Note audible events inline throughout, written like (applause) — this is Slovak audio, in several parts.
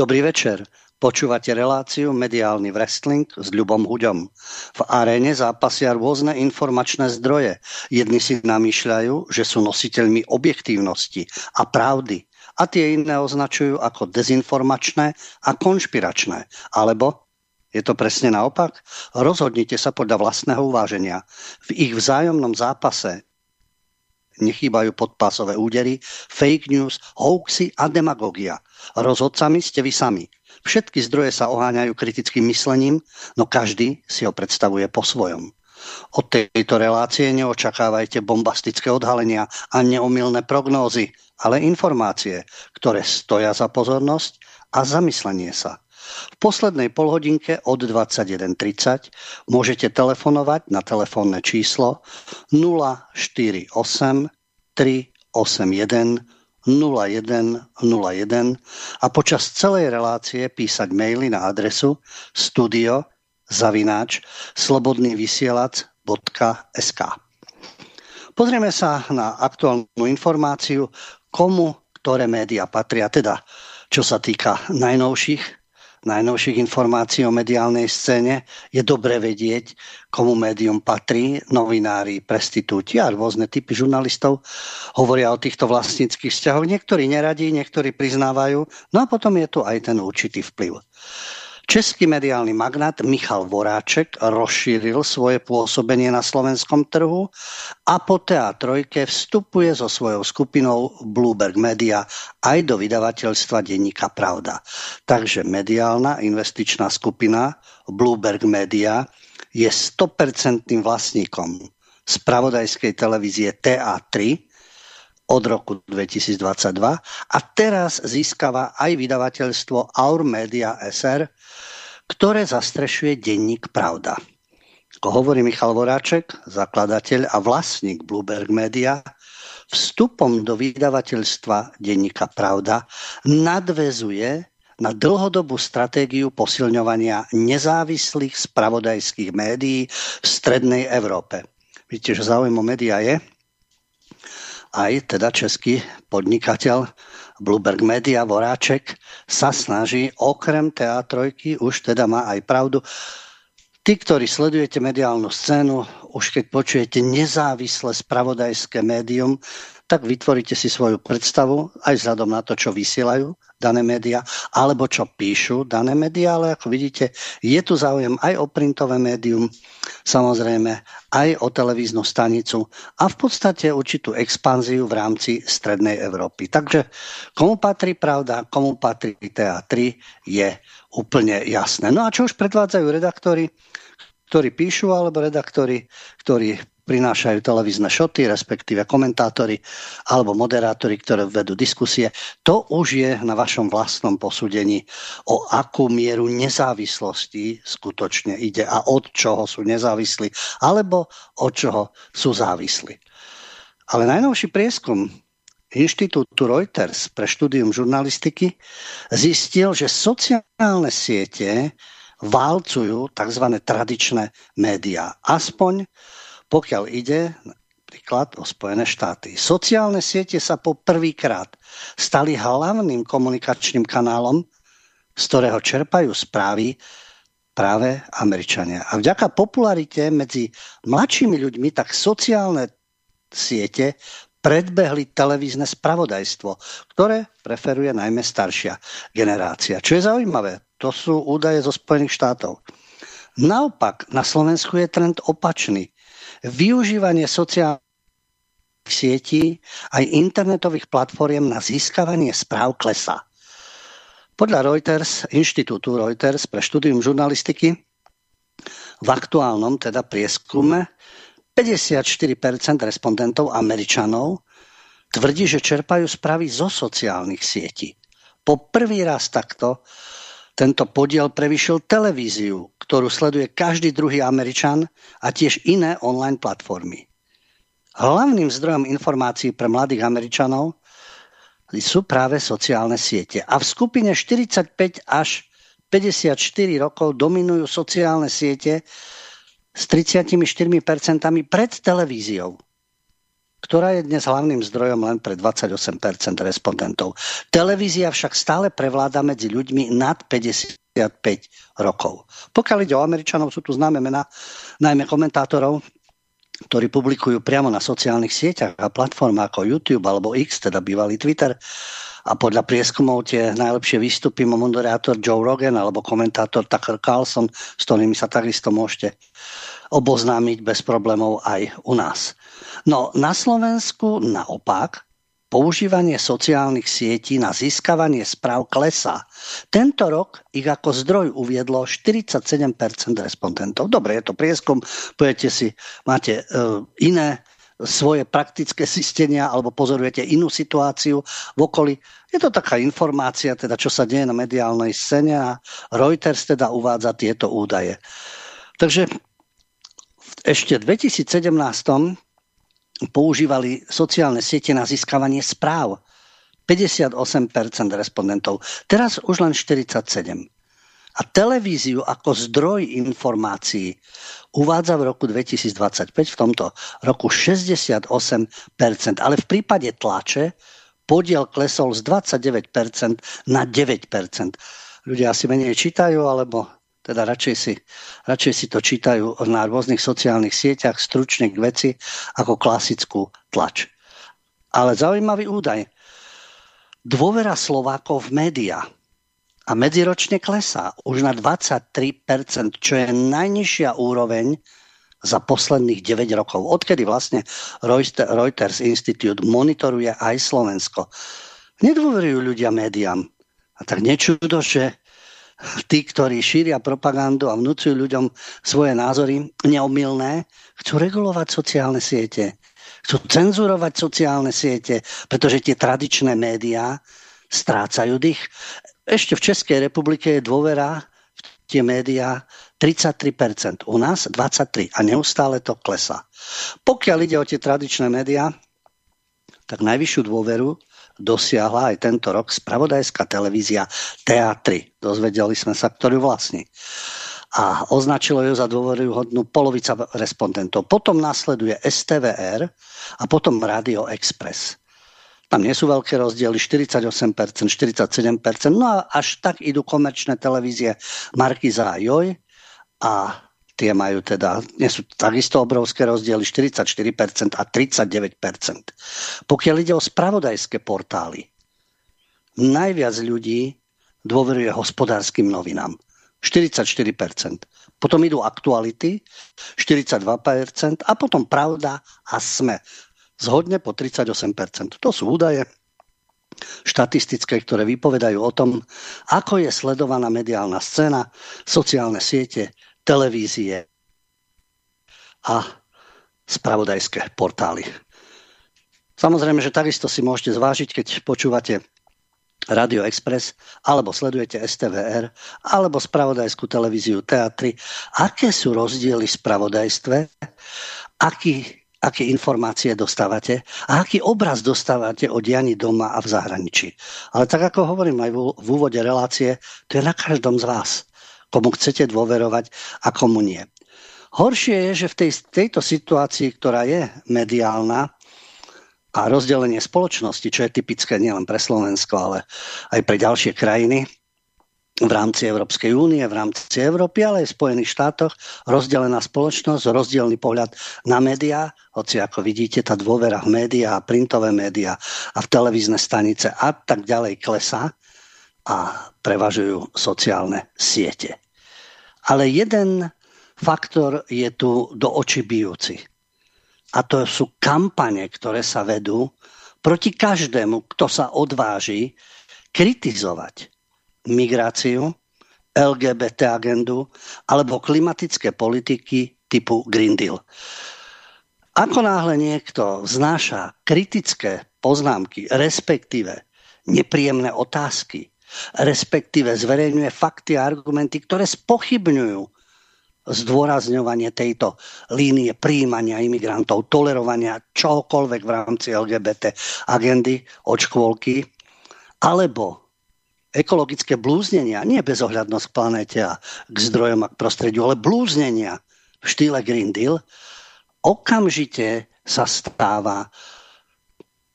Dobrý večer. Počúvate reláciu Mediálny wrestling s Ľubom Huďom. V aréne zápasia rôzne informačné zdroje. Jedni si namýšľajú, že sú nositeľmi objektívnosti a pravdy a tie iné označujú ako dezinformačné a konšpiračné. Alebo je to presne naopak? Rozhodnite sa podľa vlastného uváženia. V ich vzájomnom zápase nechýbajú podpásové údery, fake news, hoaxy a demagogia. Rozhodcami ste vy sami. Všetky zdroje sa oháňajú kritickým myslením, no každý si ho predstavuje po svojom. Od tejto relácie neočakávajte bombastické odhalenia a neomilné prognózy, ale informácie, ktoré stoja za pozornosť a zamyslenie sa. V poslednej polhodinke od 21.30 môžete telefonovať na telefónne číslo 048 381 0101 a počas celej relácie písať maily na adresu studio zavináč slobodnývysielac.sk Pozrieme sa na aktuálnu informáciu, komu ktoré médiá patria, teda čo sa týka najnovších najnovších informácií o mediálnej scéne. Je dobre vedieť, komu médium patrí. Novinári, prestitúti a rôzne typy žurnalistov hovoria o týchto vlastníckých vzťahoch. Niektorí neradí, niektorí priznávajú. No a potom je tu aj ten určitý vplyv. Český mediálny magnát Michal Voráček rozšíril svoje pôsobenie na slovenskom trhu a po TA3 vstupuje so svojou skupinou Bloomberg Media aj do vydavateľstva denníka Pravda. Takže mediálna investičná skupina Bloomberg Media je 100% vlastníkom spravodajskej televízie TA3 od roku 2022 a teraz získava aj vydavateľstvo Our Media SR, ktoré zastrešuje denník Pravda. Ako hovorí Michal Voráček, zakladateľ a vlastník Bloomberg Media, vstupom do vydavateľstva denníka Pravda nadvezuje na dlhodobú stratégiu posilňovania nezávislých spravodajských médií v strednej Európe. Viete, že záujmom média je, aj teda český podnikateľ Bloomberg Media Voráček sa snaží okrem teatrojky, už teda má aj pravdu, Tí, ktorí sledujete mediálnu scénu, už keď počujete nezávislé spravodajské médium, tak vytvoríte si svoju predstavu aj vzhľadom na to, čo vysielajú dané médiá, alebo čo píšu dané médiá, ale ako vidíte, je tu záujem aj o printové médium, samozrejme aj o televíznu stanicu a v podstate určitú expanziu v rámci Strednej Európy. Takže komu patrí pravda, komu patrí TA3 je úplne jasné. No a čo už predvádzajú redaktori, ktorí píšu, alebo redaktori, ktorí prinášajú televízne šoty, respektíve komentátori alebo moderátori, ktoré vedú diskusie. To už je na vašom vlastnom posúdení, o akú mieru nezávislosti skutočne ide a od čoho sú nezávislí, alebo od čoho sú závislí. Ale najnovší prieskum Inštitútu Reuters pre štúdium žurnalistiky zistil, že sociálne siete válcujú tzv. tradičné médiá. Aspoň pokiaľ ide napríklad o Spojené štáty. Sociálne siete sa po prvýkrát stali hlavným komunikačným kanálom, z ktorého čerpajú správy práve Američania. A vďaka popularite medzi mladšími ľuďmi tak sociálne siete predbehli televízne spravodajstvo, ktoré preferuje najmä staršia generácia. Čo je zaujímavé, to sú údaje zo Spojených štátov. Naopak, na Slovensku je trend opačný využívanie sociálnych sietí aj internetových platform na získavanie správ klesá. Podľa Reuters, inštitútu Reuters pre štúdium žurnalistiky v aktuálnom teda prieskume 54% respondentov Američanov tvrdí, že čerpajú správy zo sociálnych sietí. Po prvý raz takto tento podiel prevyšil televíziu, ktorú sleduje každý druhý Američan a tiež iné online platformy. Hlavným zdrojom informácií pre mladých Američanov sú práve sociálne siete. A v skupine 45 až 54 rokov dominujú sociálne siete s 34% pred televíziou, ktorá je dnes hlavným zdrojom len pre 28% respondentov. Televízia však stále prevláda medzi ľuďmi nad 55 rokov. Pokiaľ ide o Američanov, sú tu známe mená, najmä komentátorov, ktorí publikujú priamo na sociálnych sieťach a platformách ako YouTube alebo X, teda bývalý Twitter. A podľa prieskumov tie najlepšie výstupy má moderátor Joe Rogan alebo komentátor Tucker Carlson, s ktorými sa takisto môžete oboznámiť bez problémov aj u nás. No na Slovensku naopak používanie sociálnych sietí na získavanie správ klesá. Tento rok ich ako zdroj uviedlo 47% respondentov. Dobre, je to prieskum, poviete si, máte uh, iné svoje praktické zistenia alebo pozorujete inú situáciu v okolí. Je to taká informácia, teda čo sa deje na mediálnej scéne a Reuters teda uvádza tieto údaje. Takže ešte v 2017 používali sociálne siete na získavanie správ. 58% respondentov. Teraz už len 47. A televíziu ako zdroj informácií uvádza v roku 2025, v tomto roku 68%, ale v prípade tlače podiel klesol z 29% na 9%. Ľudia asi menej čítajú, alebo teda radšej si, radšej si to čítajú na rôznych sociálnych sieťach stručne k veci ako klasickú tlač. Ale zaujímavý údaj. Dôvera Slovákov v médiá a medziročne klesá už na 23%, čo je najnižšia úroveň za posledných 9 rokov. Odkedy vlastne Reuters Institute monitoruje aj Slovensko. Nedôverujú ľudia médiám. A tak nečudo, že tí, ktorí šíria propagandu a vnúcujú ľuďom svoje názory neomilné, chcú regulovať sociálne siete. Chcú cenzurovať sociálne siete, pretože tie tradičné médiá strácajú dých. Ešte v Českej republike je dôvera v tie médiá 33%, u nás 23% a neustále to klesá. Pokiaľ ide o tie tradičné médiá, tak najvyššiu dôveru dosiahla aj tento rok spravodajská televízia TA3. Dozvedeli sme sa, ktorú vlastní. A označilo ju za dôveryhodnú polovica respondentov. Potom nasleduje STVR a potom Radio Express. Tam nie sú veľké rozdiely, 48%, 47%, no a až tak idú komerčné televízie Markiza a Joj a tie majú teda, nie sú takisto obrovské rozdiely, 44% a 39%. Pokiaľ ide o spravodajské portály, najviac ľudí dôveruje hospodárskym novinám. 44%. Potom idú aktuality, 42% a potom pravda a sme. Zhodne po 38%. To sú údaje štatistické, ktoré vypovedajú o tom, ako je sledovaná mediálna scéna, sociálne siete, televízie a spravodajské portály. Samozrejme, že takisto si môžete zvážiť, keď počúvate Radio Express, alebo sledujete STVR, alebo spravodajskú televíziu Teatry. Aké sú rozdiely v spravodajstve? Aký, aké informácie dostávate? A aký obraz dostávate o dianí doma a v zahraničí? Ale tak ako hovorím aj v úvode relácie, to je na každom z vás komu chcete dôverovať a komu nie. Horšie je, že v tej, tejto situácii, ktorá je mediálna a rozdelenie spoločnosti, čo je typické nielen pre Slovensko, ale aj pre ďalšie krajiny v rámci Európskej únie, v rámci Európy, ale aj v Spojených štátoch, rozdelená spoločnosť, rozdielný pohľad na médiá, hoci ako vidíte, tá dôvera v médiá, printové médiá a v televízne stanice a tak ďalej klesá a prevažujú sociálne siete. Ale jeden faktor je tu do očí bijúci. A to sú kampane, ktoré sa vedú proti každému, kto sa odváži kritizovať migráciu, LGBT agendu alebo klimatické politiky typu Green Deal. Ako náhle niekto vznáša kritické poznámky, respektíve nepríjemné otázky, respektíve zverejňuje fakty a argumenty, ktoré spochybňujú zdôrazňovanie tejto línie príjmania imigrantov, tolerovania čohokoľvek v rámci LGBT agendy od škôlky, alebo ekologické blúznenia, nie bezohľadnosť k planéte a k zdrojom a k prostrediu, ale blúznenia v štýle Green Deal, okamžite sa stáva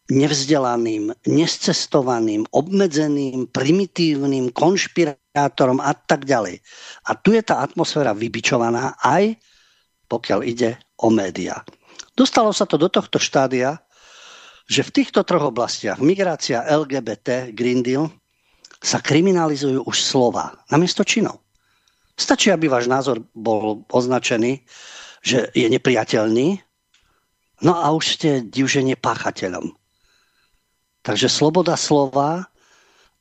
nevzdelaným, nescestovaným, obmedzeným, primitívnym, konšpirátorom a tak ďalej. A tu je tá atmosféra vybičovaná aj pokiaľ ide o médiá. Dostalo sa to do tohto štádia, že v týchto troch oblastiach, migrácia, LGBT, Green Deal, sa kriminalizujú už slova namiesto činov. Stačí, aby váš názor bol označený, že je nepriateľný, no a už ste divženie páchateľom. Takže sloboda slova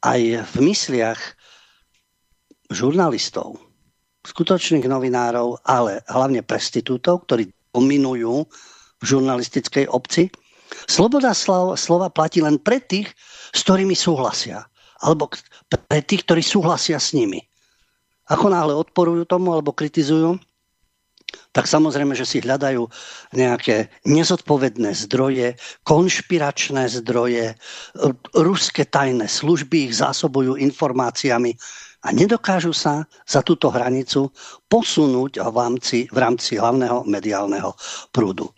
aj v mysliach žurnalistov, skutočných novinárov, ale hlavne prestitútov, ktorí dominujú v žurnalistickej obci. Sloboda slova platí len pre tých, s ktorými súhlasia. Alebo pre tých, ktorí súhlasia s nimi. Ako náhle odporujú tomu alebo kritizujú, tak samozrejme, že si hľadajú nejaké nezodpovedné zdroje, konšpiračné zdroje, ruské tajné služby ich zásobujú informáciami a nedokážu sa za túto hranicu posunúť v rámci, v rámci hlavného mediálneho prúdu.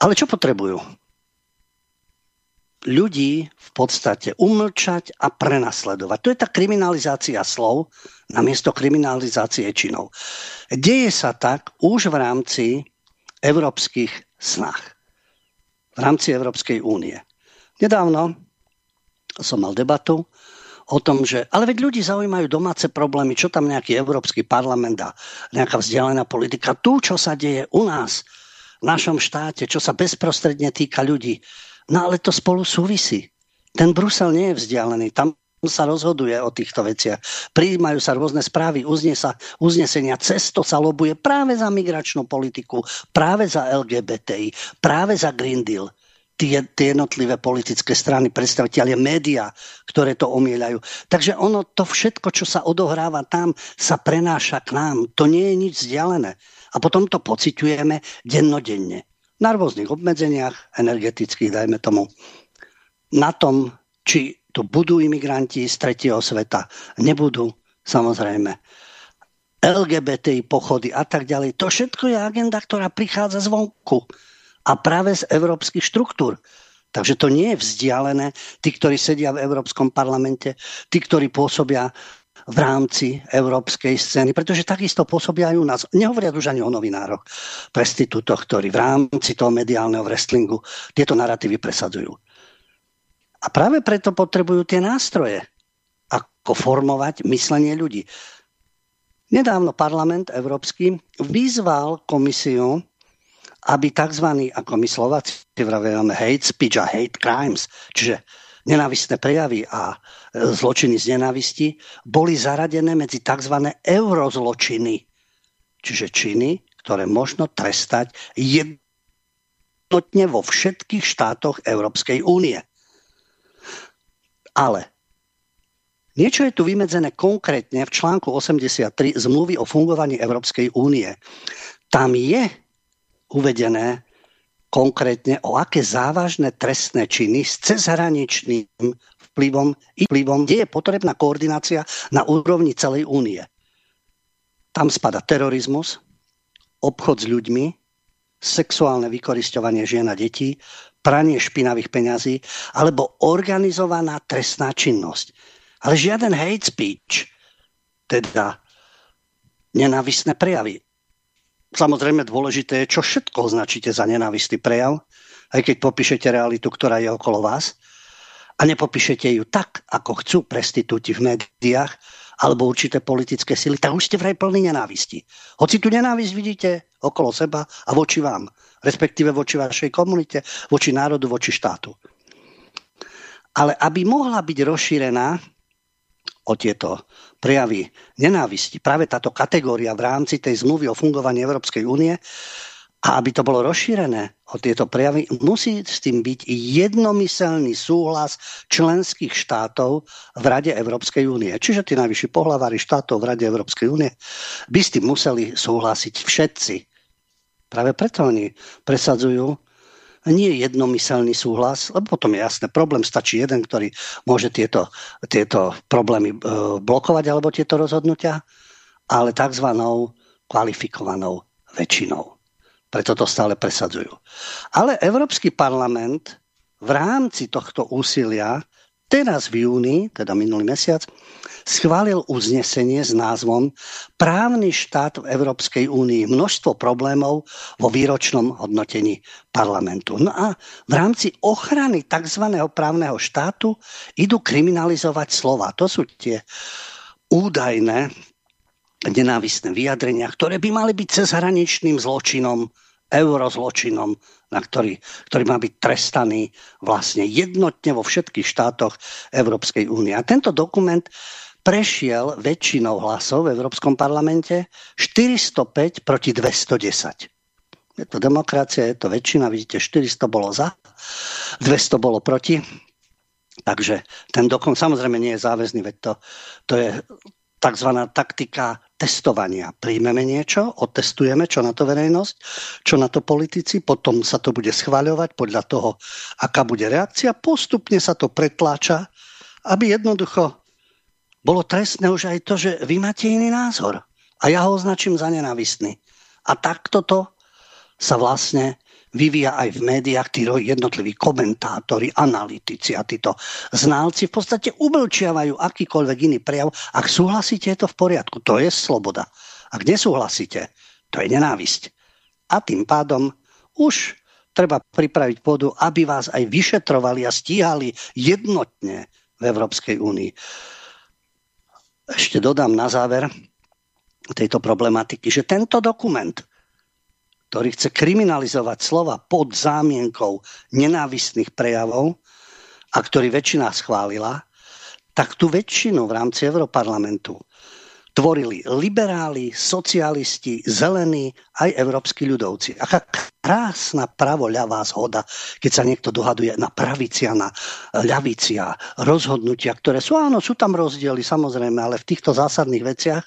Ale čo potrebujú? Ľudí v podstate umlčať a prenasledovať. To je tá kriminalizácia slov namiesto kriminalizácie činov. Deje sa tak už v rámci európskych snách. V rámci Európskej únie. Nedávno som mal debatu o tom, že ale veď ľudí zaujímajú domáce problémy, čo tam nejaký Európsky parlament a nejaká vzdialená politika. Tu, čo sa deje u nás, v našom štáte, čo sa bezprostredne týka ľudí. No ale to spolu súvisí. Ten Brusel nie je vzdialený. Tam sa rozhoduje o týchto veciach. Prijímajú sa rôzne správy, uznesa, uznesenia. Cesto sa lobuje práve za migračnú politiku, práve za LGBTI, práve za Green Deal tie, tie jednotlivé politické strany, predstaviteľe médiá, ktoré to omieľajú. Takže ono, to všetko, čo sa odohráva tam, sa prenáša k nám. To nie je nič vzdialené. A potom to pociťujeme dennodenne. Na rôznych obmedzeniach energetických, dajme tomu. Na tom, či tu budú imigranti z tretieho sveta, nebudú, samozrejme. LGBTI pochody a tak ďalej. To všetko je agenda, ktorá prichádza zvonku a práve z európskych štruktúr. Takže to nie je vzdialené. Tí, ktorí sedia v Európskom parlamente, tí, ktorí pôsobia v rámci európskej scény, pretože takisto pôsobia aj u nás. Nehovoria už ani o novinároch, prestitútoch, ktorí v rámci toho mediálneho wrestlingu tieto narratívy presadzujú. A práve preto potrebujú tie nástroje, ako formovať myslenie ľudí. Nedávno parlament európsky vyzval komisiu aby tzv. ako my Slováci vravíme hate speech a hate crimes, čiže nenávistné prejavy a zločiny z nenávisti, boli zaradené medzi tzv. eurozločiny, čiže činy, ktoré možno trestať jednotne vo všetkých štátoch Európskej únie. Ale niečo je tu vymedzené konkrétne v článku 83 zmluvy o fungovaní Európskej únie. Tam je uvedené konkrétne, o aké závažné trestné činy s cezhraničným vplyvom vplyvom, kde je potrebná koordinácia na úrovni celej únie. Tam spada terorizmus, obchod s ľuďmi, sexuálne vykoristovanie žien a detí, pranie špinavých peňazí alebo organizovaná trestná činnosť. Ale žiaden hate speech, teda nenávisné prejavy, Samozrejme dôležité je, čo všetko označíte za nenávistný prejav, aj keď popíšete realitu, ktorá je okolo vás a nepopíšete ju tak, ako chcú prestitúti v médiách alebo určité politické sily, tak už ste vraj plný nenávisti. Hoci tu nenávisť vidíte okolo seba a voči vám, respektíve voči vašej komunite, voči národu, voči štátu. Ale aby mohla byť rozšírená o tieto prejavy nenávisti, práve táto kategória v rámci tej zmluvy o fungovaní Európskej únie, a aby to bolo rozšírené o tieto prejavy, musí s tým byť jednomyselný súhlas členských štátov v Rade Európskej únie. Čiže tí najvyšší pohlavári štátov v Rade Európskej únie by s tým museli súhlasiť všetci. Práve preto oni presadzujú nie je jednomyselný súhlas, lebo potom je jasné, problém stačí jeden, ktorý môže tieto, tieto problémy e, blokovať alebo tieto rozhodnutia, ale tzv. kvalifikovanou väčšinou. Preto to stále presadzujú. Ale Európsky parlament v rámci tohto úsilia teraz v júni, teda minulý mesiac, schválil uznesenie s názvom Právny štát v Európskej únii. Množstvo problémov vo výročnom hodnotení parlamentu. No a v rámci ochrany tzv. právneho štátu idú kriminalizovať slova. To sú tie údajné nenávistné vyjadrenia, ktoré by mali byť cezhraničným zločinom, eurozločinom, na ktorý, ktorý má byť trestaný vlastne jednotne vo všetkých štátoch Európskej únie. A tento dokument prešiel väčšinou hlasov v Európskom parlamente 405 proti 210. Je to demokracia, je to väčšina, vidíte, 400 bolo za, 200 bolo proti. Takže ten dokument samozrejme nie je záväzný, veď to, to je tzv. taktika testovania. Príjmeme niečo, otestujeme, čo na to verejnosť, čo na to politici, potom sa to bude schváľovať podľa toho, aká bude reakcia. Postupne sa to pretláča, aby jednoducho bolo trestné už aj to, že vy máte iný názor. A ja ho označím za nenávistný. A takto to sa vlastne vyvíja aj v médiách, tí jednotliví komentátori, analytici a títo znalci v podstate umlčiavajú akýkoľvek iný prejav. Ak súhlasíte, je to v poriadku. To je sloboda. Ak nesúhlasíte, to je nenávisť. A tým pádom už treba pripraviť pôdu, aby vás aj vyšetrovali a stíhali jednotne v Európskej únii. Ešte dodám na záver tejto problematiky, že tento dokument, ktorý chce kriminalizovať slova pod zámienkou nenávistných prejavov a ktorý väčšina schválila, tak tú väčšinu v rámci Európarlamentu tvorili liberáli, socialisti, zelení, aj európsky ľudovci. Aká krásna pravo-ľavá zhoda, keď sa niekto dohaduje na pravici a na ľavici a rozhodnutia, ktoré sú, áno, sú tam rozdiely samozrejme, ale v týchto zásadných veciach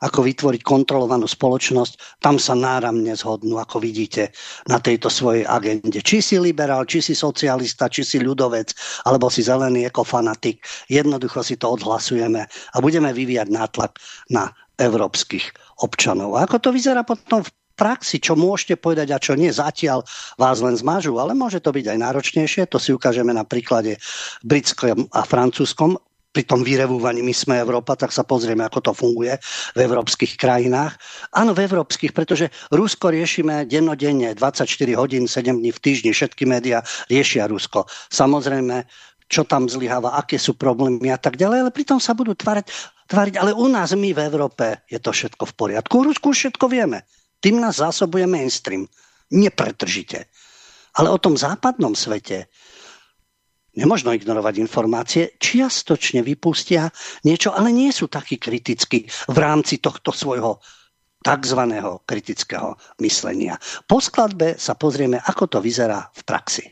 ako vytvoriť kontrolovanú spoločnosť, tam sa náramne zhodnú, ako vidíte, na tejto svojej agende. Či si liberál, či si socialista, či si ľudovec, alebo si zelený ekofanatik. Jednoducho si to odhlasujeme a budeme vyvíjať nátlak na európskych občanov. A ako to vyzerá potom v praxi, čo môžete povedať a čo nie. Zatiaľ vás len zmažu, ale môže to byť aj náročnejšie. To si ukážeme na príklade britskom a francúzskom pri tom vyrevúvaní my sme Európa, tak sa pozrieme, ako to funguje v európskych krajinách. Áno, v európskych, pretože Rusko riešime dennodenne, 24 hodín, 7 dní v týždni, všetky médiá riešia Rusko. Samozrejme, čo tam zlyháva, aké sú problémy a tak ďalej, ale pritom sa budú tvárať, tvárať, ale u nás, my v Európe, je to všetko v poriadku. U Rusku všetko vieme. Tým nás zásobuje mainstream. Nepretržite. Ale o tom západnom svete, Nemožno ignorovať informácie, čiastočne vypustia niečo, ale nie sú takí kritickí v rámci tohto svojho tzv. kritického myslenia. Po skladbe sa pozrieme, ako to vyzerá v praxi.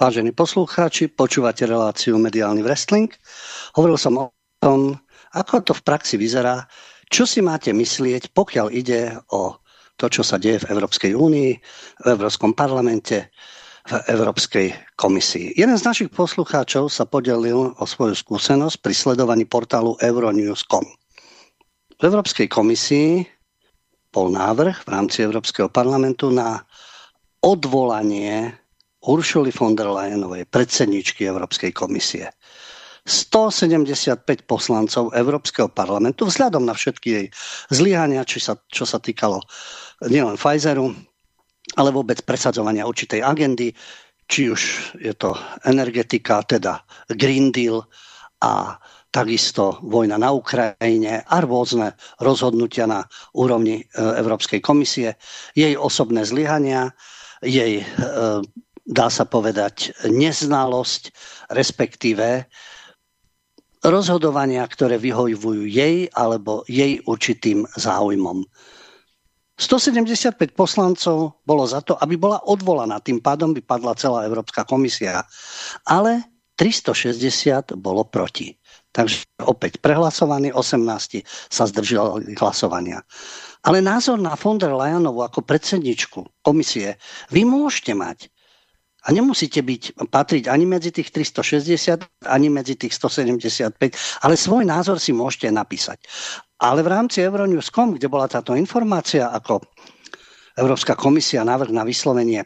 Vážení poslucháči, počúvate reláciu Mediálny wrestling. Hovoril som o tom, ako to v praxi vyzerá, čo si máte myslieť, pokiaľ ide o to, čo sa deje v Európskej únii, v Európskom parlamente, v Európskej komisii. Jeden z našich poslucháčov sa podelil o svoju skúsenosť pri sledovaní portálu Euronews.com. V Európskej komisii bol návrh v rámci Európskeho parlamentu na odvolanie Uršuli von der Leyenovej, predsedničky Európskej komisie. 175 poslancov Európskeho parlamentu vzhľadom na všetky jej zlyhania, čo sa, čo sa týkalo nielen Pfizeru, ale vôbec presadzovania určitej agendy, či už je to energetika, teda Green Deal a takisto vojna na Ukrajine a rôzne rozhodnutia na úrovni e, Európskej komisie, jej osobné zlyhania, jej e, dá sa povedať, neznalosť, respektíve rozhodovania, ktoré vyhovujú jej alebo jej určitým záujmom. 175 poslancov bolo za to, aby bola odvolaná. Tým pádom by padla celá Európska komisia. Ale 360 bolo proti. Takže opäť prehlasovaní, 18 sa zdržali hlasovania. Ale názor na von der Leyenovú ako predsedničku komisie vy môžete mať. A nemusíte byť, patriť ani medzi tých 360, ani medzi tých 175, ale svoj názor si môžete napísať. Ale v rámci Euronews.com, kde bola táto informácia, ako Európska komisia návrh na vyslovenie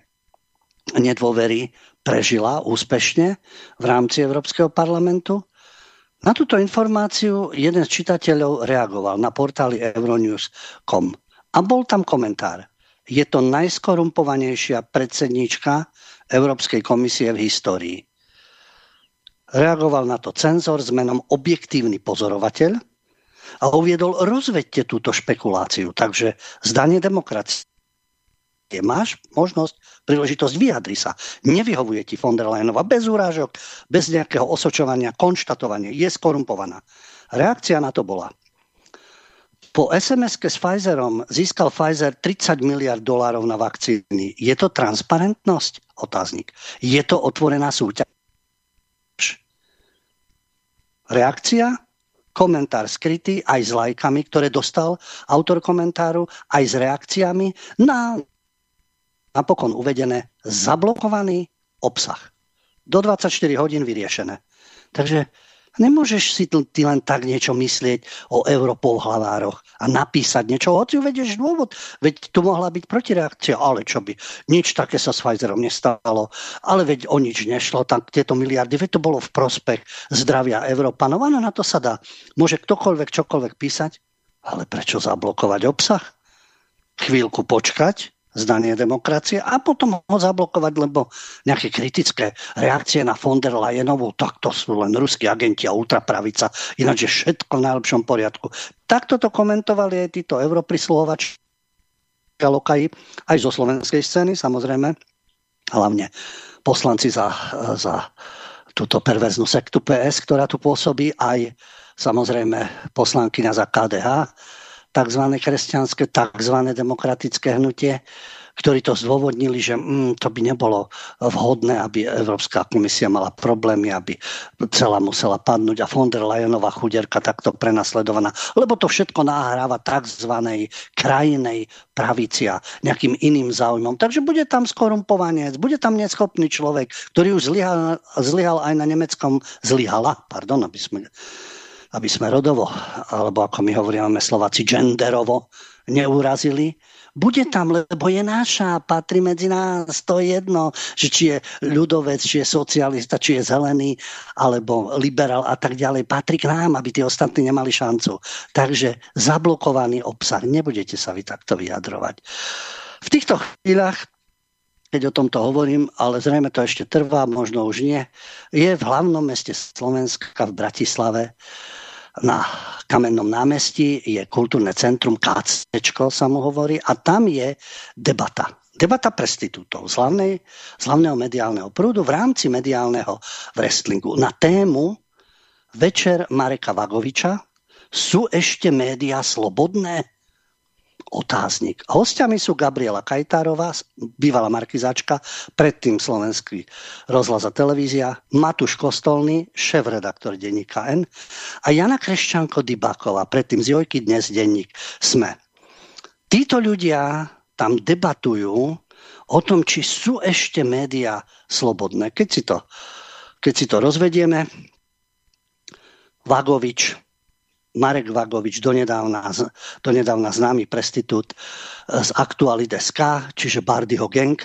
nedôvery prežila úspešne v rámci Európskeho parlamentu, na túto informáciu jeden z čitateľov reagoval na portáli Euronews.com a bol tam komentár. Je to najskorumpovanejšia predsednička Európskej komisie v histórii. Reagoval na to cenzor s menom objektívny pozorovateľ a uviedol, rozvedte túto špekuláciu. Takže zdanie demokracie. Máš možnosť, príležitosť, vyjadri sa. Nevyhovuje ti von der Leyenová bez úrážok, bez nejakého osočovania, konštatovania. Je skorumpovaná. Reakcia na to bola. Po SMS-ke s Pfizerom získal Pfizer 30 miliard dolárov na vakcíny. Je to transparentnosť? Otáznik. Je to otvorená súťaž? Reakcia? Komentár skrytý aj s lajkami, ktoré dostal autor komentáru, aj s reakciami na napokon uvedené zablokovaný obsah. Do 24 hodín vyriešené. Takže Nemôžeš si ty len tak niečo myslieť o Europol hlavároch a napísať niečo, hoci uvedieš dôvod. Veď tu mohla byť protireakcia, ale čo by, nič také sa s Pfizerom nestalo, ale veď o nič nešlo, tak tieto miliardy, veď to bolo v prospech zdravia Európanov, áno, na to sa dá. Môže ktokoľvek čokoľvek písať, ale prečo zablokovať obsah? Chvíľku počkať, zdanie demokracie a potom ho zablokovať, lebo nejaké kritické reakcie na von der Leyenovú, tak to sú len ruskí agenti a ultrapravica, ináč je všetko v najlepšom poriadku. Takto to komentovali aj títo europrisluhovači aj zo slovenskej scény samozrejme, hlavne poslanci za, za túto perverznú sektu PS, ktorá tu pôsobí, aj samozrejme poslankyňa za KDH, tzv. kresťanské, tzv. demokratické hnutie, ktorí to zdôvodnili, že mm, to by nebolo vhodné, aby Európska komisia mala problémy, aby celá musela padnúť a von der Leyenová chuderka takto prenasledovaná, lebo to všetko nahráva tzv. krajinej pravici a nejakým iným záujmom. Takže bude tam skorumpovanec, bude tam neschopný človek, ktorý už zlyhal, aj na nemeckom, zlyhala, pardon, aby sme aby sme rodovo, alebo ako my hovoríme Slováci, genderovo neurazili. Bude tam, lebo je naša, patrí medzi nás, to je jedno, že či je ľudovec, či je socialista, či je zelený, alebo liberál a tak ďalej. Patrí k nám, aby tí ostatní nemali šancu. Takže zablokovaný obsah, nebudete sa vy takto vyjadrovať. V týchto chvíľach keď o tomto hovorím, ale zrejme to ešte trvá, možno už nie, je v hlavnom meste Slovenska v Bratislave na Kamennom námestí je kultúrne centrum KC, sa mu hovorí, a tam je debata. Debata prestitútov z, hlavnej, z hlavného mediálneho prúdu v rámci mediálneho wrestlingu na tému Večer Mareka Vagoviča. Sú ešte médiá slobodné? Otáznik. Hostiami sú Gabriela Kajtárová, bývalá markizáčka, predtým slovenský rozhlas a televízia, Matúš Kostolný, šéf-redaktor denníka N a Jana Kreščanko Dybáková, predtým z Jojky, dnes denník SME. Títo ľudia tam debatujú o tom, či sú ešte médiá slobodné. Keď si to, keď si to rozvedieme, Vagovič, Marek Vagovič, donedávna, donedávna známy prestitút z Aktualit.sk, čiže Bardyho gang,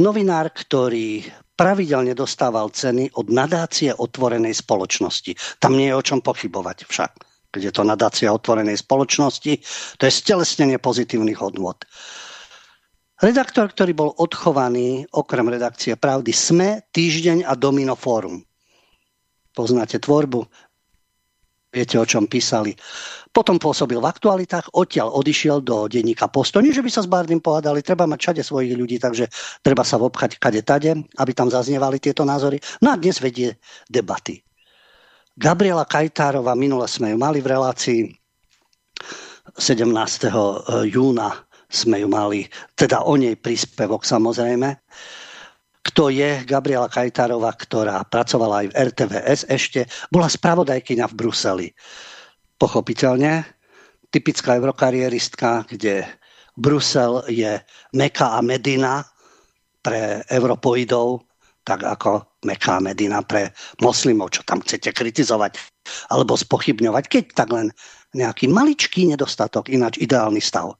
novinár, ktorý pravidelne dostával ceny od nadácie otvorenej spoločnosti. Tam nie je o čom pochybovať však. Keď je to nadácia otvorenej spoločnosti, to je stelesnenie pozitívnych hodnôt. Redaktor, ktorý bol odchovaný, okrem redakcie Pravdy, SME, Týždeň a Domino Fórum. Poznáte tvorbu viete, o čom písali. Potom pôsobil v aktualitách, odtiaľ odišiel do denníka Posto. Nie, že by sa s Bardym pohádali, treba mať všade svojich ľudí, takže treba sa obchať kade tade, aby tam zaznievali tieto názory. No a dnes vedie debaty. Gabriela Kajtárova, minule sme ju mali v relácii 17. júna sme ju mali, teda o nej príspevok samozrejme kto je Gabriela Kajtárová, ktorá pracovala aj v RTVS ešte, bola spravodajkyňa v Bruseli. Pochopiteľne, typická eurokarieristka, kde Brusel je Meka a Medina pre europoidov, tak ako Meka a Medina pre moslimov, čo tam chcete kritizovať alebo spochybňovať, keď tak len nejaký maličký nedostatok, ináč ideálny stav.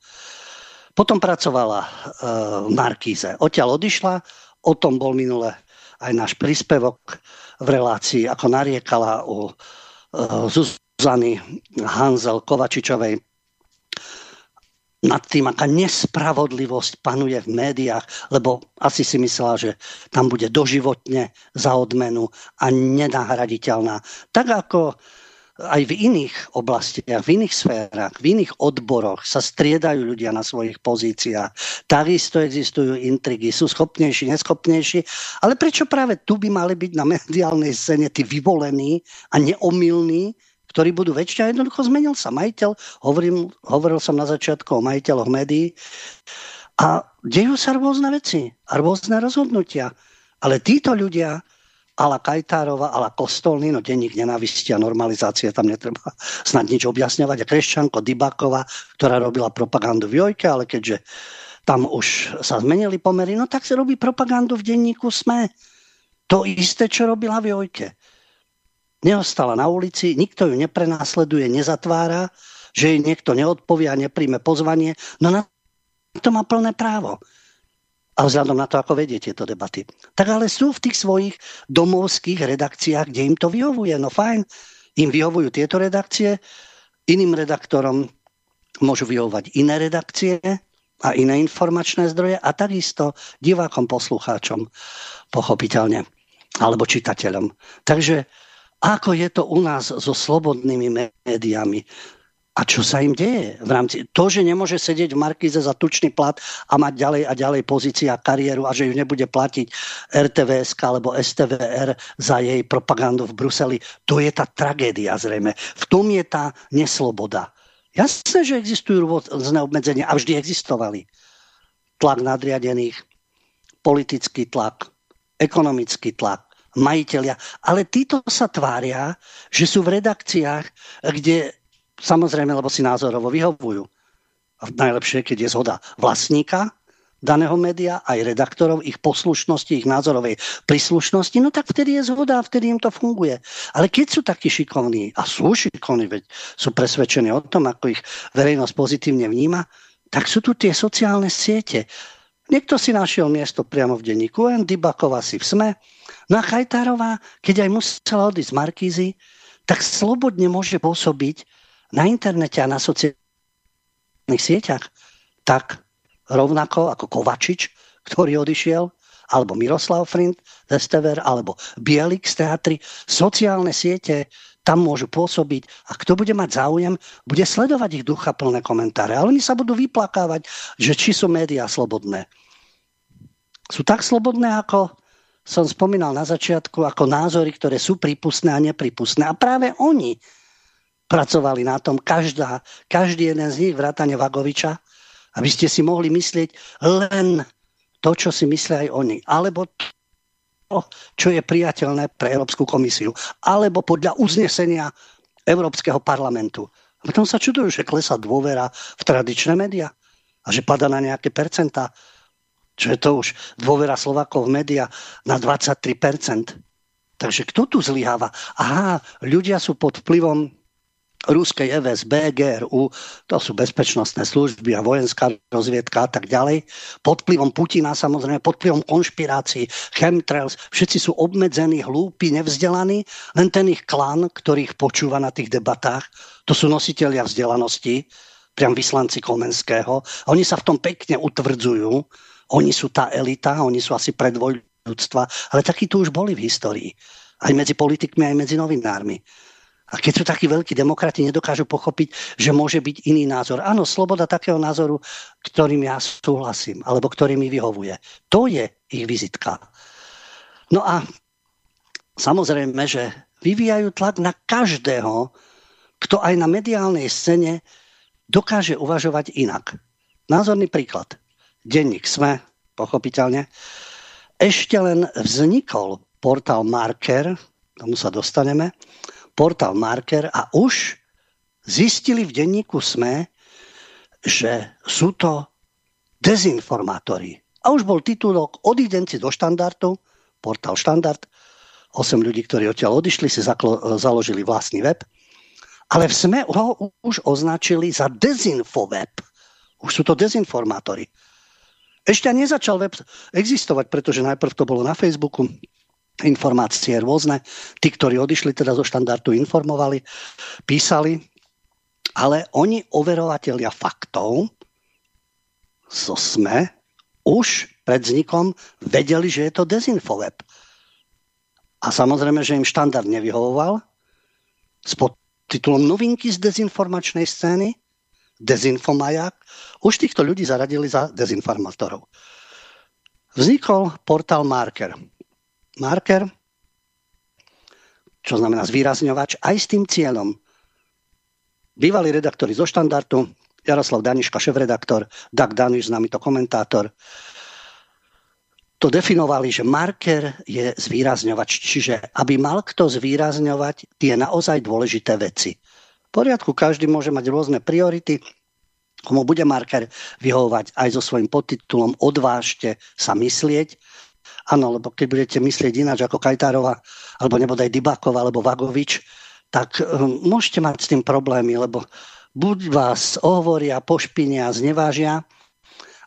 Potom pracovala e, v Markíze. Odtiaľ odišla, O tom bol minule aj náš príspevok v relácii, ako nariekala u e, Zuzany Hanzel Kovačičovej nad tým, aká nespravodlivosť panuje v médiách, lebo asi si myslela, že tam bude doživotne za odmenu a nenahraditeľná. Tak ako aj v iných oblastiach, v iných sférach, v iných odboroch sa striedajú ľudia na svojich pozíciách. Takisto existujú intrigy, sú schopnejší, neschopnejší, ale prečo práve tu by mali byť na mediálnej scéne tí vyvolení a neomilní, ktorí budú väčšia. Jednoducho zmenil sa majiteľ, hovorím, hovoril som na začiatku o majiteľoch médií a dejú sa rôzne veci a rôzne rozhodnutia. Ale títo ľudia ala Kajtárova, ala Kostolný, no denník nenávisti a normalizácie, tam netreba snad nič objasňovať. A Kreščanko Dybakova, ktorá robila propagandu v Jojke, ale keďže tam už sa zmenili pomery, no tak sa robí propagandu v denníku SME. To isté, čo robila v Jojke. Neostala na ulici, nikto ju neprenásleduje, nezatvára, že jej niekto neodpovie a nepríjme pozvanie. No na to má plné právo a vzhľadom na to, ako vedie tieto debaty. Tak ale sú v tých svojich domovských redakciách, kde im to vyhovuje. No fajn, im vyhovujú tieto redakcie, iným redaktorom môžu vyhovovať iné redakcie a iné informačné zdroje a takisto divákom, poslucháčom, pochopiteľne, alebo čitateľom. Takže ako je to u nás so slobodnými médiami? A čo sa im deje v rámci... To, že nemôže sedieť v Markize za tučný plat a mať ďalej a ďalej pozícia a kariéru a že ju nebude platiť RTVS alebo STVR za jej propagandu v Bruseli, to je tá tragédia zrejme. V tom je tá nesloboda. Jasné, že existujú rôzne obmedzenia a vždy existovali. Tlak nadriadených, politický tlak, ekonomický tlak, majiteľia. Ale títo sa tvária, že sú v redakciách, kde Samozrejme, lebo si názorovo vyhovujú. A najlepšie, keď je zhoda vlastníka daného média, aj redaktorov, ich poslušnosti, ich názorovej príslušnosti, no tak vtedy je zhoda vtedy im to funguje. Ale keď sú takí šikovní, a sú šikovní, veď sú presvedčení o tom, ako ich verejnosť pozitívne vníma, tak sú tu tie sociálne siete. Niekto si našiel miesto priamo v denníku N, Dybakova si v SME, no a Chajtárová, keď aj musela odísť z Markízy, tak slobodne môže pôsobiť na internete a na sociálnych sieťach, tak rovnako ako Kovačič, ktorý odišiel, alebo Miroslav Frind z STVR, alebo Bielik z teatry, sociálne siete tam môžu pôsobiť a kto bude mať záujem, bude sledovať ich ducha plné komentáre. Ale oni sa budú vyplakávať, že či sú médiá slobodné. Sú tak slobodné, ako som spomínal na začiatku, ako názory, ktoré sú prípustné a nepripustné. A práve oni pracovali na tom, každá, každý jeden z nich, vrátane Vagoviča, aby ste si mohli myslieť len to, čo si myslia aj oni. Alebo to, čo je priateľné pre Európsku komisiu. Alebo podľa uznesenia Európskeho parlamentu. A potom sa čudujú, že klesá dôvera v tradičné médiá a že pada na nejaké percentá. Čo je to už dôvera Slovákov v médiá na 23%. Takže kto tu zlyháva? Aha, ľudia sú pod vplyvom ruskej FSB, GRU, to sú bezpečnostné služby a vojenská rozviedka a tak ďalej. Pod vplyvom Putina samozrejme, pod vplyvom konšpirácií, chemtrails, všetci sú obmedzení, hlúpi, nevzdelaní, len ten ich klan, ktorých počúva na tých debatách, to sú nositelia vzdelanosti, priam vyslanci Komenského. Oni sa v tom pekne utvrdzujú, oni sú tá elita, oni sú asi predvoj ľudstva, ale takí tu už boli v histórii. Aj medzi politikmi, aj medzi novinármi. A keď sú takí veľkí demokrati, nedokážu pochopiť, že môže byť iný názor. Áno, sloboda takého názoru, ktorým ja súhlasím, alebo ktorý mi vyhovuje. To je ich vizitka. No a samozrejme, že vyvíjajú tlak na každého, kto aj na mediálnej scéne dokáže uvažovať inak. Názorný príklad. Denník SME, pochopiteľne. Ešte len vznikol portál Marker, tomu sa dostaneme, portál Marker a už zistili v denníku SME, že sú to dezinformátori. A už bol titulok od identity do štandardu, portál štandard, 8 ľudí, ktorí odtiaľ odišli, si zaklo- založili vlastný web. Ale v SME ho už označili za dezinfoweb. Už sú to dezinformátori. Ešte nezačal web existovať, pretože najprv to bolo na Facebooku, informácie rôzne. Tí, ktorí odišli teda zo štandardu, informovali, písali, ale oni, overovatelia faktov, so SME, už pred vznikom vedeli, že je to dezinfoweb. A samozrejme, že im štandard nevyhovoval s podtitulom Novinky z dezinformačnej scény, Dezinfomajak, už týchto ľudí zaradili za dezinformátorov. Vznikol portál Marker marker, čo znamená zvýrazňovač, aj s tým cieľom. Bývalí redaktori zo štandardu, Jaroslav Daniška, šéf-redaktor, Dag Daniš, známy to komentátor, to definovali, že marker je zvýrazňovač, čiže aby mal kto zvýrazňovať tie naozaj dôležité veci. V poriadku, každý môže mať rôzne priority, komu bude marker vyhovovať aj so svojím podtitulom Odvážte sa myslieť, Áno, lebo keď budete myslieť ináč ako Kajtárova, alebo nebodaj Dybákova, alebo Vagovič, tak um, môžete mať s tým problémy, lebo buď vás ohovoria, pošpinia, znevážia,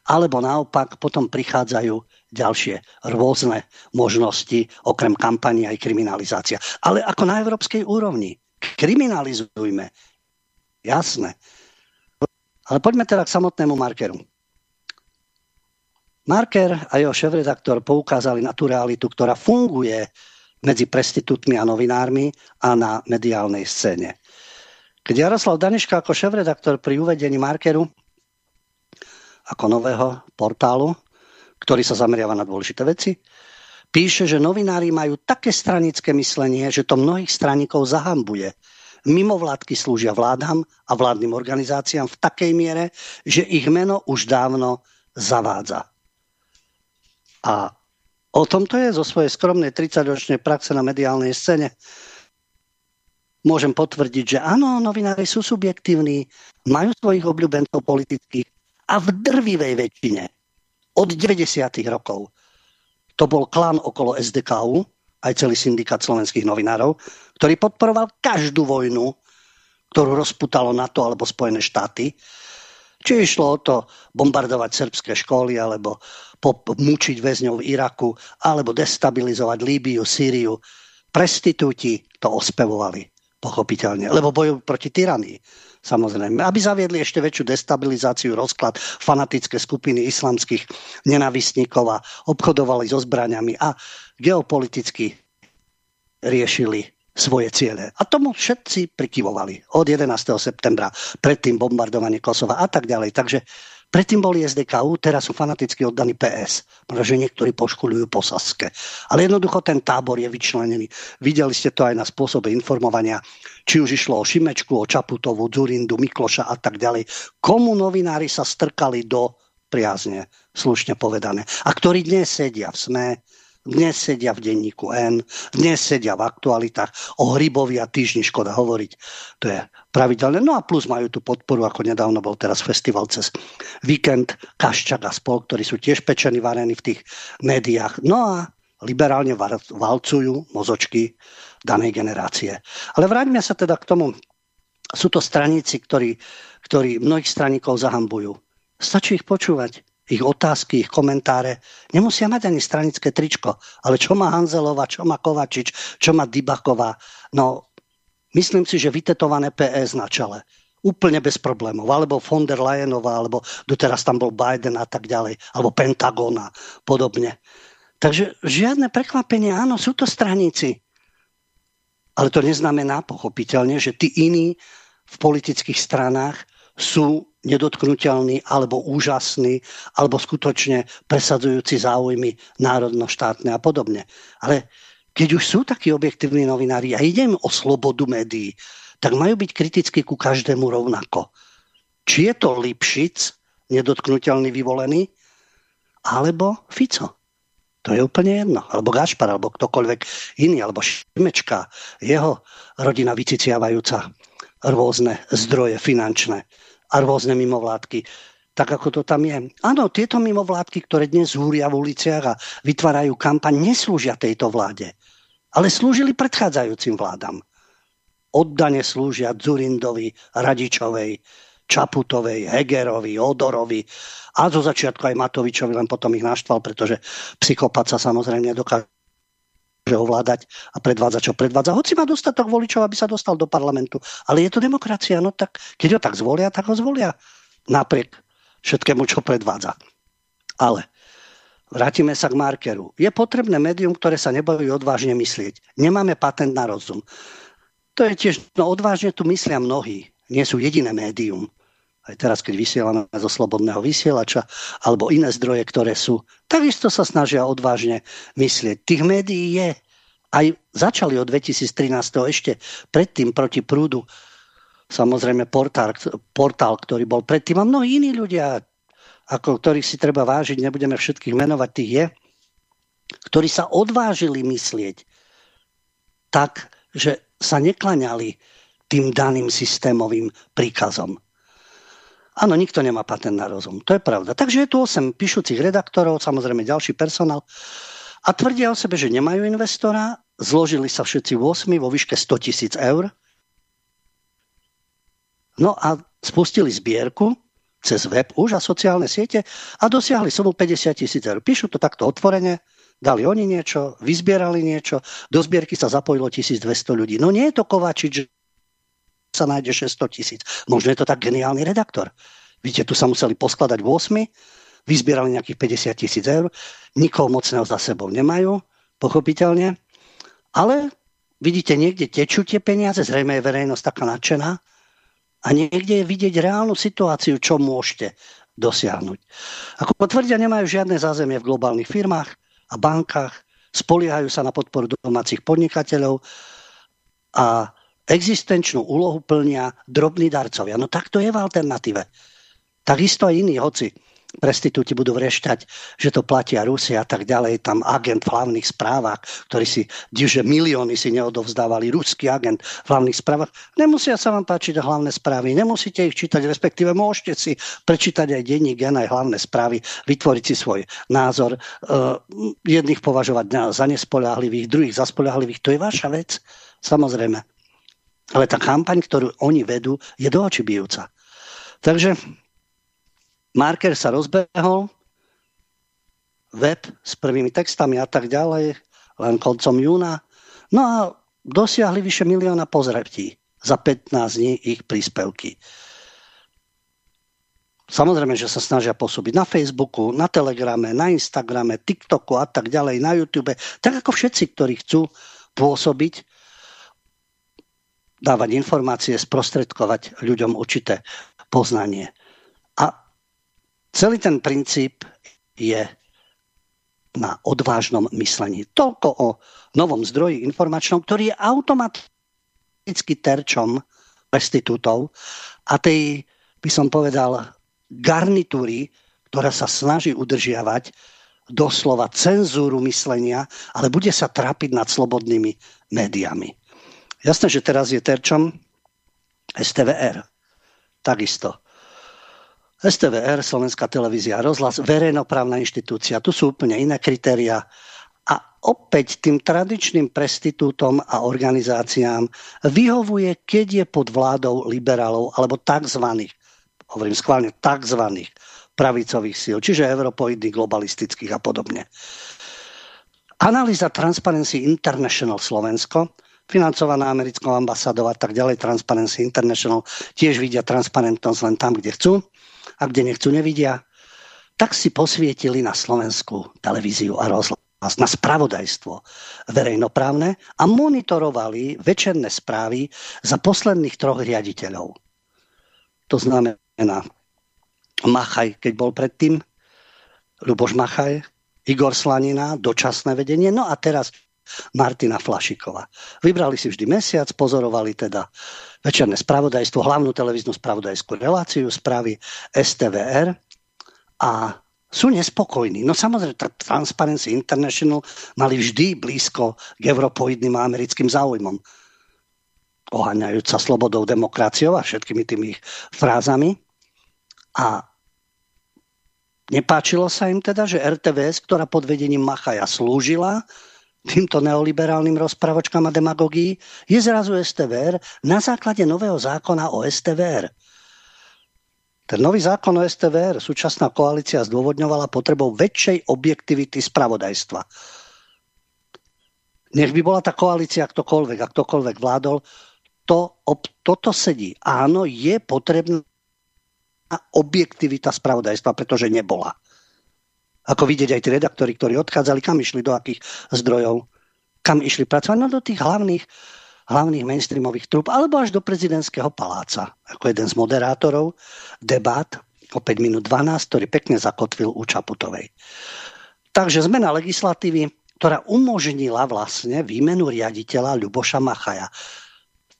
alebo naopak potom prichádzajú ďalšie rôzne možnosti, okrem kampanii aj kriminalizácia. Ale ako na európskej úrovni. Kriminalizujme. Jasné. Ale poďme teda k samotnému markeru. Marker a jeho šéf-redaktor poukázali na tú realitu, ktorá funguje medzi prestitútmi a novinármi a na mediálnej scéne. Keď Jaroslav Daneška ako šéf-redaktor pri uvedení Markeru ako nového portálu, ktorý sa zameriava na dôležité veci, píše, že novinári majú také stranické myslenie, že to mnohých straníkov zahambuje. Mimovládky slúžia vládam a vládnym organizáciám v takej miere, že ich meno už dávno zavádza. A o tomto je zo svojej skromnej 30-ročnej praxe na mediálnej scéne. Môžem potvrdiť, že áno, novinári sú subjektívni, majú svojich obľúbencov politických a v drvivej väčšine od 90. rokov to bol klan okolo SDKU, aj celý syndikát slovenských novinárov, ktorý podporoval každú vojnu, ktorú rozputalo NATO alebo Spojené štáty. Či išlo o to bombardovať srbské školy, alebo mučiť väzňov v Iraku alebo destabilizovať Líbiu, Sýriu. Prestitúti to ospevovali, pochopiteľne, lebo bojujú proti tyranii. Samozrejme, aby zaviedli ešte väčšiu destabilizáciu, rozklad fanatické skupiny islamských nenavistníkov a obchodovali so zbraniami a geopoliticky riešili svoje ciele. A tomu všetci prikyvovali od 11. septembra, predtým bombardovanie Kosova a tak ďalej. Takže Predtým boli SDKU, teraz sú fanaticky oddaní PS. Možno, že niektorí poškolujú po Saske. Ale jednoducho ten tábor je vyčlenený. Videli ste to aj na spôsobe informovania, či už išlo o Šimečku, o Čaputovu, Zurindu, Mikloša a tak ďalej. Komu novinári sa strkali do priazne, slušne povedané. A ktorí dnes sedia v SME, dnes sedia v denníku N, dnes sedia v aktualitách. O Hrybovi a týždni škoda hovoriť. To je pravidelné. No a plus majú tu podporu, ako nedávno bol teraz festival cez víkend Kaščak a spol, ktorí sú tiež pečení, varení v tých médiách. No a liberálne valcujú mozočky danej generácie. Ale vráťme sa teda k tomu. Sú to straníci, ktorí, ktorí mnohých straníkov zahambujú. Stačí ich počúvať ich otázky, ich komentáre. Nemusia mať ani stranické tričko. Ale čo má Hanzelová, čo má Kovačič, čo má Dybaková. No, myslím si, že vytetované PS na čele. Úplne bez problémov. Alebo von der Leyenová, alebo doteraz tam bol Biden a tak ďalej. Alebo Pentagon a podobne. Takže žiadne prekvapenie, áno, sú to straníci. Ale to neznamená pochopiteľne, že tí iní v politických stranách sú nedotknutelní alebo úžasní alebo skutočne presadzujúci záujmy národno-štátne a podobne. Ale keď už sú takí objektívni novinári a idem o slobodu médií, tak majú byť kritickí ku každému rovnako. Či je to Lipšic, nedotknutelný vyvolený, alebo Fico. To je úplne jedno. Alebo Gašpar, alebo ktokoľvek iný, alebo Šimečka, jeho rodina vyciciavajúca rôzne zdroje finančné a rôzne mimovládky tak ako to tam je. Áno, tieto mimovládky, ktoré dnes húria v uliciach a vytvárajú kampaň, neslúžia tejto vláde, ale slúžili predchádzajúcim vládam. Oddane slúžia Zurindovi, Radičovej, Čaputovej, Hegerovi, Odorovi a zo začiatku aj Matovičovi, len potom ich naštval, pretože psychopat sa samozrejme dokáže ovládať a predvádza, čo predvádza. Hoci má dostatok voličov, aby sa dostal do parlamentu. Ale je to demokracia, no tak keď ho tak zvolia, tak ho zvolia. Napriek všetkému, čo predvádza. Ale vrátime sa k markeru. Je potrebné médium, ktoré sa nebojí odvážne myslieť. Nemáme patent na rozum. To je tiež, no odvážne tu myslia mnohí. Nie sú jediné médium aj teraz, keď vysielame zo slobodného vysielača, alebo iné zdroje, ktoré sú, takisto sa snažia odvážne myslieť. Tých médií je. Aj začali od 2013. ešte predtým proti prúdu. Samozrejme portál, portál, ktorý bol predtým a mnohí iní ľudia, ako ktorých si treba vážiť, nebudeme všetkých menovať, tých je, ktorí sa odvážili myslieť tak, že sa neklaňali tým daným systémovým príkazom. Áno, nikto nemá patent na rozum. To je pravda. Takže je tu 8 píšucich redaktorov, samozrejme ďalší personál. A tvrdia o sebe, že nemajú investora. Zložili sa všetci 8 vo výške 100 tisíc eur. No a spustili zbierku cez web už a sociálne siete a dosiahli sumu 50 tisíc eur. Píšu to takto otvorene, dali oni niečo, vyzbierali niečo, do zbierky sa zapojilo 1200 ľudí. No nie je to Kovačič, sa nájde 600 tisíc. Možno je to tak geniálny redaktor. Vidíte, tu sa museli poskladať v 8, vyzbierali nejakých 50 tisíc eur, nikoho mocného za sebou nemajú, pochopiteľne, ale vidíte, niekde tečú tie peniaze, zrejme je verejnosť taká nadšená a niekde je vidieť reálnu situáciu, čo môžete dosiahnuť. Ako potvrdia, nemajú žiadne zázemie v globálnych firmách a bankách, spoliehajú sa na podporu domácich podnikateľov a existenčnú úlohu plnia drobní darcovia. No tak to je v alternatíve. Takisto aj iní, hoci prestitúti budú vrešťať, že to platia Rusia a tak ďalej. Tam agent v hlavných správach, ktorý si, že milióny si neodovzdávali, ruský agent v hlavných správach. Nemusia sa vám páčiť hlavné správy, nemusíte ich čítať, respektíve môžete si prečítať aj denní gen, aj hlavné správy, vytvoriť si svoj názor. Uh, jedných považovať za nespoľahlivých, druhých za spoľahlivých. To je vaša vec, samozrejme. Ale tá kampaň, ktorú oni vedú, je do očí bijúca. Takže marker sa rozbehol, web s prvými textami a tak ďalej, len koncom júna. No a dosiahli vyše milióna pozretí za 15 dní ich príspevky. Samozrejme, že sa snažia pôsobiť na Facebooku, na Telegrame, na Instagrame, TikToku a tak ďalej, na YouTube, tak ako všetci, ktorí chcú pôsobiť dávať informácie, sprostredkovať ľuďom určité poznanie. A Celý ten princíp je na odvážnom myslení. Toľko o novom zdroji informačnom, ktorý je automaticky terčom restitútov a tej, by som povedal, garnitúry, ktorá sa snaží udržiavať doslova cenzúru myslenia, ale bude sa trápiť nad slobodnými médiami. Jasné, že teraz je terčom STVR. Takisto. STVR, Slovenská televízia, rozhlas, verejnoprávna inštitúcia. Tu sú úplne iné kritéria. A opäť tým tradičným prestitútom a organizáciám vyhovuje, keď je pod vládou liberálov alebo tzv. hovorím schválne tzv. pravicových síl, čiže europoidných, globalistických a podobne. Analýza Transparency International Slovensko financovaná americkou ambasádou a tak ďalej, Transparency International, tiež vidia transparentnosť len tam, kde chcú a kde nechcú, nevidia. Tak si posvietili na slovenskú televíziu a rozhlas na spravodajstvo verejnoprávne a monitorovali večerné správy za posledných troch riaditeľov. To znamená Machaj, keď bol predtým, Luboš Machaj, Igor Slanina, dočasné vedenie, no a teraz Martina Flašikova. Vybrali si vždy mesiac, pozorovali teda večerné spravodajstvo, hlavnú televíznu spravodajskú reláciu, správy STVR a sú nespokojní. No samozrejme, Transparency International mali vždy blízko k europoidným a americkým záujmom. Oháňajúc sa slobodou, demokraciou a všetkými tými frázami. A nepáčilo sa im teda, že RTVS, ktorá pod vedením Machaja slúžila týmto neoliberálnym rozpravočkám a demagogii, je zrazu STVR na základe nového zákona o STVR. Ten nový zákon o STVR súčasná koalícia zdôvodňovala potrebou väčšej objektivity spravodajstva. Nech by bola tá koalícia ktokoľvek a ktokoľvek vládol, to, ob, toto sedí. Áno, je potrebná objektivita spravodajstva, pretože nebola. Ako vidieť aj tí redaktori, ktorí odchádzali, kam išli, do akých zdrojov, kam išli pracovať, no do tých hlavných, hlavných mainstreamových trup, alebo až do prezidentského paláca, ako jeden z moderátorov debát o 5 minút 12, ktorý pekne zakotvil u Čaputovej. Takže zmena legislatívy, ktorá umožnila vlastne výmenu riaditeľa Ľuboša Machaja.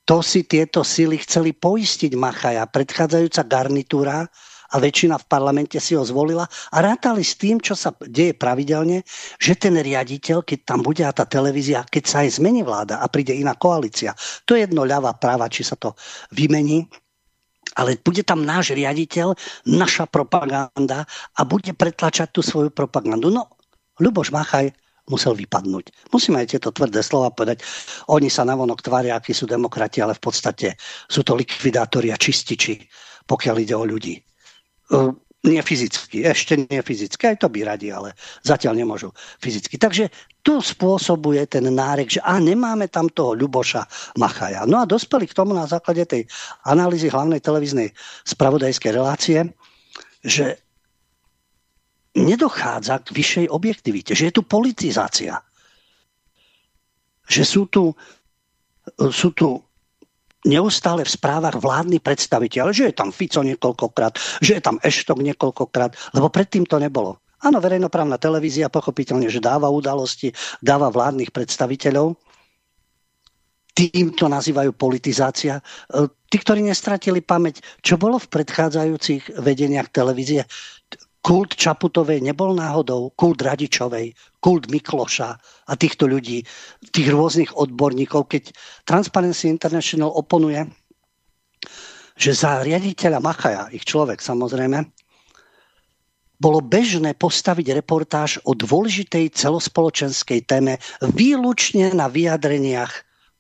To si tieto sily chceli poistiť Machaja. Predchádzajúca garnitúra a väčšina v parlamente si ho zvolila a rátali s tým, čo sa deje pravidelne, že ten riaditeľ, keď tam bude a tá televízia, keď sa aj zmení vláda a príde iná koalícia, to je jedno ľava, práva, či sa to vymení, ale bude tam náš riaditeľ, naša propaganda a bude pretlačať tú svoju propagandu. No, Ľuboš Machaj musel vypadnúť. Musíme aj tieto tvrdé slova povedať. Oni sa navonok tvária, akí sú demokrati, ale v podstate sú to likvidátori a čističi, pokiaľ ide o ľudí nie fyzicky, ešte nie fyzicky, aj to by radi, ale zatiaľ nemôžu fyzicky. Takže tu spôsobuje ten nárek, že a nemáme tam toho Ľuboša Machaja. No a dospeli k tomu na základe tej analýzy hlavnej televíznej spravodajskej relácie, že nedochádza k vyššej objektivite, že je tu politizácia. Že sú tu, sú tu neustále v správach vládny predstaviteľ, že je tam Fico niekoľkokrát, že je tam Eštok niekoľkokrát, lebo predtým to nebolo. Áno, verejnoprávna televízia pochopiteľne, že dáva udalosti, dáva vládnych predstaviteľov. Tým to nazývajú politizácia. E, tí, ktorí nestratili pamäť, čo bolo v predchádzajúcich vedeniach televízie, kult Čaputovej nebol náhodou, kult Radičovej, kult Mikloša a týchto ľudí, tých rôznych odborníkov, keď Transparency International oponuje, že za riaditeľa Machaja, ich človek samozrejme, bolo bežné postaviť reportáž o dôležitej celospoločenskej téme výlučne na vyjadreniach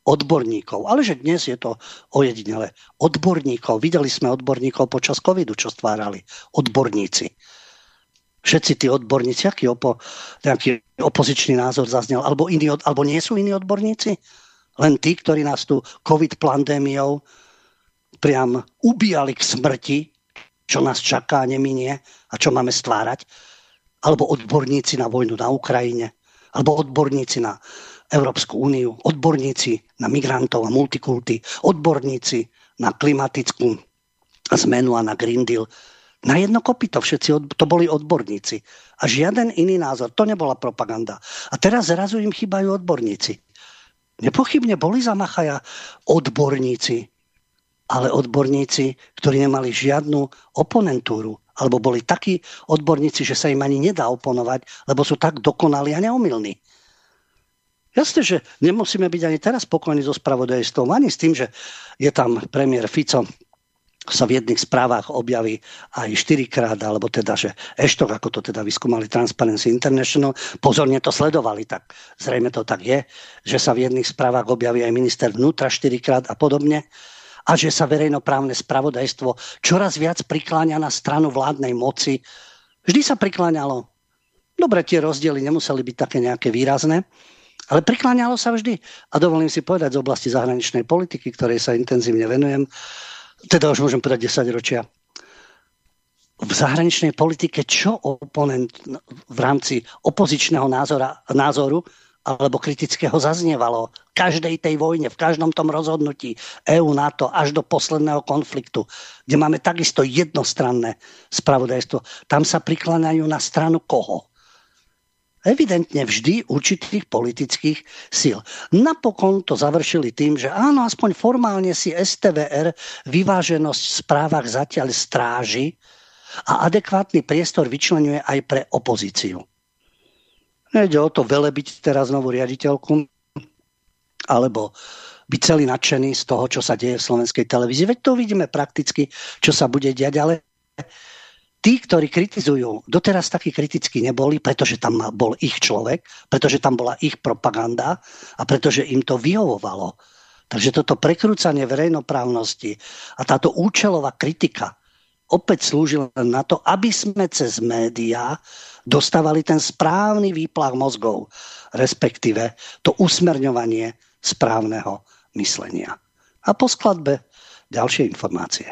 odborníkov. Ale že dnes je to ojedinele odborníkov. Videli sme odborníkov počas covidu, čo stvárali. Odborníci všetci tí odborníci, aký opo, nejaký opozičný názor zaznel, alebo, iní, alebo nie sú iní odborníci? Len tí, ktorí nás tu COVID pandémiou priam ubíjali k smrti, čo nás čaká, neminie a čo máme stvárať? Alebo odborníci na vojnu na Ukrajine? Alebo odborníci na Európsku úniu? Odborníci na migrantov a multikulty? Odborníci na klimatickú zmenu a na Green Deal? Na jedno kopito všetci, to boli odborníci. A žiaden iný názor, to nebola propaganda. A teraz zrazu im chýbajú odborníci. Nepochybne boli za Machaja odborníci, ale odborníci, ktorí nemali žiadnu oponentúru, alebo boli takí odborníci, že sa im ani nedá oponovať, lebo sú tak dokonalí a neomilní. Jasne, že nemusíme byť ani teraz spokojní so spravodajstvom, ani s tým, že je tam premiér Fico, sa v jedných správach objaví aj štyrikrát, alebo teda, že Eštok, ako to teda vyskúmali Transparency International, pozorne to sledovali, tak zrejme to tak je, že sa v jedných správach objaví aj minister vnútra štyrikrát a podobne a že sa verejnoprávne spravodajstvo čoraz viac prikláňa na stranu vládnej moci. Vždy sa prikláňalo. Dobre, tie rozdiely nemuseli byť také nejaké výrazné, ale prikláňalo sa vždy. A dovolím si povedať z oblasti zahraničnej politiky, ktorej sa intenzívne venujem, teda už môžem povedať 10 ročia, v zahraničnej politike, čo oponent v rámci opozičného názora, názoru alebo kritického zaznievalo v každej tej vojne, v každom tom rozhodnutí EU, NATO až do posledného konfliktu, kde máme takisto jednostranné spravodajstvo. Tam sa prikláňajú na stranu koho? Evidentne vždy určitých politických síl. Napokon to završili tým, že áno, aspoň formálne si STVR vyváženosť v správach zatiaľ stráži a adekvátny priestor vyčlenuje aj pre opozíciu. Nejde o to velebiť teraz novú riaditeľku, alebo byť celý nadšený z toho, čo sa deje v slovenskej televízii. Veď to vidíme prakticky, čo sa bude diať, ale tí, ktorí kritizujú, doteraz takí kriticky neboli, pretože tam bol ich človek, pretože tam bola ich propaganda a pretože im to vyhovovalo. Takže toto prekrúcanie verejnoprávnosti a táto účelová kritika opäť slúži len na to, aby sme cez médiá dostávali ten správny výplach mozgov, respektíve to usmerňovanie správneho myslenia. A po skladbe ďalšie informácie.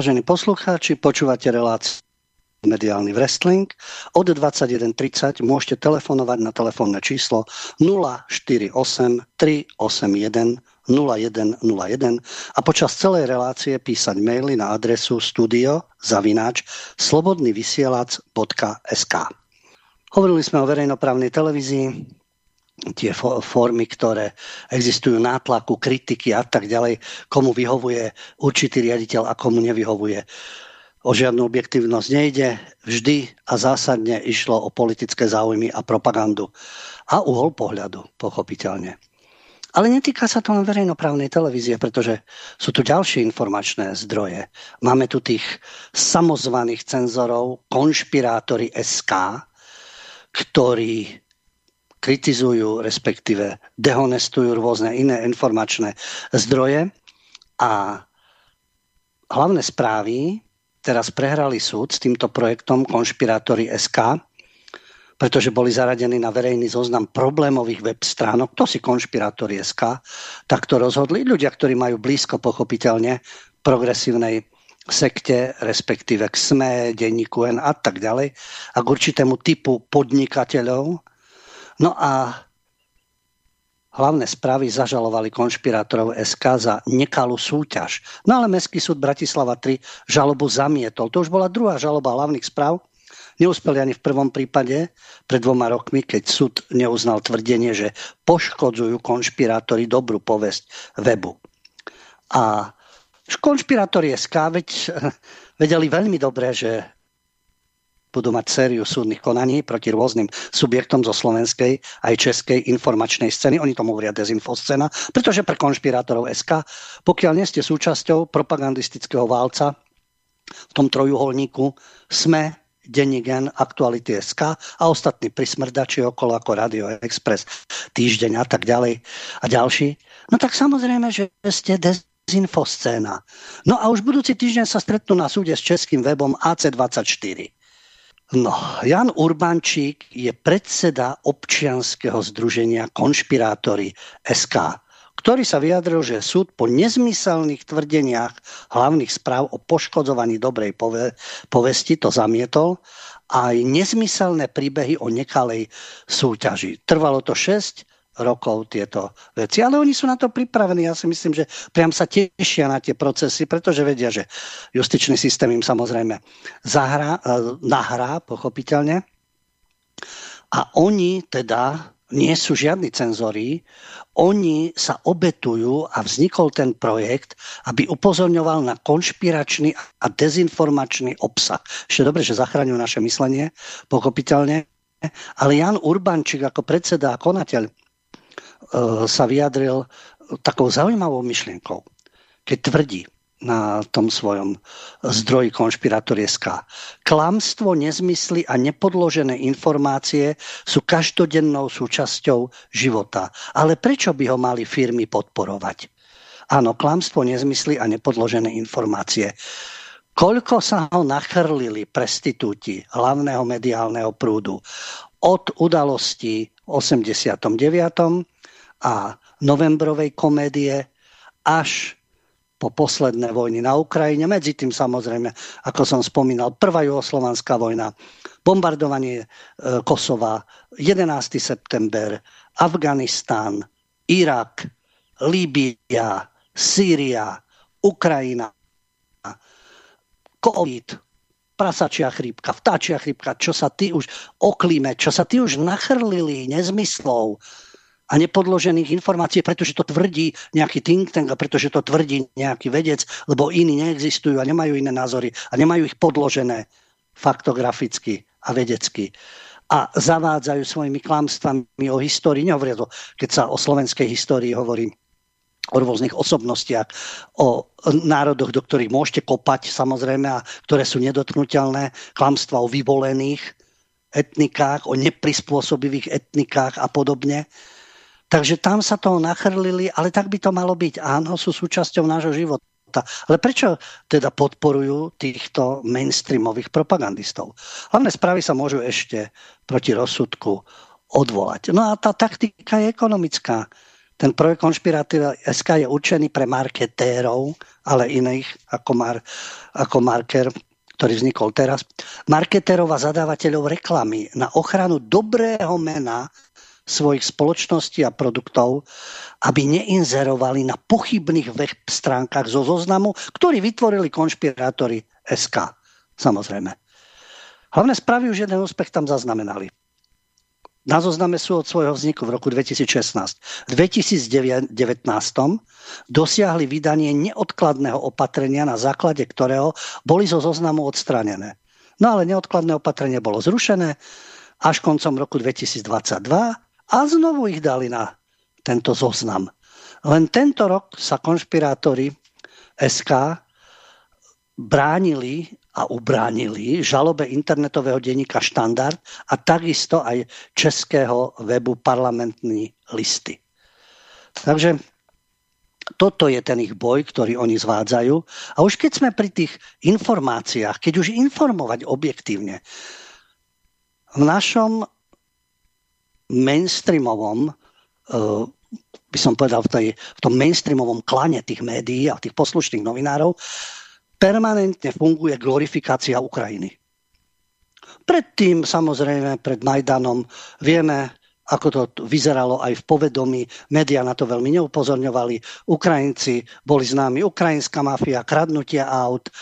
Vážení poslucháči, počúvate reláciu mediálny wrestling. Od 21.30 môžete telefonovať na telefónne číslo 048 381 0101 a počas celej relácie písať maily na adresu studio zavináč slobodnyvysielac.sk Hovorili sme o verejnoprávnej televízii, tie formy, ktoré existujú, nátlaku, kritiky a tak ďalej, komu vyhovuje určitý riaditeľ a komu nevyhovuje. O žiadnu objektívnosť nejde, vždy a zásadne išlo o politické záujmy a propagandu. A uhol pohľadu, pochopiteľne. Ale netýka sa to len verejnoprávnej televízie, pretože sú tu ďalšie informačné zdroje. Máme tu tých samozvaných cenzorov, konšpirátori SK, ktorí kritizujú, respektíve dehonestujú rôzne iné informačné zdroje. A hlavné správy teraz prehrali súd s týmto projektom Konšpirátory SK, pretože boli zaradení na verejný zoznam problémových web stránok, to si Konšpirátory SK, tak to rozhodli. Ľudia, ktorí majú blízko pochopiteľne progresívnej sekte, respektíve k SME, denníku N a tak ďalej. A k určitému typu podnikateľov, No a hlavné správy zažalovali konšpirátorov SK za nekalú súťaž. No ale Mestský súd Bratislava 3 žalobu zamietol. To už bola druhá žaloba hlavných správ. Neúspeli ani v prvom prípade pred dvoma rokmi, keď súd neuznal tvrdenie, že poškodzujú konšpirátori dobrú povesť webu. A konšpirátori SK veď, (laughs) vedeli veľmi dobre, že budú mať sériu súdnych konaní proti rôznym subjektom zo slovenskej aj českej informačnej scény. Oni tomu hovoria dezinfoscéna, pretože pre konšpirátorov SK, pokiaľ nie ste súčasťou propagandistického válca v tom trojuholníku, sme denní gen, aktuality SK a ostatní prismrdači okolo ako Radio Express, Týždeň a tak ďalej a ďalší. No tak samozrejme, že ste dezinfoscéna. No a už budúci týždeň sa stretnú na súde s českým webom AC24. No, Jan Urbančík je predseda občianského združenia Konšpirátory SK, ktorý sa vyjadril, že súd po nezmyselných tvrdeniach hlavných správ o poškodzovaní dobrej pove- povesti to zamietol aj nezmyselné príbehy o nekalej súťaži. Trvalo to 6 rokov tieto veci. Ale oni sú na to pripravení. Ja si myslím, že priam sa tešia na tie procesy, pretože vedia, že justičný systém im samozrejme zahrá, e, nahrá, pochopiteľne. A oni teda nie sú žiadni cenzori, oni sa obetujú a vznikol ten projekt, aby upozorňoval na konšpiračný a dezinformačný obsah. Ešte dobre, že zachraňujú naše myslenie, pochopiteľne. Ale Jan Urbančík ako predseda a konateľ sa vyjadril takou zaujímavou myšlienkou, keď tvrdí na tom svojom zdroji konšpiratorieska. Klamstvo, nezmysly a nepodložené informácie sú každodennou súčasťou života. Ale prečo by ho mali firmy podporovať? Áno, klamstvo, nezmysly a nepodložené informácie. Koľko sa ho nachrlili prestitúti hlavného mediálneho prúdu od udalostí 89 a novembrovej komédie až po posledné vojny na Ukrajine. Medzi tým samozrejme, ako som spomínal, prvá juhoslovanská vojna, bombardovanie e, Kosova, 11. september, Afganistán, Irak, Líbia, Sýria, Ukrajina, COVID, prasačia chrípka, vtáčia chrípka, čo sa ty už o klíme, čo sa ty už nachrlili nezmyslov, a nepodložených informácií, pretože to tvrdí nejaký think tank a pretože to tvrdí nejaký vedec, lebo iní neexistujú a nemajú iné názory a nemajú ich podložené faktograficky a vedecky a zavádzajú svojimi klamstvami o histórii. Nehovoria to, keď sa o slovenskej histórii hovorí o rôznych osobnostiach, o národoch, do ktorých môžete kopať samozrejme a ktoré sú nedotknutelné, klamstva o vyvolených etnikách, o neprispôsobivých etnikách a podobne. Takže tam sa toho nachrlili, ale tak by to malo byť. Áno, sú súčasťou nášho života. Ale prečo teda podporujú týchto mainstreamových propagandistov? Hlavné správy sa môžu ešte proti rozsudku odvolať. No a tá taktika je ekonomická. Ten projekt Konšpiratíva SK je určený pre marketérov, ale iných ako, mar, ako marker, ktorý vznikol teraz. Marketérov a zadávateľov reklamy na ochranu dobrého mena svojich spoločností a produktov, aby neinzerovali na pochybných web stránkach zo zoznamu, ktorý vytvorili konšpirátori SK. Samozrejme. Hlavné správy už jeden úspech tam zaznamenali. Na zozname sú od svojho vzniku v roku 2016. V 2019 dosiahli vydanie neodkladného opatrenia, na základe ktorého boli zo zoznamu odstranené. No ale neodkladné opatrenie bolo zrušené až koncom roku 2022 a znovu ich dali na tento zoznam. Len tento rok sa konšpirátori SK bránili a ubránili žalobe internetového denníka Štandard a takisto aj českého webu parlamentní listy. Takže toto je ten ich boj, ktorý oni zvádzajú. A už keď sme pri tých informáciách, keď už informovať objektívne, v našom mainstreamovom, eh, by som povedal, v, tej, v tom mainstreamovom klane tých médií a tých poslušných novinárov, permanentne funguje glorifikácia Ukrajiny. Predtým, samozrejme, pred Majdanom, vieme, ako to vyzeralo aj v povedomí. Média na to veľmi neupozorňovali. Ukrajinci boli známi. Ukrajinská mafia, kradnutie aut, e,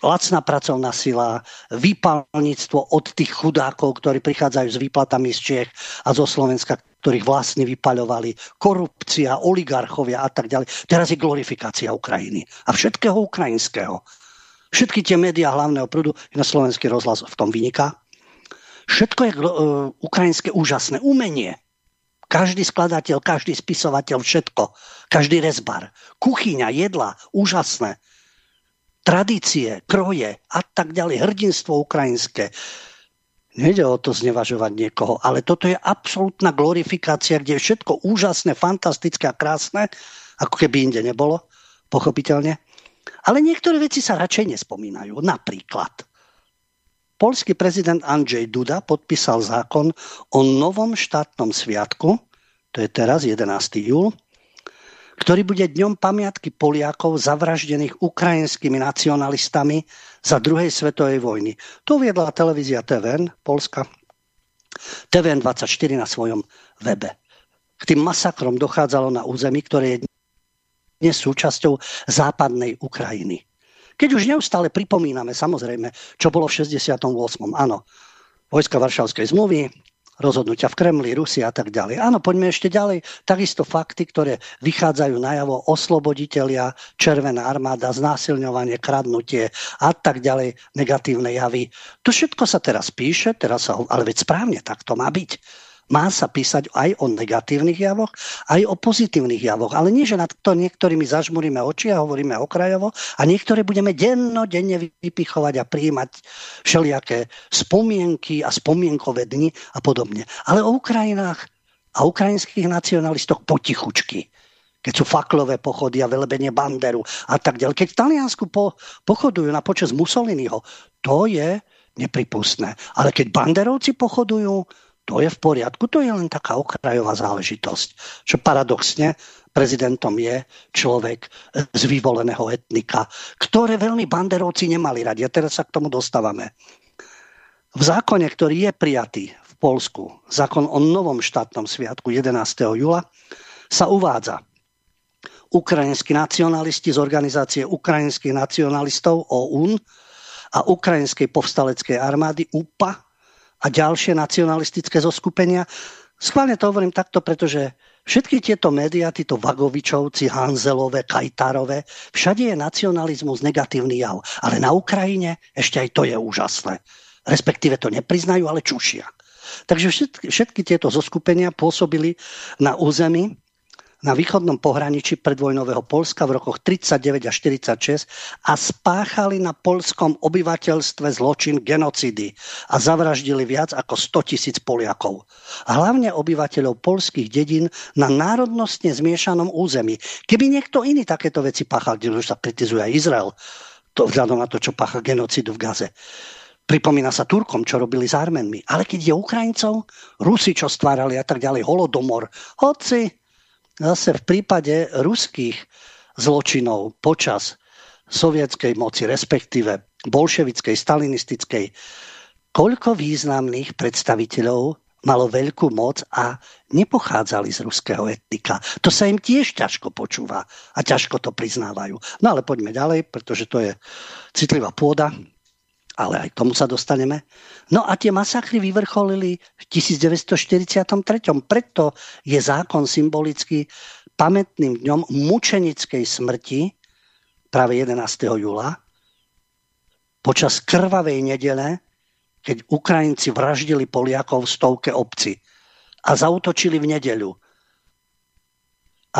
lacná pracovná sila, výpalníctvo od tých chudákov, ktorí prichádzajú s výplatami z Čech a zo Slovenska, ktorých vlastne vypaľovali, korupcia, oligarchovia a tak ďalej. Teraz je glorifikácia Ukrajiny a všetkého ukrajinského. Všetky tie médiá hlavného prúdu, na slovenský rozhlas v tom vyniká. Všetko je uh, ukrajinské úžasné. Umenie. Každý skladateľ, každý spisovateľ, všetko. Každý rezbar. Kuchyňa, jedla, úžasné. Tradície, kroje a tak ďalej. Hrdinstvo ukrajinské Nejde o to znevažovať niekoho, ale toto je absolútna glorifikácia, kde je všetko úžasné, fantastické a krásne, ako keby inde nebolo, pochopiteľne. Ale niektoré veci sa radšej nespomínajú. Napríklad, polský prezident Andrzej Duda podpísal zákon o novom štátnom sviatku, to je teraz 11. júl, ktorý bude dňom pamiatky Poliakov zavraždených ukrajinskými nacionalistami za druhej svetovej vojny. To viedla televízia TVN, Polska, TVN24 na svojom webe. K tým masakrom dochádzalo na území, ktoré je dnes súčasťou západnej Ukrajiny. Keď už neustále pripomíname, samozrejme, čo bolo v 68. Áno, vojska Varšavskej zmluvy, rozhodnutia v Kremli, Rusi a tak ďalej. Áno, poďme ešte ďalej. Takisto fakty, ktoré vychádzajú najavo, osloboditeľia, Červená armáda, znásilňovanie, kradnutie a tak ďalej, negatívne javy. To všetko sa teraz píše, teraz sa, ale veď správne tak to má byť. Má sa písať aj o negatívnych javoch, aj o pozitívnych javoch. Ale nie, že na to niektorými zažmuríme oči a hovoríme okrajovo a niektoré budeme denne vypichovať a prijímať všelijaké spomienky a spomienkové dni a podobne. Ale o Ukrajinách a ukrajinských nacionalistoch potichučky keď sú faklové pochody a velebenie banderu a tak ďalej. Keď v Taliansku po, pochodujú na počas Mussoliniho, to je nepripustné. Ale keď banderovci pochodujú, to je v poriadku, to je len taká okrajová záležitosť. Čo paradoxne prezidentom je človek z vyvoleného etnika, ktoré veľmi banderovci nemali radi. A teraz sa k tomu dostávame. V zákone, ktorý je prijatý v Polsku, zákon o novom štátnom sviatku 11. júla, sa uvádza, ukrajinskí nacionalisti z organizácie ukrajinských nacionalistov OUN a Ukrajinskej povstaleckej armády UPA a ďalšie nacionalistické zoskupenia. Schválne to hovorím takto, pretože všetky tieto médiá, títo Vagovičovci, Hanzelové, Kajtárové, všade je nacionalizmus negatívny jav. Ale na Ukrajine ešte aj to je úžasné. Respektíve to nepriznajú, ale čušia. Takže všetky, všetky tieto zoskupenia pôsobili na území na východnom pohraničí predvojnového Polska v rokoch 39 a 46 a spáchali na polskom obyvateľstve zločin genocidy a zavraždili viac ako 100 tisíc Poliakov. Hlavne obyvateľov polských dedín na národnostne zmiešanom území. Keby niekto iný takéto veci páchal, kde sa kritizuje Izrael, to vzhľadom na to, čo pácha genocidu v Gaze. Pripomína sa Turkom, čo robili s Armenmi. Ale keď je Ukrajincov, Rusi, čo stvárali a tak ďalej, holodomor, hoci zase v prípade ruských zločinov počas sovietskej moci, respektíve bolševickej, stalinistickej, koľko významných predstaviteľov malo veľkú moc a nepochádzali z ruského etnika. To sa im tiež ťažko počúva a ťažko to priznávajú. No ale poďme ďalej, pretože to je citlivá pôda, ale aj k tomu sa dostaneme. No a tie masakry vyvrcholili v 1943. Preto je zákon symbolicky pamätným dňom mučenickej smrti práve 11. júla počas krvavej nedele, keď Ukrajinci vraždili Poliakov v stovke obci a zautočili v nedeľu,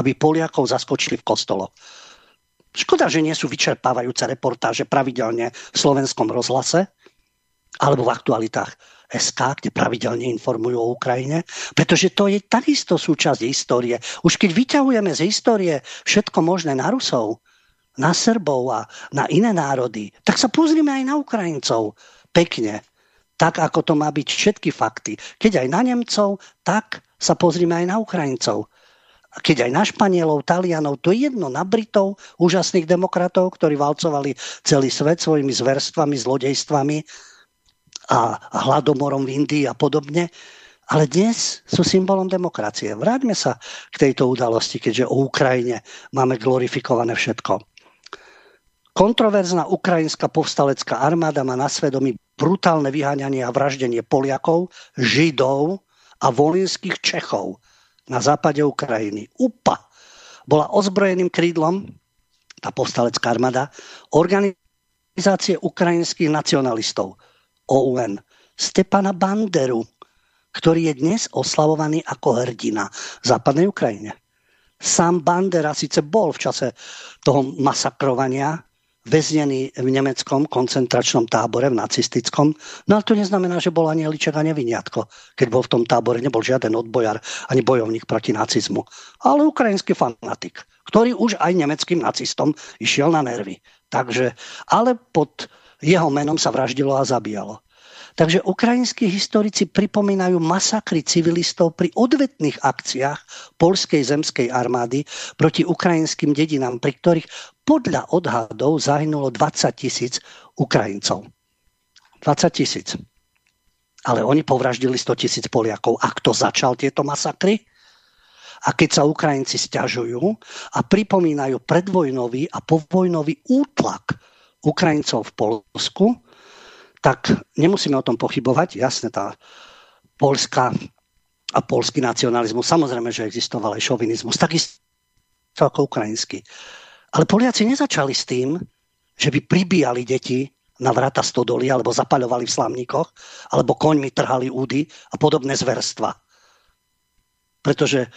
aby Poliakov zaskočili v kostolo. Škoda, že nie sú vyčerpávajúce reportáže pravidelne v slovenskom rozhlase alebo v aktualitách SK, kde pravidelne informujú o Ukrajine, pretože to je takisto súčasť histórie. Už keď vyťahujeme z histórie všetko možné na Rusov, na Srbov a na iné národy, tak sa pozrime aj na Ukrajincov. Pekne. Tak, ako to má byť všetky fakty. Keď aj na Nemcov, tak sa pozrime aj na Ukrajincov. Keď aj na Španielov, Talianov, to je jedno na Britov, úžasných demokratov, ktorí valcovali celý svet svojimi zverstvami, zlodejstvami a hladomorom v Indii a podobne. Ale dnes sú symbolom demokracie. Vráťme sa k tejto udalosti, keďže o Ukrajine máme glorifikované všetko. Kontroverzná ukrajinská povstalecká armáda má na svedomí brutálne vyháňanie a vraždenie Poliakov, Židov a volinských Čechov na západe Ukrajiny. UPA bola ozbrojeným krídlom, tá povstalecká armáda, organizácie ukrajinských nacionalistov, OUN, Stepana Banderu, ktorý je dnes oslavovaný ako hrdina v západnej Ukrajine. Sám Bandera síce bol v čase toho masakrovania väznený v nemeckom koncentračnom tábore, v nacistickom. No ale to neznamená, že bol ani Eliček a neviniatko, keď bol v tom tábore, nebol žiaden odbojar ani bojovník proti nacizmu. Ale ukrajinský fanatik, ktorý už aj nemeckým nacistom išiel na nervy. Takže, ale pod jeho menom sa vraždilo a zabíjalo. Takže ukrajinskí historici pripomínajú masakry civilistov pri odvetných akciách polskej zemskej armády proti ukrajinským dedinám, pri ktorých podľa odhadov zahynulo 20 tisíc Ukrajincov. 20 tisíc. Ale oni povraždili 100 tisíc Poliakov. A kto začal tieto masakry? A keď sa Ukrajinci stiažujú a pripomínajú predvojnový a povojnový útlak Ukrajincov v Polsku, tak nemusíme o tom pochybovať. Jasne, tá polská a polský nacionalizmus, samozrejme, že existoval aj šovinizmus, takisto ako ukrajinský. Ale Poliaci nezačali s tým, že by pribíjali deti na vrata stodoly alebo zapaľovali v slamníkoch, alebo koňmi trhali údy a podobné zverstva. Pretože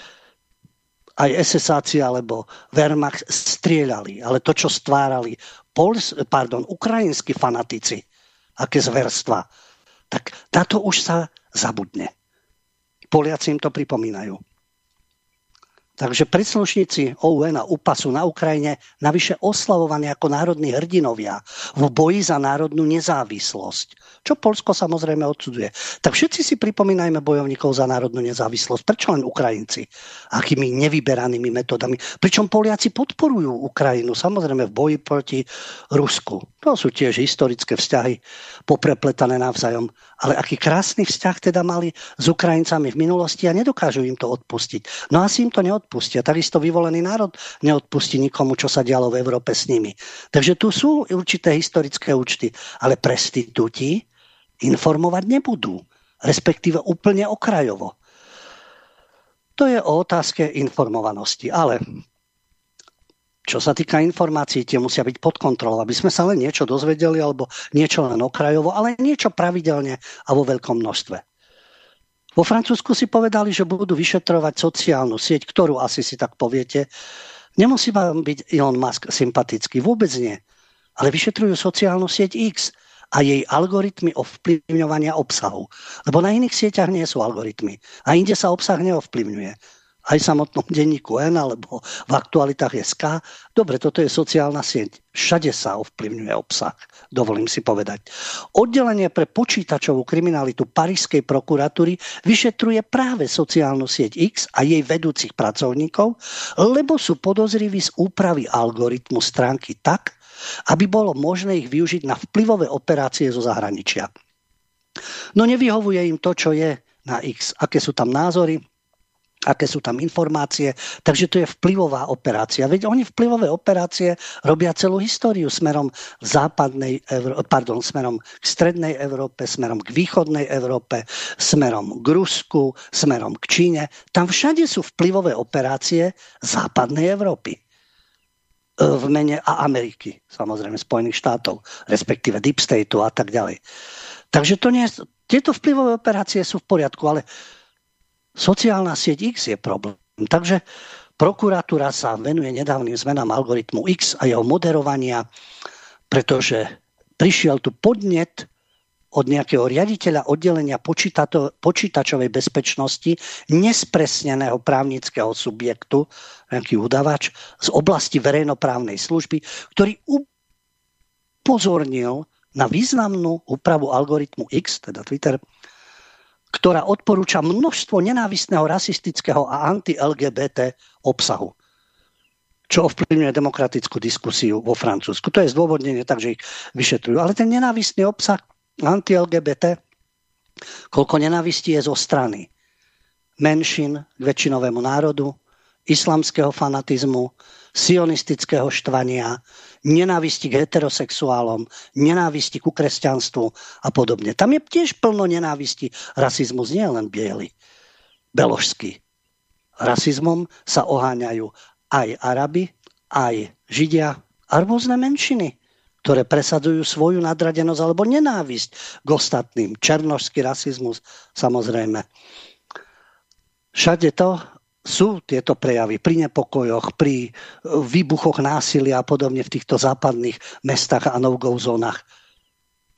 aj SSáci alebo Wehrmacht strieľali, ale to, čo stvárali Pols, pardon, ukrajinskí fanatici, aké zverstva, tak na to už sa zabudne. Poliaci im to pripomínajú. Takže príslušníci OUN a UPA sú na Ukrajine navyše oslavovaní ako národní hrdinovia v boji za národnú nezávislosť, čo Polsko samozrejme odsudzuje. Tak všetci si pripomínajme bojovníkov za národnú nezávislosť. Prečo len Ukrajinci? Akými nevyberanými metodami? Pričom Poliaci podporujú Ukrajinu samozrejme v boji proti Rusku. To sú tiež historické vzťahy poprepletané navzájom. Ale aký krásny vzťah teda mali s Ukrajincami v minulosti a nedokážu im to odpustiť. No asi im to neodpustia. Takisto vyvolený národ neodpustí nikomu, čo sa dialo v Európe s nimi. Takže tu sú určité historické účty. Ale prestitúti informovať nebudú. Respektíve úplne okrajovo. To je o otázke informovanosti. Ale čo sa týka informácií, tie musia byť pod kontrolou, aby sme sa len niečo dozvedeli, alebo niečo len okrajovo, ale niečo pravidelne a vo veľkom množstve. Vo Francúzsku si povedali, že budú vyšetrovať sociálnu sieť, ktorú asi si tak poviete. Nemusí vám byť Elon Musk sympatický, vôbec nie. Ale vyšetrujú sociálnu sieť X a jej algoritmy ovplyvňovania obsahu. Lebo na iných sieťach nie sú algoritmy. A inde sa obsah neovplyvňuje. Aj samotnom denníku N alebo v aktualitách SK. Dobre, toto je sociálna sieť. Všade sa ovplyvňuje obsah, dovolím si povedať. Oddelenie pre počítačovú kriminalitu Parískej prokuratúry vyšetruje práve sociálnu sieť X a jej vedúcich pracovníkov, lebo sú podozriví z úpravy algoritmu stránky tak, aby bolo možné ich využiť na vplyvové operácie zo zahraničia. No nevyhovuje im to, čo je na X, aké sú tam názory, aké sú tam informácie. Takže to je vplyvová operácia. Veď oni vplyvové operácie robia celú históriu smerom západnej, pardon, smerom k strednej Európe, smerom k východnej Európe, smerom k Rusku, smerom k Číne. Tam všade sú vplyvové operácie západnej Európy e, v mene a Ameriky, samozrejme Spojených štátov, respektíve Deep Stateu a tak ďalej. Takže to nie, tieto vplyvové operácie sú v poriadku, ale Sociálna sieť X je problém. Takže prokuratúra sa venuje nedávnym zmenám algoritmu X a jeho moderovania, pretože prišiel tu podnet od nejakého riaditeľa oddelenia počítačovej bezpečnosti nespresneného právnického subjektu, nejaký udavač z oblasti verejnoprávnej služby, ktorý upozornil na významnú úpravu algoritmu X, teda Twitter, ktorá odporúča množstvo nenávistného, rasistického a anti-LGBT obsahu čo ovplyvňuje demokratickú diskusiu vo Francúzsku. To je zdôvodnenie, takže ich vyšetrujú. Ale ten nenávistný obsah anti-LGBT, koľko nenávistí je zo strany menšin k väčšinovému národu, islamského fanatizmu, sionistického štvania, nenávisti k heterosexuálom, nenávisti ku kresťanstvu a podobne. Tam je tiež plno nenávisti. Rasizmus nie je len biely, beložský. Rasizmom sa oháňajú aj Araby, aj Židia a rôzne menšiny, ktoré presadzujú svoju nadradenosť alebo nenávisť k ostatným. Černožský rasizmus, samozrejme. Všade to sú tieto prejavy pri nepokojoch, pri e, výbuchoch násilia a podobne v týchto západných mestách a no-go zónach.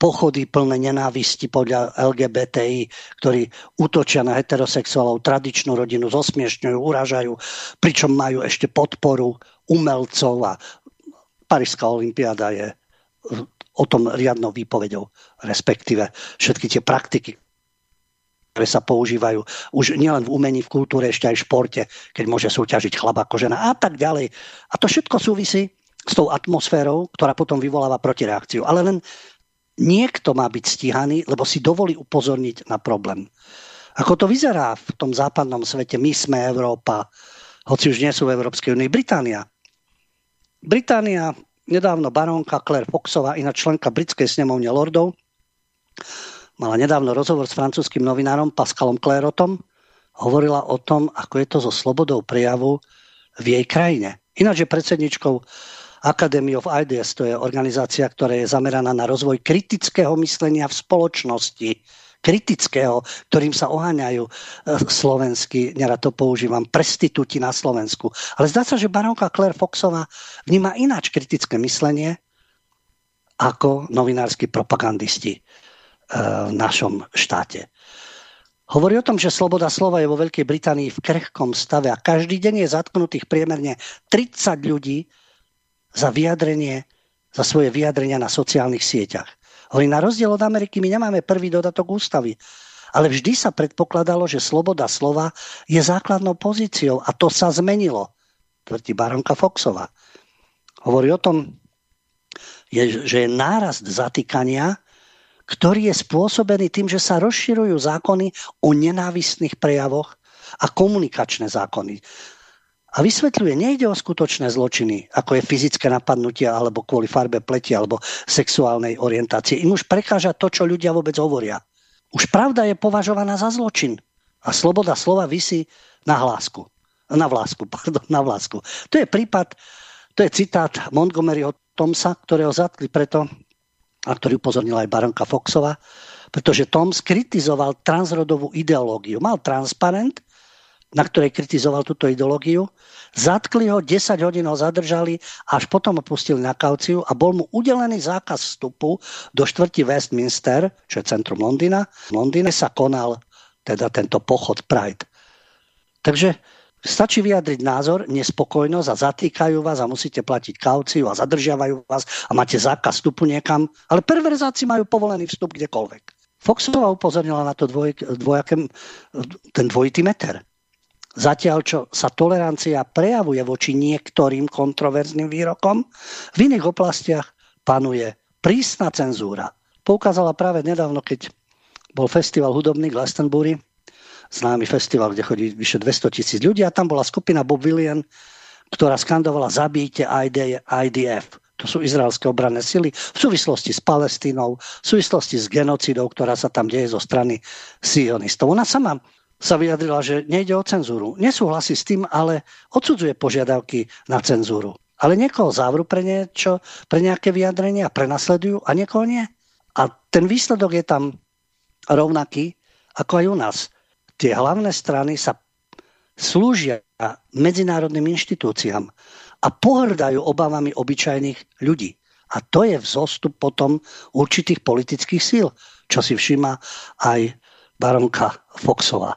Pochody plné nenávisti podľa LGBTI, ktorí útočia na heterosexuálov, tradičnú rodinu, zosmiešňujú, uražajú, pričom majú ešte podporu umelcov a Parížská olimpiáda je o tom riadnou výpovedou, respektíve všetky tie praktiky, ktoré sa používajú už nielen v umení, v kultúre, ešte aj v športe, keď môže súťažiť chlap ako žena a tak ďalej. A to všetko súvisí s tou atmosférou, ktorá potom vyvoláva protireakciu. Ale len niekto má byť stíhaný, lebo si dovolí upozorniť na problém. Ako to vyzerá v tom západnom svete? My sme Európa, hoci už nie sú v Európskej únii. Británia. Británia, nedávno barónka Claire Foxová, iná členka britskej snemovne lordov, mala nedávno rozhovor s francúzským novinárom Pascalom Klérotom. Hovorila o tom, ako je to so slobodou prejavu v jej krajine. Ináč je predsedničkou Academy of Ideas, to je organizácia, ktorá je zameraná na rozvoj kritického myslenia v spoločnosti, kritického, ktorým sa oháňajú e, slovenský, nerad to používam, prestitúti na Slovensku. Ale zdá sa, že baronka Claire Foxová vníma ináč kritické myslenie ako novinársky propagandisti v našom štáte. Hovorí o tom, že sloboda slova je vo Veľkej Británii v krehkom stave a každý deň je zatknutých priemerne 30 ľudí za vyjadrenie, za svoje vyjadrenia na sociálnych sieťach. Hovorí, na rozdiel od Ameriky my nemáme prvý dodatok ústavy, ale vždy sa predpokladalo, že sloboda slova je základnou pozíciou a to sa zmenilo, tvrdí baronka Foxová. Hovorí o tom, že je nárast zatýkania ktorý je spôsobený tým, že sa rozširujú zákony o nenávistných prejavoch a komunikačné zákony. A vysvetľuje, nejde o skutočné zločiny, ako je fyzické napadnutie alebo kvôli farbe pleti alebo sexuálnej orientácie. Im už prekáža to, čo ľudia vôbec hovoria. Už pravda je považovaná za zločin. A sloboda slova vysí na hlásku. Na vlásku, (laughs) pardon, na vlásku. To je prípad, to je citát Montgomeryho Tomsa, ktorého zatkli preto, a ktorý upozornila aj baronka Foxova, pretože Tom skritizoval transrodovú ideológiu. Mal transparent, na ktorej kritizoval túto ideológiu, zatkli ho, 10 hodín ho zadržali, až potom ho pustili na kauciu a bol mu udelený zákaz vstupu do štvrti Westminster, čo je centrum Londýna. V Londýne sa konal teda tento pochod Pride. Takže Stačí vyjadriť názor, nespokojnosť a zatýkajú vás a musíte platiť kauciu a zadržiavajú vás a máte zákaz vstupu niekam, ale perverzáci majú povolený vstup kdekoľvek. Foxová upozornila na to dvoj, dvojaké, ten dvojitý meter. Zatiaľ, čo sa tolerancia prejavuje voči niektorým kontroverzným výrokom, v iných oblastiach panuje prísna cenzúra. Poukázala práve nedávno, keď bol festival hudobný Glastonbury, známy festival, kde chodí vyše 200 tisíc ľudí a tam bola skupina Bob William, ktorá skandovala zabíjte IDF. To sú izraelské obranné sily v súvislosti s Palestínou, v súvislosti s genocidou, ktorá sa tam deje zo strany sionistov. Ona sama sa vyjadrila, že nejde o cenzúru. Nesúhlasí s tým, ale odsudzuje požiadavky na cenzúru. Ale niekoho závru pre niečo, pre nejaké vyjadrenia prenasledujú a niekoho nie. A ten výsledok je tam rovnaký ako aj u nás tie hlavné strany sa slúžia medzinárodným inštitúciám a pohrdajú obavami obyčajných ľudí. A to je vzostup potom určitých politických síl, čo si všíma aj baronka Foxová.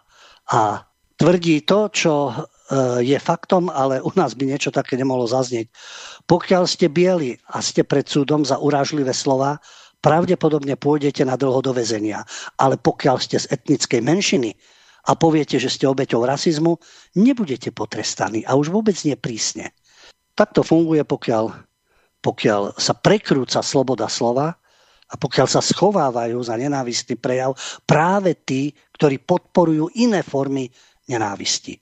A tvrdí to, čo e, je faktom, ale u nás by niečo také nemohlo zaznieť. Pokiaľ ste bieli a ste pred súdom za urážlivé slova, pravdepodobne pôjdete na dlho do väzenia. Ale pokiaľ ste z etnickej menšiny, a poviete, že ste obeťou rasizmu, nebudete potrestaní a už vôbec nie prísne. Tak to funguje, pokiaľ, pokiaľ sa prekrúca sloboda slova a pokiaľ sa schovávajú za nenávistný prejav práve tí, ktorí podporujú iné formy nenávisti.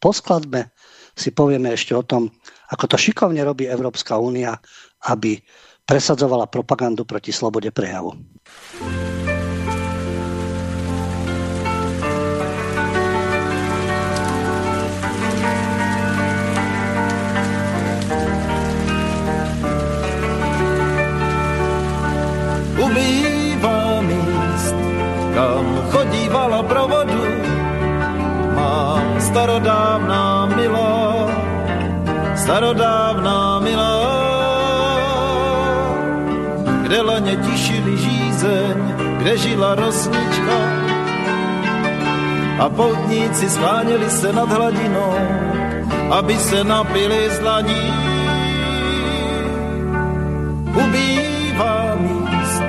Po skladbe si povieme ešte o tom, ako to šikovne robí Európska únia, aby presadzovala propagandu proti slobode prejavu. Starodávná milá, starodávná milá, kde laně tišili žízeň, kde žila rosnička a poutníci skláněli se nad hladinou, aby se napili z dlaní. Ubývá míst,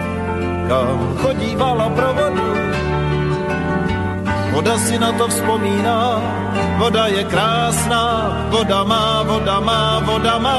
kam chodívala provodu. Voda si na to vzpomíná, voda je krásná, voda má, voda má, voda má,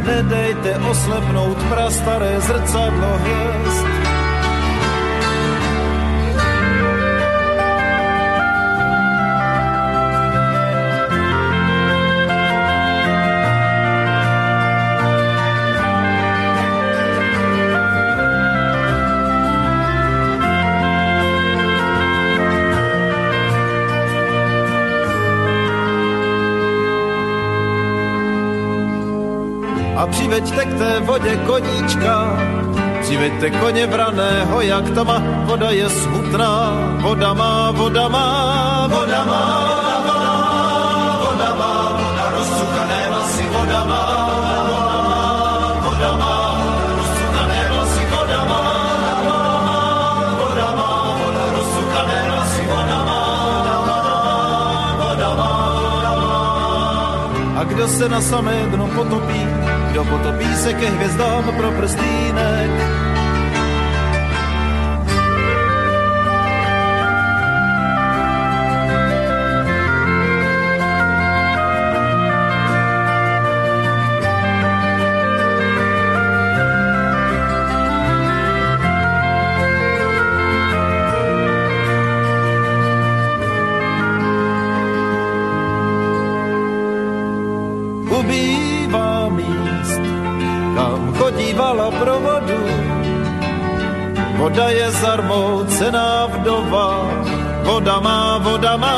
nedejte oslepnout prastaré zrcadlo hvězd. A přiveďte k té vodě koníčka. Přiveďte koně vraného, jak tma, voda je smutná, voda má, voda má, voda má, voda má, voda má, voda rozcukané vlasy, voda má, voda má, voda má, voda má, voda rozcukané vlasy, voda má, voda má, voda má. A kdo se na samé dno potopí, kdo potopí se ke hvězdám pro prstýnek. Voda je zarmoucená vdova, voda má, voda má,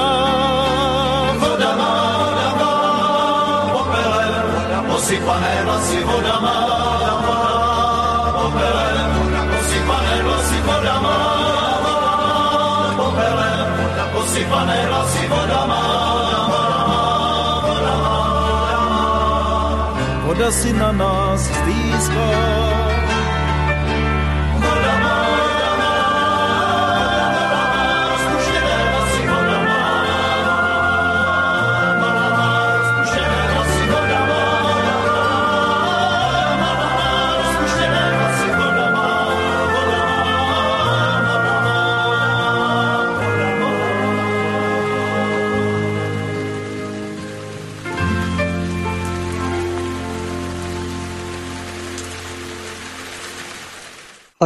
voda má, voda má, popelem, posypané vlasy, voda má, voda posypané vlasy, voda má, voda posypané vlasy, voda má, voda voda si na nás stýská.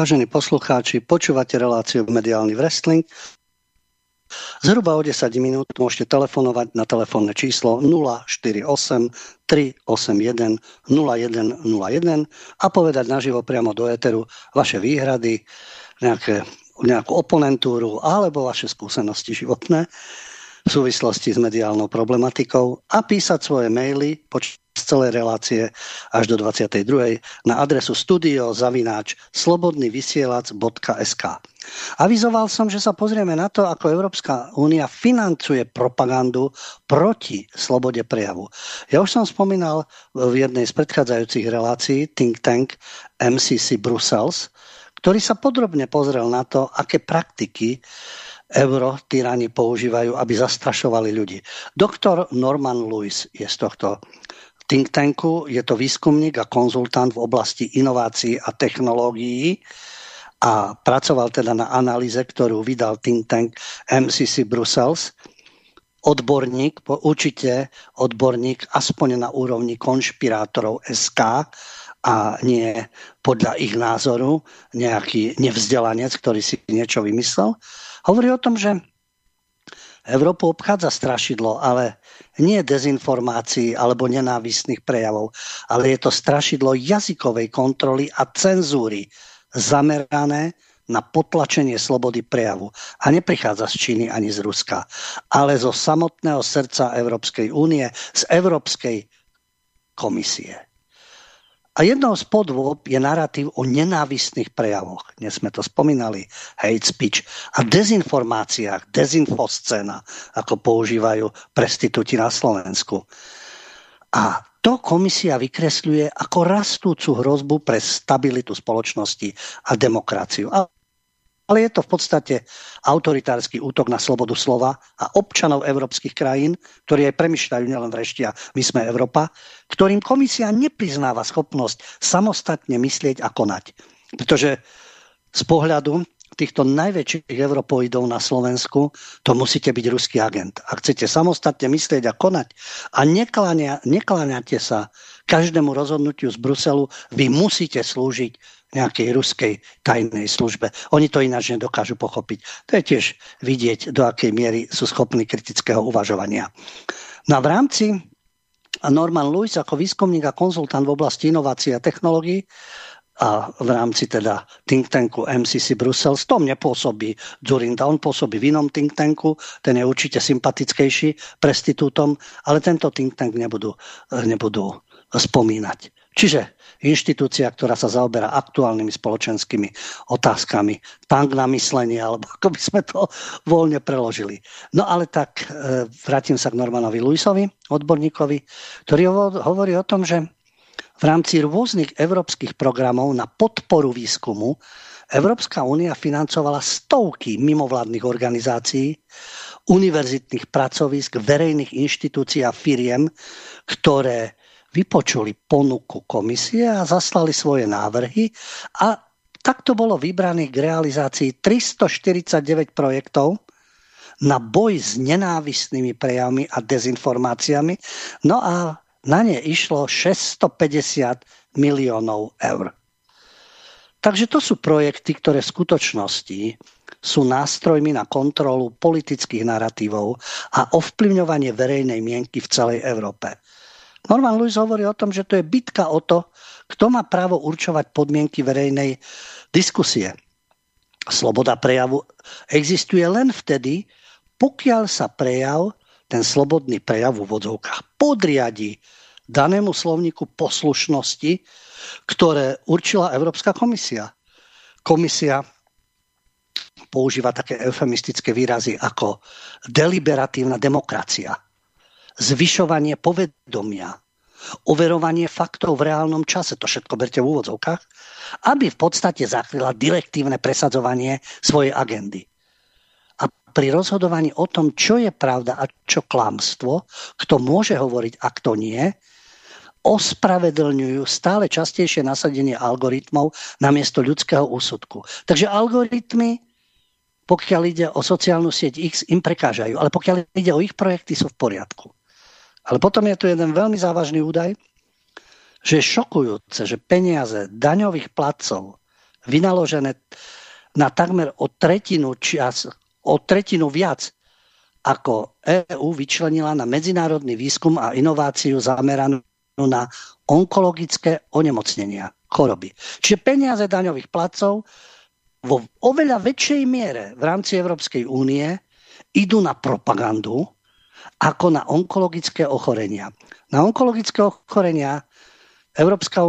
Vážení poslucháči, počúvate reláciu Mediálny wrestling. Zhruba o 10 minút môžete telefonovať na telefónne číslo 048 381 0101 a povedať naživo priamo do éteru vaše výhrady, nejaké, nejakú oponentúru alebo vaše skúsenosti životné v súvislosti s mediálnou problematikou a písať svoje maily počas celej relácie až do 22. na adresu studiozavináč slobodnyvysielac.sk Avizoval som, že sa pozrieme na to, ako Európska únia financuje propagandu proti slobode prejavu. Ja už som spomínal v jednej z predchádzajúcich relácií Think Tank MCC Brussels, ktorý sa podrobne pozrel na to, aké praktiky euro tyrani používajú, aby zastrašovali ľudí. Doktor Norman Lewis je z tohto think tanku, je to výskumník a konzultant v oblasti inovácií a technológií a pracoval teda na analýze, ktorú vydal think tank MCC Brussels. Odborník, určite odborník aspoň na úrovni konšpirátorov SK a nie podľa ich názoru nejaký nevzdelanec, ktorý si niečo vymyslel. Hovorí o tom, že Európu obchádza strašidlo, ale nie dezinformácií alebo nenávistných prejavov, ale je to strašidlo jazykovej kontroly a cenzúry zamerané na potlačenie slobody prejavu. A neprichádza z Číny ani z Ruska, ale zo samotného srdca Európskej únie, z Európskej komisie. A jednou z podôb je narratív o nenávistných prejavoch. Dnes sme to spomínali, hate speech a dezinformáciách, dezinfoscéna, ako používajú prestitúti na Slovensku. A to komisia vykresľuje ako rastúcu hrozbu pre stabilitu spoločnosti a demokraciu. A ale je to v podstate autoritársky útok na slobodu slova a občanov európskych krajín, ktorí aj premyšľajú, nielen vreštia, my sme Európa, ktorým komisia nepriznáva schopnosť samostatne myslieť a konať. Pretože z pohľadu týchto najväčších europoidov na Slovensku, to musíte byť ruský agent. Ak chcete samostatne myslieť a konať a nekláňate sa každému rozhodnutiu z Bruselu, vy musíte slúžiť nejakej ruskej tajnej službe. Oni to ináč nedokážu pochopiť. To je tiež vidieť, do akej miery sú schopní kritického uvažovania. No v rámci Norman Lewis ako výskumník a konzultant v oblasti inovácií a technológií a v rámci teda think tanku MCC Brussels. Tom nepôsobí Zurinda, on pôsobí v inom think tanku, ten je určite sympatickejší prestitútom, ale tento think tank nebudú, nebudú spomínať. Čiže inštitúcia, ktorá sa zaoberá aktuálnymi spoločenskými otázkami. Tank na myslenie, alebo ako by sme to voľne preložili. No ale tak e, vrátim sa k Normanovi Luisovi, odborníkovi, ktorý hovorí o tom, že v rámci rôznych európskych programov na podporu výskumu Európska únia financovala stovky mimovládnych organizácií, univerzitných pracovisk, verejných inštitúcií a firiem, ktoré vypočuli ponuku komisie a zaslali svoje návrhy a takto bolo vybraných k realizácii 349 projektov na boj s nenávistnými prejavmi a dezinformáciami. No a na ne išlo 650 miliónov eur. Takže to sú projekty, ktoré v skutočnosti sú nástrojmi na kontrolu politických narratívov a ovplyvňovanie verejnej mienky v celej Európe. Norman Lewis hovorí o tom, že to je bitka o to, kto má právo určovať podmienky verejnej diskusie. Sloboda prejavu existuje len vtedy, pokiaľ sa prejav, ten slobodný prejav v vodzovkách podriadi danému slovníku poslušnosti, ktoré určila Európska komisia. Komisia používa také eufemistické výrazy ako deliberatívna demokracia, zvyšovanie povedomia, overovanie faktov v reálnom čase, to všetko berte v úvodzovkách, aby v podstate zakryla direktívne presadzovanie svojej agendy. A pri rozhodovaní o tom, čo je pravda a čo klamstvo, kto môže hovoriť a kto nie, ospravedlňujú stále častejšie nasadenie algoritmov namiesto ľudského úsudku. Takže algoritmy, pokiaľ ide o sociálnu sieť X, im prekážajú, ale pokiaľ ide o ich projekty, sú v poriadku. Ale potom je tu jeden veľmi závažný údaj, že je šokujúce, že peniaze daňových placov vynaložené na takmer o tretinu, čas, o tretinu viac ako EÚ vyčlenila na medzinárodný výskum a inováciu zameranú na onkologické onemocnenia, choroby. Čiže peniaze daňových placov vo oveľa väčšej miere v rámci Európskej únie idú na propagandu ako na onkologické ochorenia. Na onkologické ochorenia Európska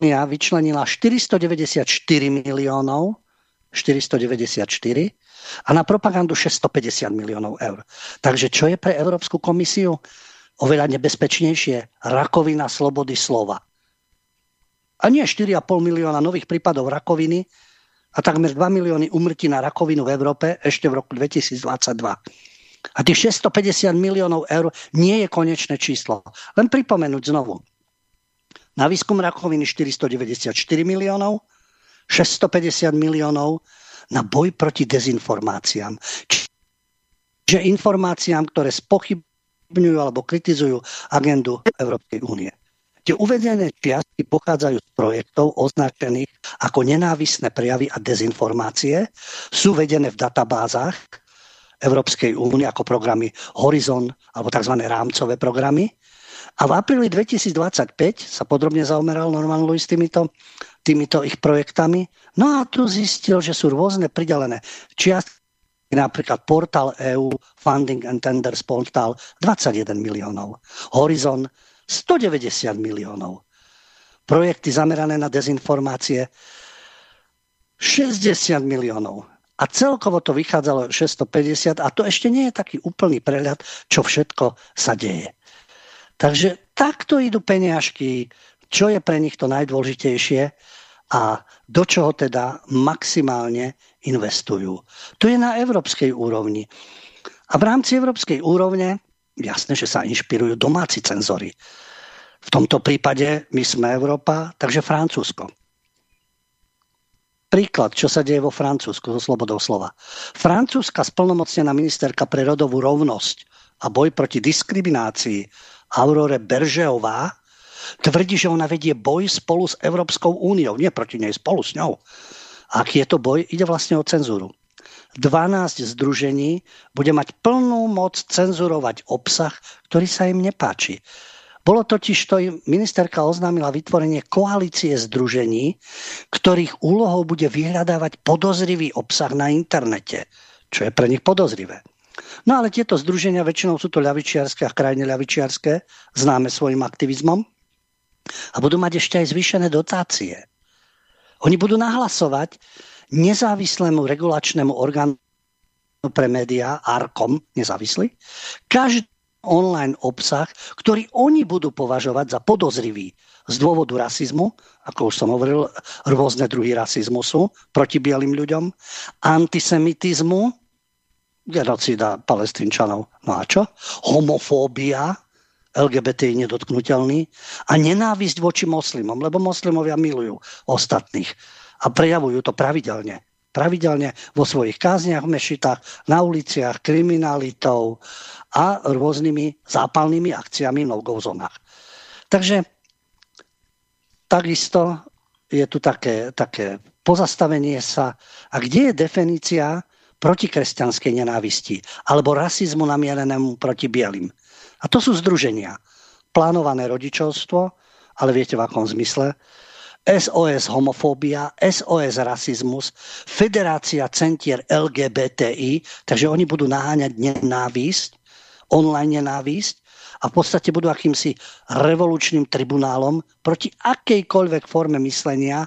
únia vyčlenila 494 miliónov, 494 a na propagandu 650 miliónov eur. Takže čo je pre Európsku komisiu oveľa nebezpečnejšie? Rakovina slobody slova. A nie 4,5 milióna nových prípadov rakoviny a takmer 2 milióny umrtí na rakovinu v Európe ešte v roku 2022. A tých 650 miliónov eur nie je konečné číslo. Len pripomenúť znovu. Na výskum rakoviny 494 miliónov, 650 miliónov na boj proti dezinformáciám. Čiže informáciám, ktoré spochybňujú alebo kritizujú agendu Európskej únie. Tie uvedené čiastky pochádzajú z projektov označených ako nenávisné prejavy a dezinformácie, sú vedené v databázach Európskej únie ako programy Horizon alebo tzv. rámcové programy. A v apríli 2025 sa podrobne zaomeral Norman Lewis týmito, týmito ich projektami. No a tu zistil, že sú rôzne pridelené čiastky napríklad portál EU Funding and Tenders portál 21 miliónov, Horizon 190 miliónov, projekty zamerané na dezinformácie 60 miliónov. A celkovo to vychádzalo 650 a to ešte nie je taký úplný prehľad, čo všetko sa deje. Takže takto idú peniažky, čo je pre nich to najdôležitejšie a do čoho teda maximálne investujú. To je na európskej úrovni. A v rámci európskej úrovne, jasné, že sa inšpirujú domáci cenzory. V tomto prípade my sme Európa, takže Francúzsko. Príklad, čo sa deje vo Francúzsku so slobodou slova. Francúzska splnomocnená ministerka pre rodovú rovnosť a boj proti diskriminácii Aurore Beržeová tvrdí, že ona vedie boj spolu s Európskou úniou, nie proti nej, spolu s ňou. Aký je to boj? Ide vlastne o cenzúru. 12 združení bude mať plnú moc cenzurovať obsah, ktorý sa im nepáči. Bolo totiž to, ministerka oznámila vytvorenie koalície združení, ktorých úlohou bude vyhľadávať podozrivý obsah na internete, čo je pre nich podozrivé. No ale tieto združenia väčšinou sú to ľavičiarské a krajne ľavičiarské, známe svojim aktivizmom a budú mať ešte aj zvýšené dotácie. Oni budú nahlasovať nezávislému regulačnému orgánu pre médiá, ARKOM, nezávislý, každý online obsah, ktorý oni budú považovať za podozrivý z dôvodu rasizmu, ako už som hovoril, rôzne druhy rasizmu sú proti bielým ľuďom, antisemitizmu, genocída palestínčanov, no a čo? Homofóbia, LGBT je nedotknutelný a nenávisť voči moslimom, lebo moslimovia milujú ostatných a prejavujú to pravidelne pravidelne vo svojich kázniach v mešitách, na uliciach, kriminalitou a rôznymi zápalnými akciami v no zónach. Takže takisto je tu také, také pozastavenie sa. A kde je definícia protikresťanskej nenávisti alebo rasizmu namierenému proti bielým? A to sú združenia. Plánované rodičovstvo, ale viete v akom zmysle, SOS homofóbia, SOS rasizmus, Federácia centier LGBTI, takže oni budú naháňať nenávisť, online nenávisť a v podstate budú akýmsi revolučným tribunálom proti akejkoľvek forme myslenia,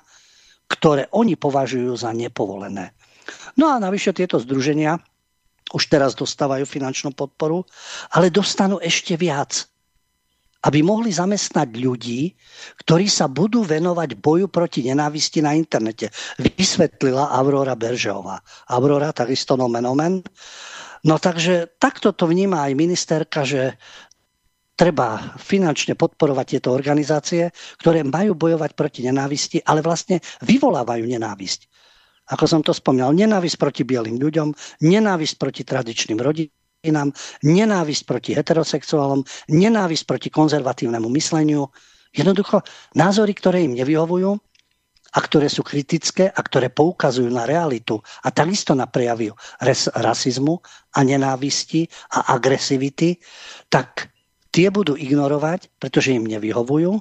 ktoré oni považujú za nepovolené. No a navyše tieto združenia už teraz dostávajú finančnú podporu, ale dostanú ešte viac aby mohli zamestnať ľudí, ktorí sa budú venovať boju proti nenávisti na internete. Vysvetlila Aurora Beržová. Aurora, takisto nomen omen. No takže takto to vníma aj ministerka, že treba finančne podporovať tieto organizácie, ktoré majú bojovať proti nenávisti, ale vlastne vyvolávajú nenávisť. Ako som to spomínal, nenávisť proti bielým ľuďom, nenávisť proti tradičným rodinám, nenávisť proti heterosexuálom, nenávisť proti konzervatívnemu mysleniu. Jednoducho názory, ktoré im nevyhovujú a ktoré sú kritické a ktoré poukazujú na realitu a takisto na prejavy rasizmu a nenávisti a agresivity, tak tie budú ignorovať, pretože im nevyhovujú,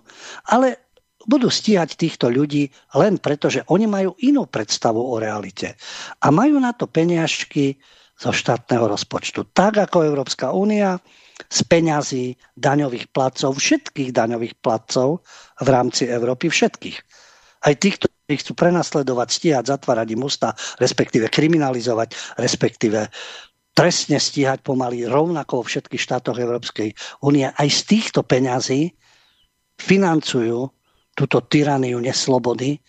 ale budú stíhať týchto ľudí len preto, že oni majú inú predstavu o realite. A majú na to peniažky, zo štátneho rozpočtu. Tak ako Európska únia z peňazí daňových placov, všetkých daňových placov v rámci Európy, všetkých. Aj tých, ktorí chcú prenasledovať, stíhať, zatvárať im ústa, respektíve kriminalizovať, respektíve trestne stíhať pomaly rovnako vo všetkých štátoch Európskej únie. Aj z týchto peňazí financujú túto tyraniu neslobody,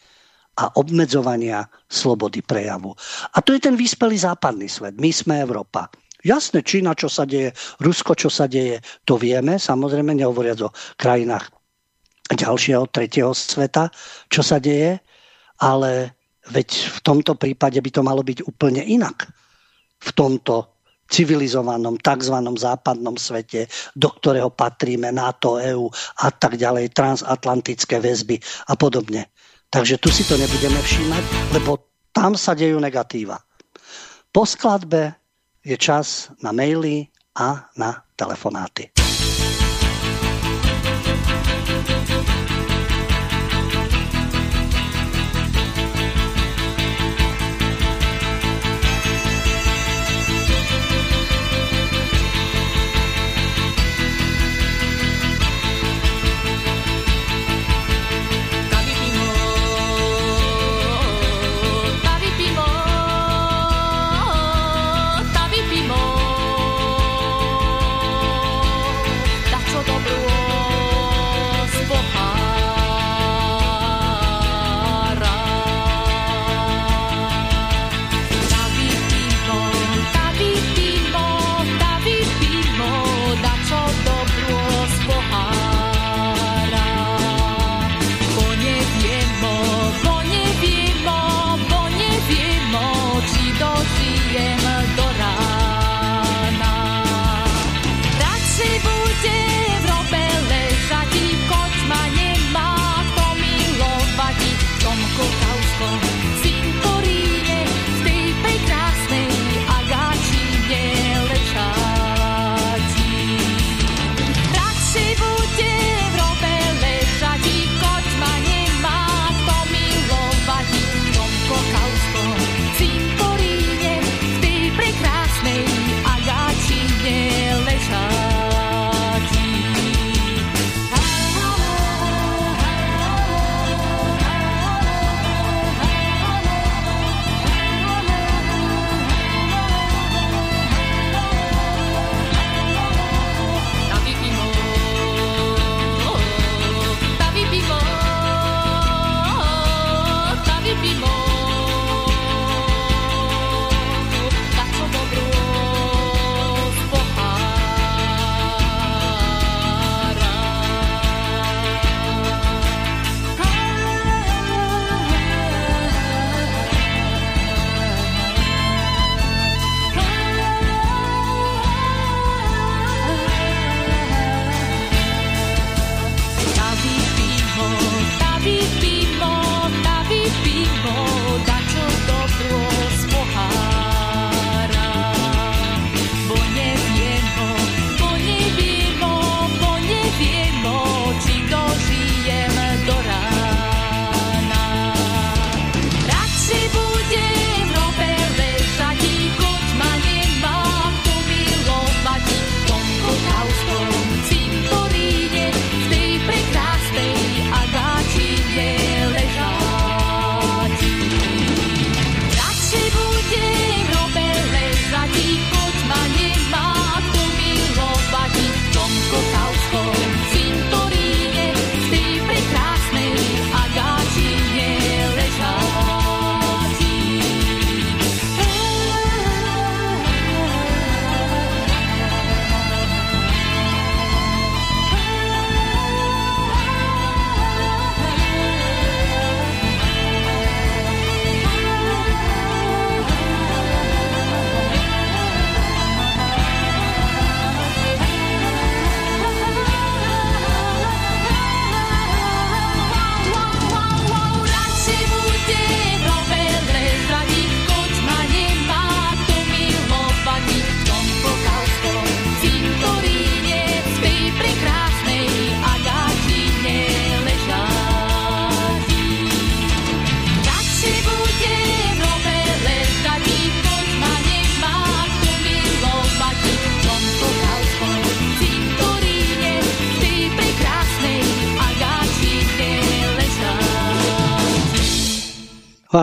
a obmedzovania slobody prejavu. A to je ten vyspelý západný svet. My sme Európa. Jasné, Čína, čo sa deje, Rusko, čo sa deje, to vieme, samozrejme nehovoriac o krajinách ďalšieho, tretieho sveta, čo sa deje, ale veď v tomto prípade by to malo byť úplne inak. V tomto civilizovanom tzv. západnom svete, do ktorého patríme NATO, EU a tak ďalej, transatlantické väzby a podobne. Takže tu si to nebudeme všímať, lebo tam sa dejú negatíva. Po skladbe je čas na maily a na telefonáty.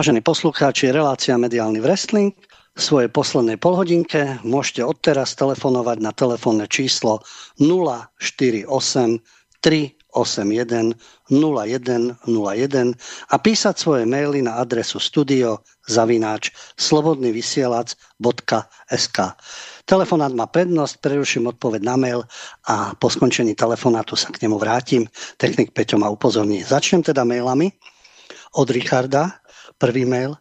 Vážení poslucháči, relácia Mediálny wrestling. V svojej poslednej polhodinke môžete odteraz telefonovať na telefónne číslo 048 381 0101 a písať svoje maily na adresu studio zavináč slobodnyvysielac.sk Telefonát má prednosť, preruším odpoveď na mail a po skončení telefonátu sa k nemu vrátim. Technik Peťo ma upozorní. Začnem teda mailami od Richarda. Prvý mail.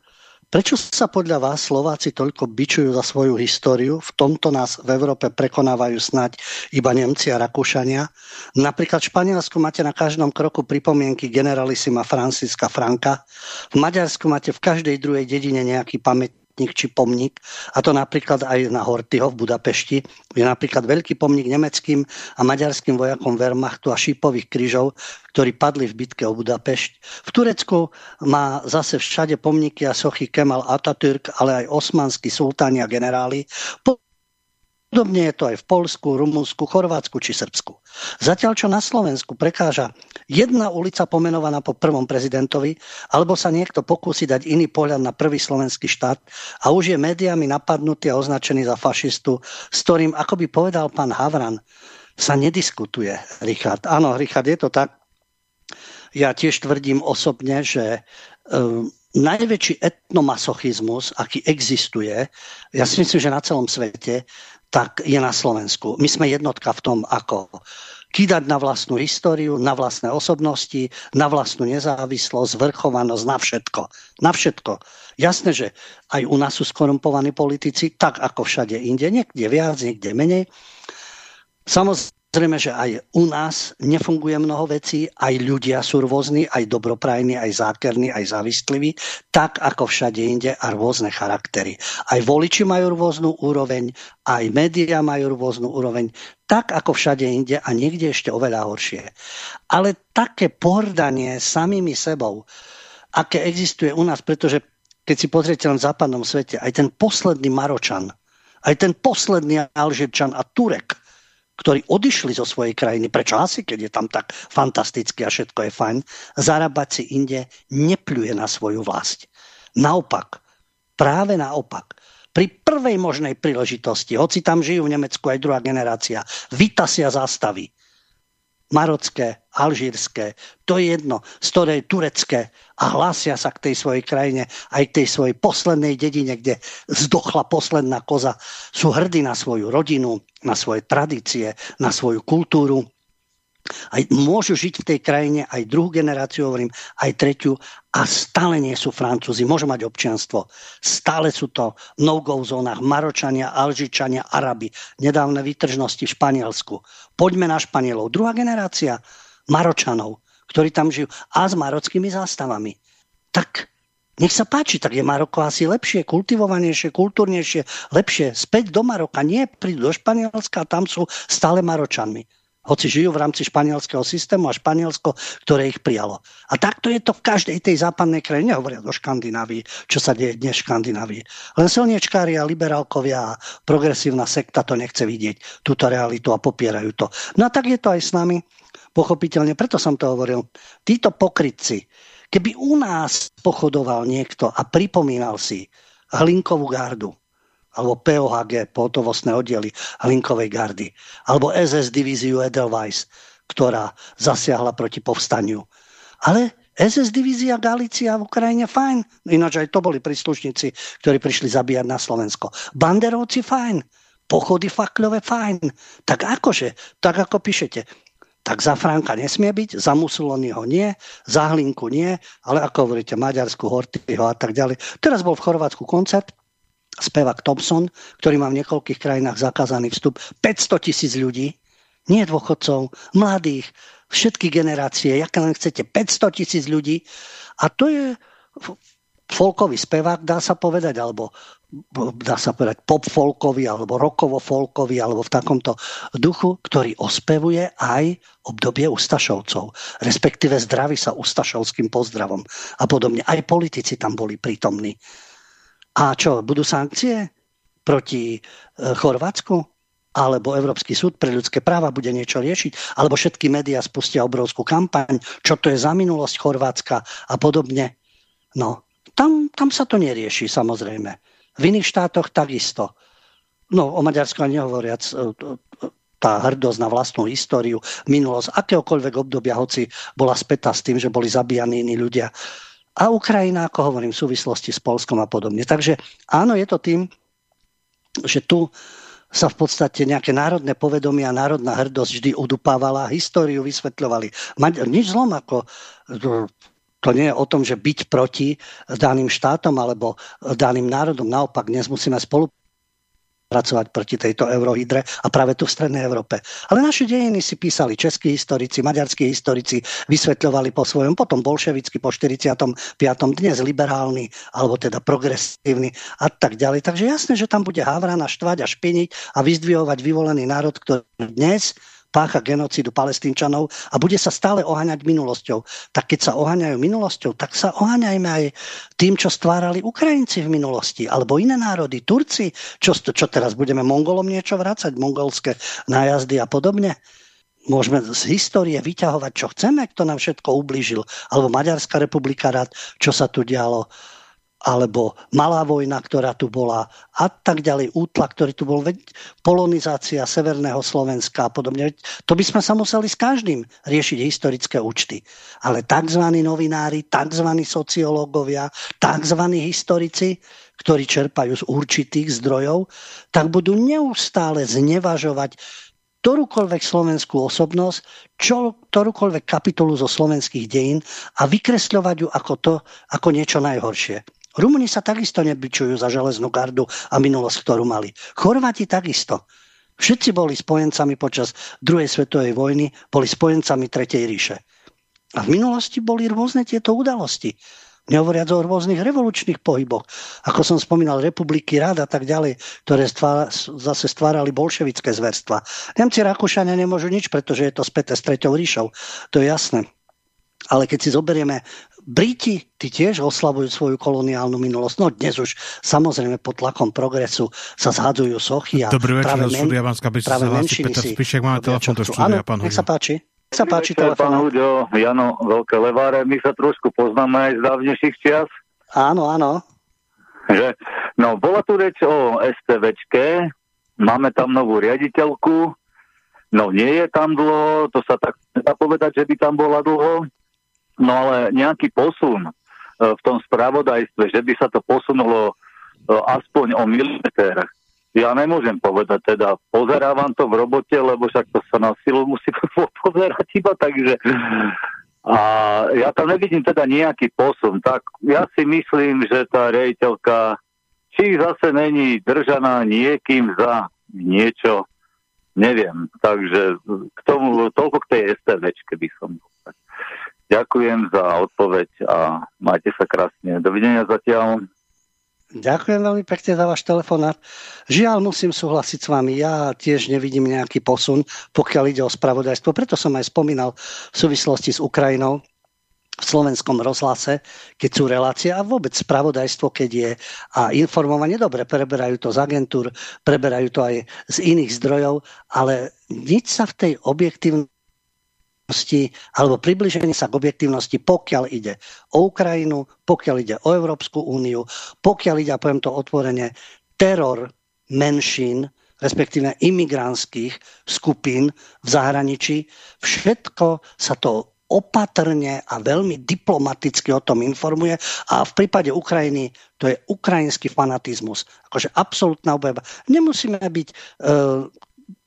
Prečo sa podľa vás Slováci toľko bičujú za svoju históriu? V tomto nás v Európe prekonávajú snať iba Nemci a Rakúšania. Napríklad v Španielsku máte na každom kroku pripomienky generalisima Franciska Franka. V Maďarsku máte v každej druhej dedine nejaký pamäť pamätník či pomník, a to napríklad aj na Hortyho v Budapešti. Je napríklad veľký pomník nemeckým a maďarským vojakom Wehrmachtu a šípových krížov, ktorí padli v bitke o Budapešť. V Turecku má zase všade pomníky a sochy Kemal Atatürk, ale aj osmanskí sultáni a generáli. Podobne je to aj v Polsku, Rumunsku, Chorvátsku či Srbsku. Zatiaľ, čo na Slovensku prekáža jedna ulica pomenovaná po prvom prezidentovi, alebo sa niekto pokúsi dať iný pohľad na prvý slovenský štát a už je médiami napadnutý a označený za fašistu, s ktorým, ako by povedal pán Havran, sa nediskutuje, Richard. Áno, Richard, je to tak. Ja tiež tvrdím osobne, že um, najväčší etnomasochizmus, aký existuje, ja si myslím, že na celom svete, tak je na Slovensku. My sme jednotka v tom, ako kýdať na vlastnú históriu, na vlastné osobnosti, na vlastnú nezávislosť, zvrchovanosť, na všetko. Na všetko. Jasné, že aj u nás sú skorumpovaní politici, tak ako všade inde, niekde viac, niekde menej. Samozrejme, Zrejme, že aj u nás nefunguje mnoho vecí, aj ľudia sú rôzni, aj dobroprajní, aj zákerní, aj závisliví, tak ako všade inde a rôzne charaktery. Aj voliči majú rôznu úroveň, aj médiá majú rôznu úroveň, tak ako všade inde a niekde ešte oveľa horšie. Ale také pohrdanie samými sebou, aké existuje u nás, pretože keď si pozriete len v západnom svete, aj ten posledný Maročan, aj ten posledný Alžirčan a Turek, ktorí odišli zo svojej krajiny, prečo asi, keď je tam tak fantasticky a všetko je fajn, zarábať si inde nepľuje na svoju vlast. Naopak, práve naopak, pri prvej možnej príležitosti, hoci tam žijú v Nemecku aj druhá generácia, vytasia zástavy, marocké, alžírske, to je jedno, z ktorej turecké a hlásia sa k tej svojej krajine, aj k tej svojej poslednej dedine, kde zdochla posledná koza. Sú hrdí na svoju rodinu, na svoje tradície, na svoju kultúru aj môžu žiť v tej krajine aj druhú generáciu, hovorím, aj tretiu a stále nie sú Francúzi, môžu mať občianstvo. Stále sú to v no-go zónach Maročania, Alžičania, Arabi. Nedávne výtržnosti v Španielsku. Poďme na Španielov. Druhá generácia Maročanov, ktorí tam žijú a s marockými zástavami. Tak nech sa páči, tak je Maroko asi lepšie, kultivovanejšie, kultúrnejšie, lepšie. Späť do Maroka, nie prídu do Španielska a tam sú stále Maročanmi hoci žijú v rámci španielského systému a Španielsko, ktoré ich prijalo. A takto je to v každej tej západnej krajine, nehovoria do Škandinávii, čo sa deje dnes v Škandinávii. Len silniečkári a liberálkovia a progresívna sekta to nechce vidieť, túto realitu a popierajú to. No a tak je to aj s nami, pochopiteľne, preto som to hovoril. Títo pokrytci, keby u nás pochodoval niekto a pripomínal si Hlinkovú gardu, alebo POHG, pohotovostné oddiely Hlinkovej gardy, alebo SS divíziu Edelweiss, ktorá zasiahla proti povstaniu. Ale SS divízia Galícia v Ukrajine fajn. Ináč aj to boli príslušníci, ktorí prišli zabíjať na Slovensko. Banderovci fajn. Pochody fakľové fajn. Tak akože, tak ako píšete, tak za Franka nesmie byť, za Mussoliniho nie, za Hlinku nie, ale ako hovoríte, Maďarsku, Hortyho a tak ďalej. Teraz bol v Chorvátsku koncert, spevák Thompson, ktorý má v niekoľkých krajinách zakázaný vstup. 500 tisíc ľudí, nie dôchodcov, mladých, všetky generácie, aké len chcete, 500 tisíc ľudí. A to je folkový spevák, dá sa povedať, alebo dá sa povedať pop folkový, alebo rokovo folkový, alebo v takomto duchu, ktorý ospevuje aj obdobie Ustašovcov, respektíve zdraví sa Ustašovským pozdravom a podobne. Aj politici tam boli prítomní. A čo, budú sankcie proti e, Chorvátsku? Alebo Európsky súd pre ľudské práva bude niečo riešiť? Alebo všetky médiá spustia obrovskú kampaň? Čo to je za minulosť Chorvátska a podobne? No, Tam, tam sa to nerieši, samozrejme. V iných štátoch takisto. No, o Maďarsku nehovoriac, e, tá hrdosť na vlastnú históriu, minulosť, akéhokoľvek obdobia, hoci bola spätá s tým, že boli zabíjani iní ľudia. A Ukrajina, ako hovorím, v súvislosti s Polskom a podobne. Takže áno, je to tým, že tu sa v podstate nejaké národné povedomie a národná hrdosť vždy udupávala, históriu vysvetľovali. Nič zlom ako to nie je o tom, že byť proti daným štátom alebo daným národom. Naopak, dnes musíme spolupracovať pracovať proti tejto eurohydre a práve tu v Strednej Európe. Ale naše dejiny si písali českí historici, maďarskí historici, vysvetľovali po svojom, potom bolševicky po 45. dnes liberálny, alebo teda progresívny a tak ďalej. Takže jasné, že tam bude Havrana štvať a špiniť a vyzdvihovať vyvolený národ, ktorý dnes pácha genocidu palestínčanov a bude sa stále oháňať minulosťou. Tak keď sa oháňajú minulosťou, tak sa oháňajme aj tým, čo stvárali Ukrajinci v minulosti, alebo iné národy, Turci, čo, čo teraz budeme Mongolom niečo vrácať, mongolské nájazdy a podobne. Môžeme z histórie vyťahovať, čo chceme, kto nám všetko ublížil. Alebo Maďarská republika rád, čo sa tu dialo alebo malá vojna, ktorá tu bola a tak ďalej, útlak, ktorý tu bol, polonizácia Severného Slovenska a podobne. To by sme sa museli s každým riešiť historické účty. Ale tzv. novinári, tzv. sociológovia, tzv. historici, ktorí čerpajú z určitých zdrojov, tak budú neustále znevažovať ktorúkoľvek slovenskú osobnosť, čo, ktorúkoľvek kapitolu zo slovenských dejín a vykresľovať ju ako to, ako niečo najhoršie. Rumúni sa takisto nebyčujú za železnú gardu a minulosť, ktorú mali. Chorváti takisto. Všetci boli spojencami počas druhej svetovej vojny, boli spojencami Tretej ríše. A v minulosti boli rôzne tieto udalosti. Nehovoriac o rôznych revolučných pohyboch. Ako som spomínal, republiky, rád a tak ďalej, ktoré stvára, zase stvárali bolševické zverstva. Nemci Rakúšania nemôžu nič, pretože je to späté s Tretou ríšou. To je jasné. Ale keď si zoberieme Briti, tí tiež oslavujú svoju koloniálnu minulosť. No dnes už samozrejme pod tlakom progresu sa zhadzujú sochy a Dobrý večer, men, štúdia Banská práve menšiny Peter Spišek, máme telefon do štúdia, pán Nech sa páči. Nech sa páči večer, pán Huďo, Jano Veľké Leváre, my sa trošku poznáme aj z dávnejších čias. Áno, áno. Že, no, bola tu reč o STVčke, máme tam novú riaditeľku, no nie je tam dlho, to sa tak nedá povedať, že by tam bola dlho, No ale nejaký posun e, v tom spravodajstve, že by sa to posunulo e, aspoň o milimeter, ja nemôžem povedať, teda pozerávam to v robote, lebo však to sa na silu musí (laughs) pozerať iba, takže a ja tam nevidím teda nejaký posun. Tak ja si myslím, že tá rejiteľka či zase není držaná niekým za niečo, neviem. Takže k tomu, toľko k tej STVčke by som Ďakujem za odpoveď a majte sa krásne. Dovidenia zatiaľ. Ďakujem veľmi pekne za váš telefonát. Žiaľ, musím súhlasiť s vami. Ja tiež nevidím nejaký posun, pokiaľ ide o spravodajstvo. Preto som aj spomínal v súvislosti s Ukrajinou v slovenskom rozhlase, keď sú relácie a vôbec spravodajstvo, keď je a informovanie, dobre, preberajú to z agentúr, preberajú to aj z iných zdrojov, ale nič sa v tej objektívnej alebo približenie sa k objektívnosti, pokiaľ ide o Ukrajinu, pokiaľ ide o Európsku úniu, pokiaľ ide, a poviem to otvorene, teror menšín, respektíve imigrantských skupín v zahraničí. Všetko sa to opatrne a veľmi diplomaticky o tom informuje a v prípade Ukrajiny to je ukrajinský fanatizmus. Akože absolútna obojba. Nemusíme byť, e,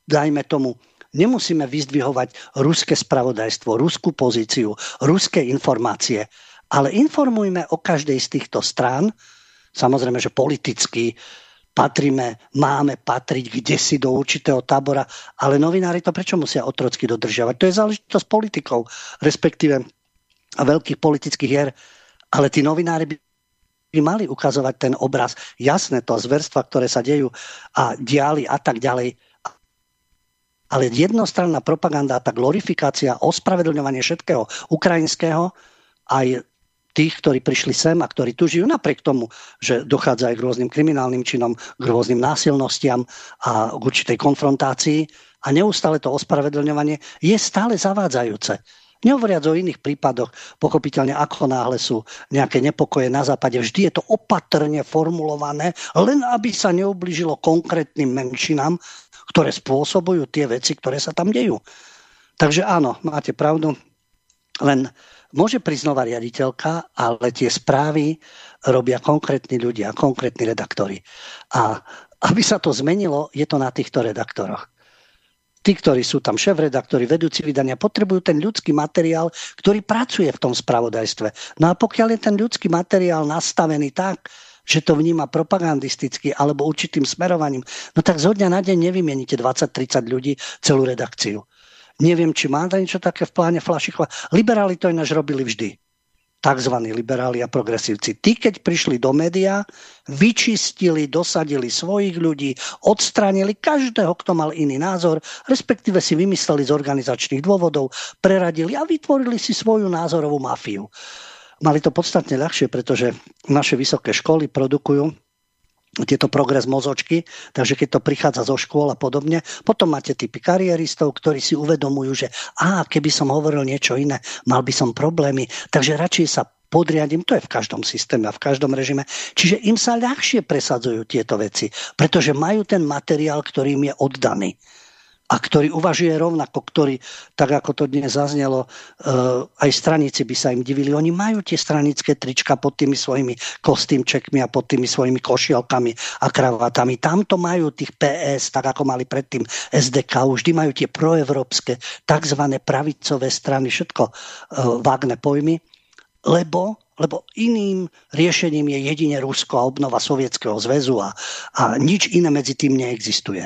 dajme tomu, nemusíme vyzdvihovať ruské spravodajstvo, ruskú pozíciu, ruské informácie, ale informujme o každej z týchto strán. Samozrejme, že politicky patríme, máme patriť kde si do určitého tábora, ale novinári to prečo musia otrocky dodržiavať? To je záležitosť politikov, respektíve veľkých politických hier, ale tí novinári by by mali ukazovať ten obraz. Jasné to, zverstva, ktoré sa dejú a diali a tak ďalej ale jednostranná propaganda, tá glorifikácia, ospravedlňovanie všetkého ukrajinského, aj tých, ktorí prišli sem a ktorí tu žijú, napriek tomu, že dochádza aj k rôznym kriminálnym činom, k rôznym násilnostiam a k určitej konfrontácii a neustále to ospravedlňovanie je stále zavádzajúce. Nehovoriac o iných prípadoch, pochopiteľne ako náhle sú nejaké nepokoje na západe, vždy je to opatrne formulované, len aby sa neublížilo konkrétnym menšinám, ktoré spôsobujú tie veci, ktoré sa tam dejú. Takže áno, máte pravdu, len môže nová riaditeľka, ale tie správy robia konkrétni ľudia, konkrétni redaktori. A aby sa to zmenilo, je to na týchto redaktoroch. Tí, ktorí sú tam šéf-redaktori, vedúci vydania, potrebujú ten ľudský materiál, ktorý pracuje v tom spravodajstve. No a pokiaľ je ten ľudský materiál nastavený tak, že to vníma propagandisticky alebo určitým smerovaním, no tak zo dňa na deň nevymienite 20-30 ľudí celú redakciu. Neviem, či má niečo také v pláne Flašichova. Liberáli to ináč robili vždy tzv. liberáli a progresívci. Tí, keď prišli do média, vyčistili, dosadili svojich ľudí, odstránili každého, kto mal iný názor, respektíve si vymysleli z organizačných dôvodov, preradili a vytvorili si svoju názorovú mafiu. Mali to podstatne ľahšie, pretože naše vysoké školy produkujú tieto progres mozočky, takže keď to prichádza zo škôl a podobne. Potom máte typy karieristov, ktorí si uvedomujú, že a keby som hovoril niečo iné, mal by som problémy, takže radšej sa podriadím, to je v každom systéme a v každom režime. Čiže im sa ľahšie presadzujú tieto veci, pretože majú ten materiál, ktorým je oddaný a ktorý uvažuje rovnako, ktorý, tak ako to dnes zaznelo, uh, aj straníci by sa im divili. Oni majú tie stranické trička pod tými svojimi kostýmčekmi a pod tými svojimi košielkami a kravatami. Tamto majú tých PS, tak ako mali predtým SDK, vždy majú tie proevropské, tzv. pravicové strany, všetko uh, vágne pojmy, lebo lebo iným riešením je jedine Rusko a obnova Sovietskeho zväzu a, a nič iné medzi tým neexistuje.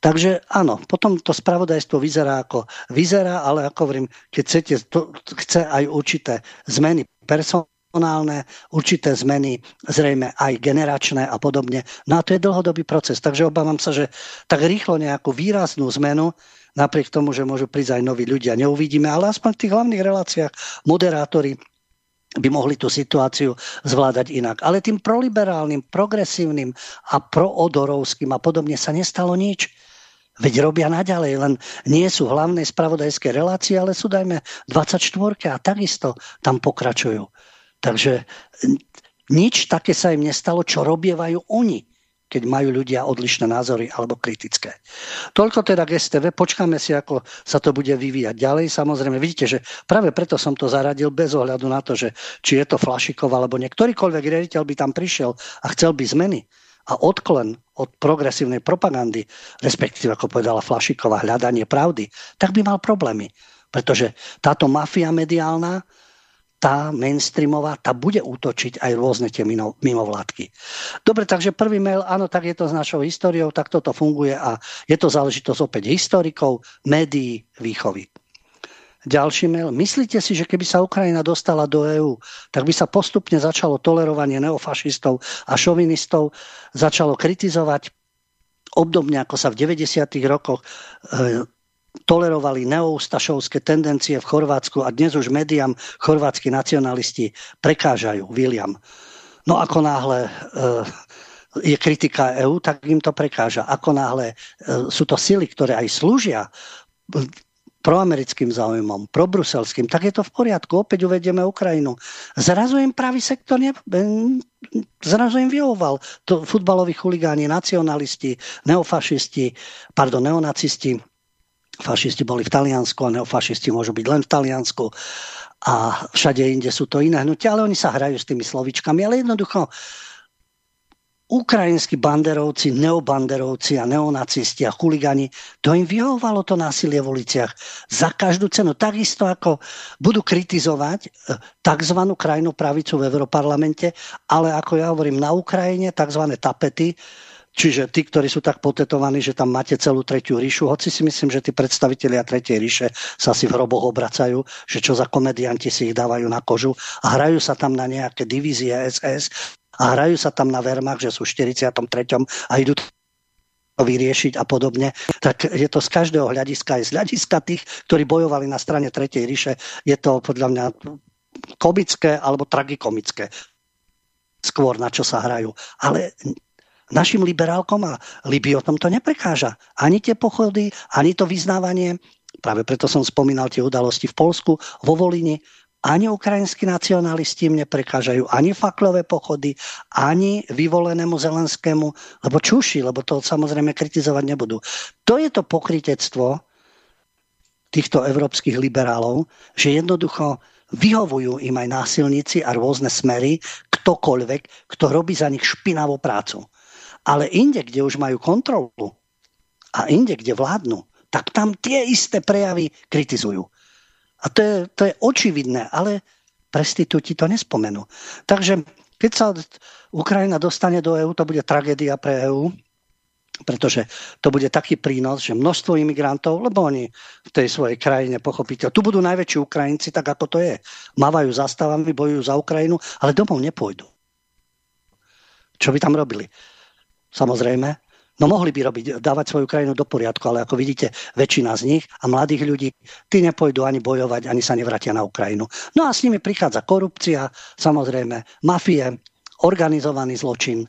Takže áno, potom to spravodajstvo vyzerá ako vyzerá, ale ako hovorím, keď chcete, to chce aj určité zmeny personálne, určité zmeny zrejme aj generačné a podobne. No a to je dlhodobý proces, takže obávam sa, že tak rýchlo nejakú výraznú zmenu, napriek tomu, že môžu prísť aj noví ľudia, neuvidíme, ale aspoň v tých hlavných reláciách moderátori by mohli tú situáciu zvládať inak. Ale tým proliberálnym, progresívnym a proodorovským a podobne sa nestalo nič. Veď robia naďalej, len nie sú hlavné spravodajské relácie, ale sú dajme 24 a takisto tam pokračujú. Takže nič také sa im nestalo, čo robievajú oni keď majú ľudia odlišné názory alebo kritické. Toľko teda k STV, počkáme si, ako sa to bude vyvíjať ďalej. Samozrejme, vidíte, že práve preto som to zaradil bez ohľadu na to, že či je to Flašikov alebo niektorýkoľvek riaditeľ by tam prišiel a chcel by zmeny a odklen od progresívnej propagandy, respektíve, ako povedala Flašiková, hľadanie pravdy, tak by mal problémy. Pretože táto mafia mediálna, tá mainstreamová, tá bude útočiť aj rôzne tie mimovládky. Dobre, takže prvý mail, áno, tak je to s našou históriou, tak toto funguje a je to záležitosť opäť historikov, médií, výchovy. Ďalší mail. Myslíte si, že keby sa Ukrajina dostala do EÚ, tak by sa postupne začalo tolerovanie neofašistov a šovinistov, začalo kritizovať obdobne ako sa v 90. rokoch e, tolerovali neoustašovské tendencie v Chorvátsku a dnes už médiám chorvátsky nacionalisti prekážajú. William. No ako náhle e, je kritika EÚ, tak im to prekáža. Ako náhle e, sú to sily, ktoré aj slúžia proamerickým záujmom, probruselským, tak je to v poriadku. Opäť uvedieme Ukrajinu. Zrazu im pravý sektor ne, zrazu im vyhovoval. To futbaloví chuligáni, nacionalisti, neofašisti, pardon, neonacisti, fašisti boli v Taliansku a neofašisti môžu byť len v Taliansku a všade inde sú to iné hnutia, ale oni sa hrajú s tými slovičkami, ale jednoducho ukrajinskí banderovci, neobanderovci a neonacisti a chuligani, to im vyhovovalo to násilie v uliciach za každú cenu. Takisto ako budú kritizovať e, tzv. krajnú pravicu v Európarlamente, ale ako ja hovorím na Ukrajine, tzv. tapety, Čiže tí, ktorí sú tak potetovaní, že tam máte celú tretiu ríšu, hoci si myslím, že tí predstavitelia tretej ríše sa si v hroboch obracajú, že čo za komedianti si ich dávajú na kožu a hrajú sa tam na nejaké divízie SS a hrajú sa tam na Wehrmacht, že sú v 43. a idú to vyriešiť a podobne, tak je to z každého hľadiska, aj z hľadiska tých, ktorí bojovali na strane Tretej ríše, je to podľa mňa komické alebo tragikomické. Skôr na čo sa hrajú. Ale našim liberálkom a Libii o tom to neprekáža. Ani tie pochody, ani to vyznávanie práve preto som spomínal tie udalosti v Polsku, vo Volini, ani ukrajinskí nacionalisti im neprekážajú, ani faklové pochody, ani vyvolenému Zelenskému, lebo čuši, lebo to samozrejme kritizovať nebudú. To je to pokritectvo týchto európskych liberálov, že jednoducho vyhovujú im aj násilníci a rôzne smery, ktokoľvek, kto robí za nich špinavú prácu. Ale inde, kde už majú kontrolu a inde, kde vládnu, tak tam tie isté prejavy kritizujú. A to je, to je očividné, ale prestitúti to nespomenú. Takže keď sa Ukrajina dostane do EÚ, to bude tragédia pre EÚ, pretože to bude taký prínos, že množstvo imigrantov, lebo oni v tej svojej krajine pochopíte, tu budú najväčší Ukrajinci, tak ako to je. Mávajú zastavami, bojujú za Ukrajinu, ale domov nepôjdu. Čo by tam robili? Samozrejme, No mohli by robiť, dávať svoju krajinu do poriadku, ale ako vidíte, väčšina z nich a mladých ľudí, tí nepôjdu ani bojovať, ani sa nevrátia na Ukrajinu. No a s nimi prichádza korupcia, samozrejme, mafie, organizovaný zločin,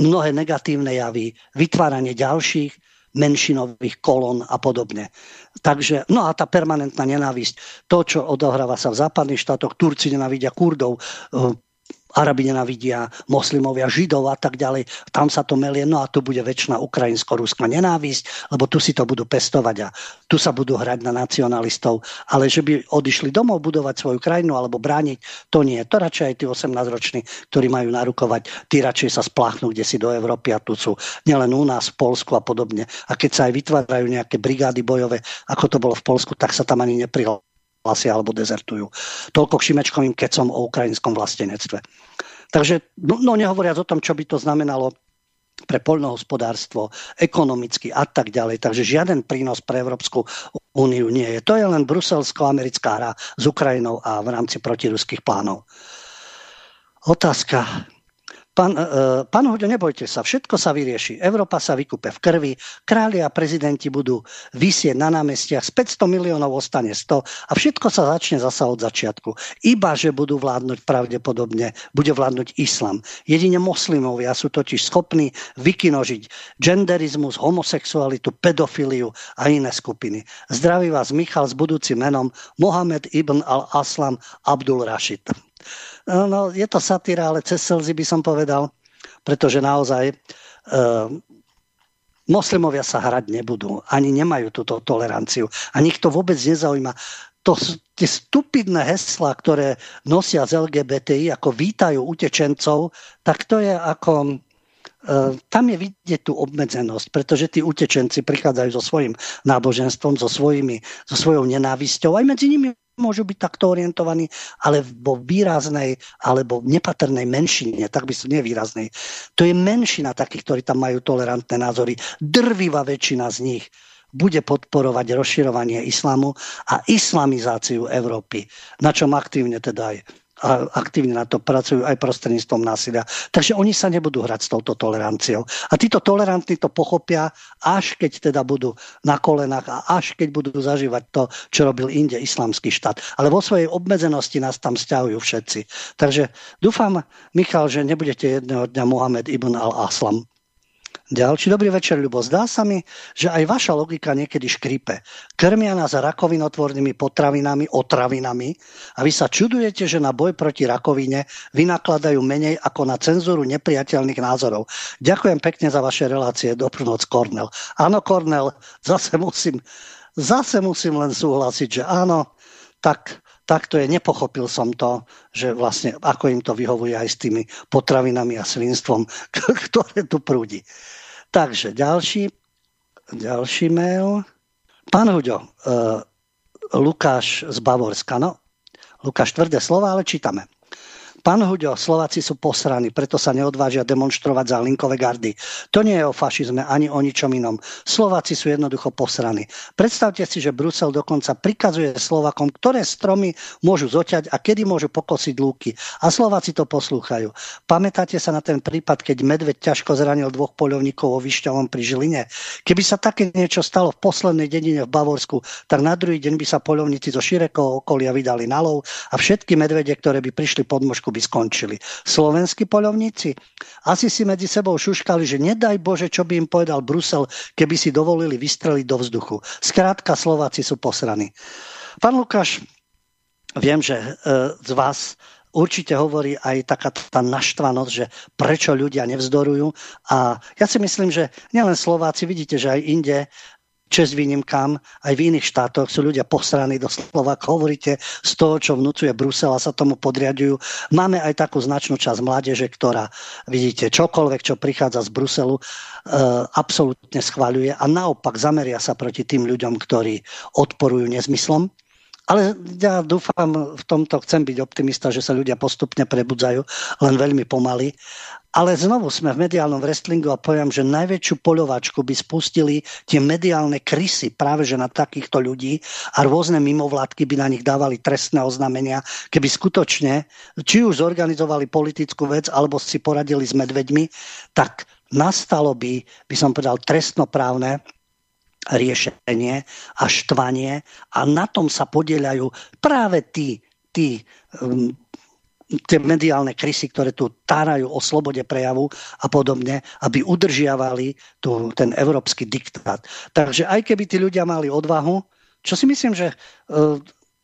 mnohé negatívne javy, vytváranie ďalších menšinových kolón a podobne. Takže, no a tá permanentná nenávisť, to, čo odohráva sa v západných štátoch, Turci nenávidia Kurdov, Arabi nenavidia moslimovia, židov a tak ďalej. Tam sa to melie, no a tu bude väčšina ukrajinsko-ruská nenávisť, lebo tu si to budú pestovať a tu sa budú hrať na nacionalistov. Ale že by odišli domov budovať svoju krajinu alebo brániť, to nie. To radšej aj tí 18-roční, ktorí majú narukovať, tí radšej sa spláchnú kde si do Európy a tu sú nielen u nás, v Polsku a podobne. A keď sa aj vytvárajú nejaké brigády bojové, ako to bolo v Polsku, tak sa tam ani neprihlásia hlasia alebo dezertujú. Toľko k Šimečkovým kecom o ukrajinskom vlastenectve. Takže, no, no nehovoriac o tom, čo by to znamenalo pre poľnohospodárstvo, ekonomicky a tak ďalej. Takže žiaden prínos pre Európsku úniu nie je. To je len bruselsko-americká hra s Ukrajinou a v rámci protiruských plánov. Otázka, Pán, uh, pán Huďo, nebojte sa, všetko sa vyrieši. Európa sa vykúpe v krvi, králi a prezidenti budú vysieť na námestiach, z 500 miliónov ostane 100 a všetko sa začne zasa od začiatku. Iba, že budú vládnuť pravdepodobne, bude vládnuť islam. Jedine moslimovia sú totiž schopní vykinožiť genderizmus, homosexualitu, pedofiliu a iné skupiny. Zdraví vás Michal s budúcim menom Mohamed ibn al-Aslam Abdul Rashid. No, je to satíra, ale cez slzy by som povedal, pretože naozaj uh, moslimovia sa hrať nebudú, ani nemajú túto toleranciu a nikto vôbec nezaujíma. To tie stupidné heslá, ktoré nosia z LGBTI, ako vítajú utečencov, tak to je ako tam je vidieť tú obmedzenosť, pretože tí utečenci prichádzajú so svojím náboženstvom, so, svojimi, so svojou nenávisťou. Aj medzi nimi môžu byť takto orientovaní, ale vo výraznej alebo nepatrnej menšine, tak by som nevýraznej. To je menšina takých, ktorí tam majú tolerantné názory. Drvivá väčšina z nich bude podporovať rozširovanie islamu a islamizáciu Európy, na čom aktívne teda aj a aktívne na to pracujú aj prostredníctvom násilia. Takže oni sa nebudú hrať s touto toleranciou. A títo tolerantní to pochopia, až keď teda budú na kolenách a až keď budú zažívať to, čo robil inde islamský štát. Ale vo svojej obmedzenosti nás tam stiahujú všetci. Takže dúfam, Michal, že nebudete jedného dňa Mohamed ibn al-Aslam. Ďalší dobrý večer, Ľubo. Zdá sa mi, že aj vaša logika niekedy škripe. Krmia nás rakovinotvornými potravinami, otravinami a vy sa čudujete, že na boj proti rakovine vynakladajú menej ako na cenzúru nepriateľných názorov. Ďakujem pekne za vaše relácie. Dobrú noc, Kornel. Áno, Kornel, zase musím, zase musím len súhlasiť, že áno, tak takto je, nepochopil som to, že vlastne ako im to vyhovuje aj s tými potravinami a svinstvom, (laughs) ktoré tu prúdi. Takže ďalší, ďalší mail. Pán Huďo, uh, Lukáš z Bavorska, no, Lukáš tvrdé slova, ale čítame. Pán Huďo, Slováci sú posraní, preto sa neodvážia demonstrovať za linkové gardy. To nie je o fašizme ani o ničom inom. Slováci sú jednoducho posraní. Predstavte si, že Brusel dokonca prikazuje Slovakom, ktoré stromy môžu zoťať a kedy môžu pokosiť lúky. A Slováci to poslúchajú. Pamätáte sa na ten prípad, keď medveď ťažko zranil dvoch poľovníkov vo Vyšťovom pri Žiline? Keby sa také niečo stalo v poslednej dedine v Bavorsku, tak na druhý deň by sa poľovníci zo širokého okolia vydali na lov a všetky medvede, ktoré by prišli pod možku, by skončili? Slovenskí poľovníci? Asi si medzi sebou šuškali, že nedaj Bože, čo by im povedal Brusel, keby si dovolili vystreliť do vzduchu. Skrátka, Slováci sú posraní. Pán Lukáš, viem, že e, z vás určite hovorí aj taká tá naštvanosť, že prečo ľudia nevzdorujú. A ja si myslím, že nielen Slováci, vidíte, že aj inde čest výnimkám, aj v iných štátoch sú ľudia posraní doslova, ak hovoríte z toho, čo vnúcuje Brusel a sa tomu podriadujú. Máme aj takú značnú časť mládeže, ktorá, vidíte, čokoľvek, čo prichádza z Bruselu, e, absolútne schváľuje a naopak zameria sa proti tým ľuďom, ktorí odporujú nezmyslom. Ale ja dúfam, v tomto chcem byť optimista, že sa ľudia postupne prebudzajú, len veľmi pomaly. Ale znovu sme v mediálnom wrestlingu a poviem, že najväčšiu poľovačku by spustili tie mediálne krysy práve že na takýchto ľudí a rôzne mimovládky by na nich dávali trestné oznámenia, keby skutočne či už zorganizovali politickú vec alebo si poradili s medveďmi, tak nastalo by, by som povedal, trestnoprávne riešenie a štvanie a na tom sa podielajú práve tí, tí um, tie mediálne krysy, ktoré tu tárajú o slobode prejavu a podobne, aby udržiavali tu, ten európsky diktát. Takže aj keby tí ľudia mali odvahu, čo si myslím, že uh,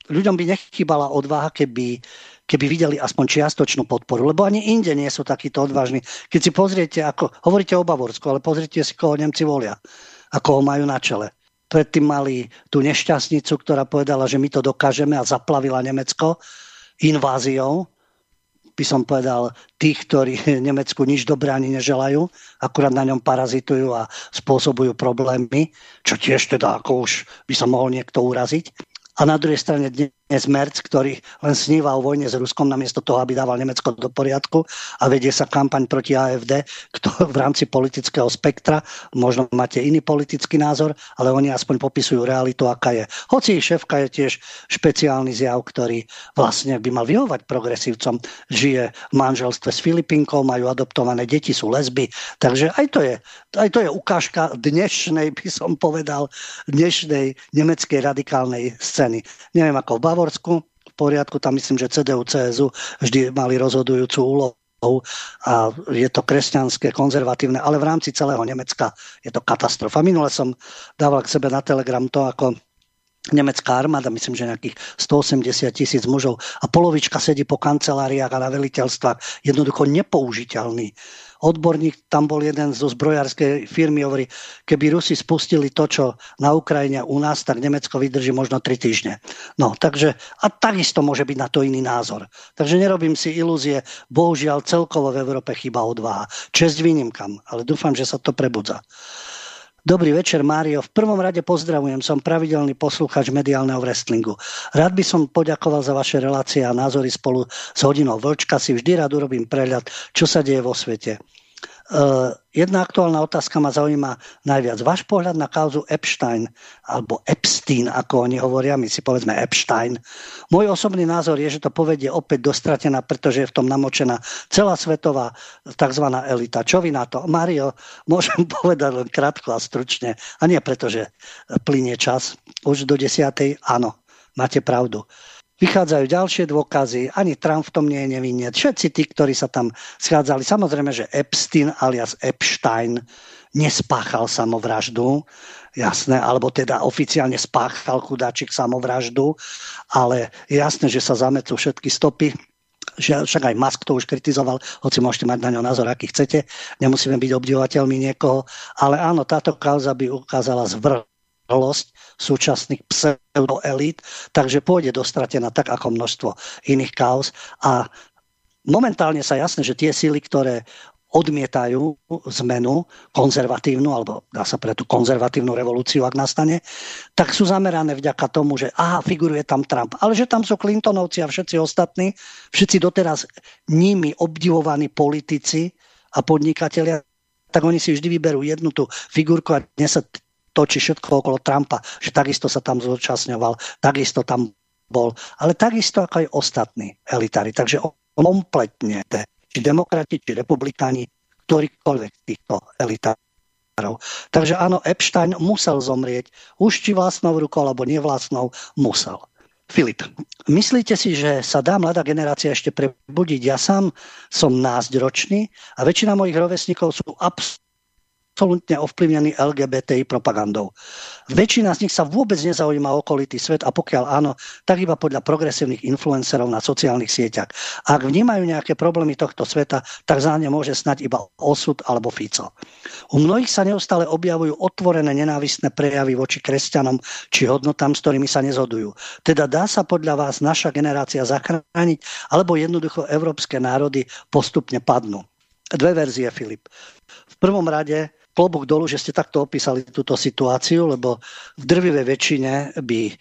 ľuďom by nechybala odvaha, keby, keby videli aspoň čiastočnú podporu, lebo ani inde nie sú takíto odvážni. Keď si pozriete, ako hovoríte o Bavorsku, ale pozrite si, koho Nemci volia ako ho majú na čele. Predtým mali tú nešťastnicu, ktorá povedala, že my to dokážeme a zaplavila Nemecko inváziou. By som povedal, tých, ktorí (laughs) Nemecku nič dobré ani neželajú, akurát na ňom parazitujú a spôsobujú problémy, čo tiež teda ako už by sa mohol niekto uraziť. A na druhej strane dnes Merc, ktorý len sníva o vojne s Ruskom namiesto toho, aby dával Nemecko do poriadku a vedie sa kampaň proti AFD kto, (laughs) v rámci politického spektra. Možno máte iný politický názor, ale oni aspoň popisujú realitu, aká je. Hoci ich šéfka je tiež špeciálny zjav, ktorý vlastne by mal vyhovať progresívcom. Žije v manželstve s Filipinkou, majú adoptované deti, sú lesby. Takže aj to je, aj to je ukážka dnešnej, by som povedal, dnešnej nemeckej radikálnej scény. Neviem ako v Bavor, Bavorsku v poriadku, tam myslím, že CDU, CSU vždy mali rozhodujúcu úlohu a je to kresťanské, konzervatívne, ale v rámci celého Nemecka je to katastrofa. Minule som dával k sebe na Telegram to, ako nemecká armáda, myslím, že nejakých 180 tisíc mužov a polovička sedí po kanceláriách a na veliteľstvách, jednoducho nepoužiteľný odborník, tam bol jeden zo zbrojárskej firmy, hovorí, keby Rusi spustili to, čo na Ukrajine u nás, tak Nemecko vydrží možno 3 týždne. No, takže, a takisto môže byť na to iný názor. Takže nerobím si ilúzie, bohužiaľ celkovo v Európe chyba odvaha. Česť výnimkam, ale dúfam, že sa to prebudza. Dobrý večer, Mário. V prvom rade pozdravujem, som pravidelný poslucháč mediálneho wrestlingu. Rád by som poďakoval za vaše relácie a názory spolu s hodinou Vlčka. Si vždy rád urobím prehľad, čo sa deje vo svete. Jedna aktuálna otázka ma zaujíma najviac. Váš pohľad na kauzu Epstein, alebo Epstein, ako oni hovoria, my si povedzme Epstein. Môj osobný názor je, že to povedie opäť dostratená, pretože je v tom namočená celá svetová tzv. elita. Čo vy na to? Mario, môžem (laughs) povedať len krátko a stručne. A nie preto, že plinie čas. Už do desiatej, áno, máte pravdu. Vychádzajú ďalšie dôkazy, ani Trump v tom nie je nevinne. Všetci tí, ktorí sa tam schádzali, samozrejme, že Epstein alias Epstein nespáchal samovraždu, jasné, alebo teda oficiálne spáchal chudáčik samovraždu, ale je jasné, že sa zametú všetky stopy, že však aj Musk to už kritizoval, hoci môžete mať na ňo názor, aký chcete, nemusíme byť obdivovateľmi niekoho, ale áno, táto kauza by ukázala zvrhlosť súčasných pseudoelít, takže pôjde dostratená tak ako množstvo iných kaos. A momentálne sa jasné, že tie síly, ktoré odmietajú zmenu konzervatívnu, alebo dá sa pre tú konzervatívnu revolúciu, ak nastane, tak sú zamerané vďaka tomu, že aha, figuruje tam Trump. Ale že tam sú Clintonovci a všetci ostatní, všetci doteraz nimi obdivovaní politici a podnikatelia, tak oni si vždy vyberú jednu tú figurku a dnes sa točí všetko okolo Trumpa, že takisto sa tam zúčastňoval, takisto tam bol, ale takisto ako aj ostatní elitári. Takže kompletne, či demokrati, či republikáni, ktorýkoľvek z týchto elitárov. Takže áno, Epstein musel zomrieť, už či vlastnou rukou, alebo nevlastnou, musel. Filip, myslíte si, že sa dá mladá generácia ešte prebudiť? Ja sám som násť a väčšina mojich rovesníkov sú absolútne absolútne ovplyvnený LGBTI propagandou. Väčšina z nich sa vôbec nezaujíma o okolitý svet a pokiaľ áno, tak iba podľa progresívnych influencerov na sociálnych sieťach. Ak vnímajú nejaké problémy tohto sveta, tak za ne môže snať iba osud alebo Fico. U mnohých sa neustále objavujú otvorené nenávistné prejavy voči kresťanom či hodnotám, s ktorými sa nezhodujú. Teda dá sa podľa vás naša generácia zachrániť, alebo jednoducho európske národy postupne padnú. Dve verzie, Filip. V prvom rade klobúk dolu, že ste takto opísali túto situáciu, lebo v drvivej väčšine by e,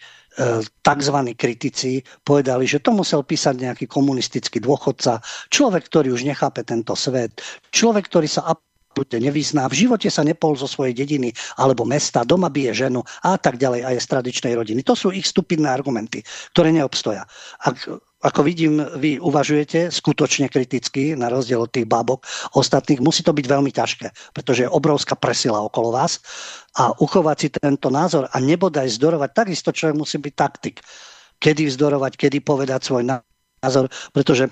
tzv. kritici povedali, že to musel písať nejaký komunistický dôchodca, človek, ktorý už nechápe tento svet, človek, ktorý sa absolútne nevyzná, v živote sa nepol zo svojej dediny alebo mesta, doma bije ženu a tak ďalej a je z tradičnej rodiny. To sú ich stupidné argumenty, ktoré neobstoja. Ak ako vidím, vy uvažujete skutočne kriticky, na rozdiel od tých bábok ostatných. Musí to byť veľmi ťažké, pretože je obrovská presila okolo vás a uchovať si tento názor a nebodaj zdorovať, takisto človek musí byť taktik. Kedy vzdorovať, kedy povedať svoj názor, pretože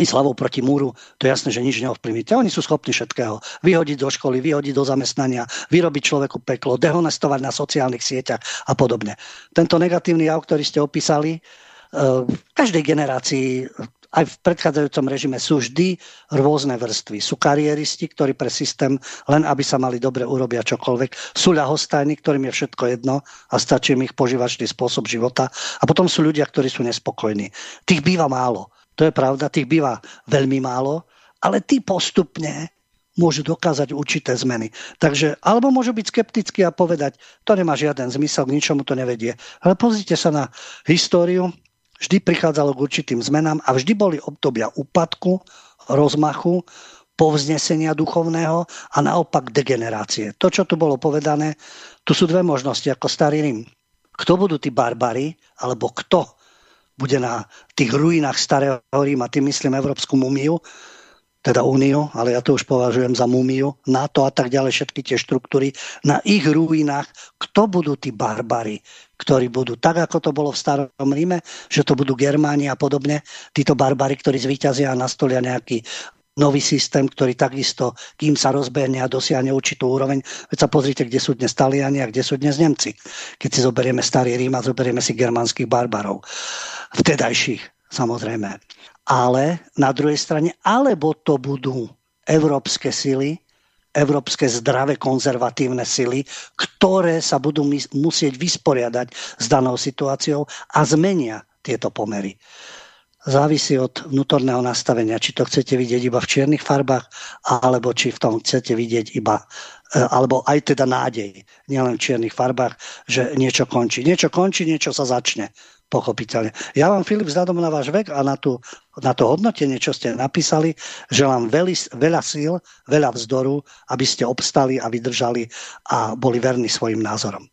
i slavou proti múru, to je jasné, že nič neovplyvníte. Oni sú schopní všetkého. Vyhodiť do školy, vyhodiť do zamestnania, vyrobiť človeku peklo, dehonestovať na sociálnych sieťach a podobne. Tento negatívny jav, ktorý ste opísali, v každej generácii aj v predchádzajúcom režime sú vždy rôzne vrstvy. Sú kariéristi, ktorí pre systém, len aby sa mali dobre urobia čokoľvek. Sú ľahostajní, ktorým je všetko jedno a stačí im ich požívačný spôsob života. A potom sú ľudia, ktorí sú nespokojní. Tých býva málo. To je pravda, tých býva veľmi málo, ale tí postupne môžu dokázať určité zmeny. Takže, alebo môžu byť skeptickí a povedať, to nemá žiaden zmysel, k ničomu to nevedie. Ale pozrite sa na históriu, vždy prichádzalo k určitým zmenám a vždy boli obdobia úpadku, rozmachu, povznesenia duchovného a naopak degenerácie. To, čo tu bolo povedané, tu sú dve možnosti ako starý Rím. Kto budú tí barbary, alebo kto bude na tých ruinách starého Ríma, tým myslím Európsku mumiu, teda Úniu, ale ja to už považujem za múmiu, NATO a tak ďalej, všetky tie štruktúry, na ich ruinách, kto budú tí barbary, ktorí budú tak, ako to bolo v starom Ríme, že to budú Germáni a podobne, títo barbary, ktorí zvíťazia a nastolia nejaký nový systém, ktorý takisto, kým sa rozbehne a dosiahne určitú úroveň. Veď sa pozrite, kde sú dnes Taliani a kde sú dnes Nemci. Keď si zoberieme starý Rím a zoberieme si germánskych barbarov. Vtedajších, samozrejme ale na druhej strane, alebo to budú európske sily, európske zdravé konzervatívne sily, ktoré sa budú musieť vysporiadať s danou situáciou a zmenia tieto pomery. Závisí od vnútorného nastavenia, či to chcete vidieť iba v čiernych farbách, alebo či v tom chcete vidieť iba, e, alebo aj teda nádej, nielen v čiernych farbách, že niečo končí. Niečo končí, niečo sa začne pochopiteľne. Ja vám, Filip, vzhľadom na váš vek a na, tú, na to hodnotenie, čo ste napísali, želám veľi, veľa síl, veľa vzdoru, aby ste obstali a vydržali a boli verní svojim názorom.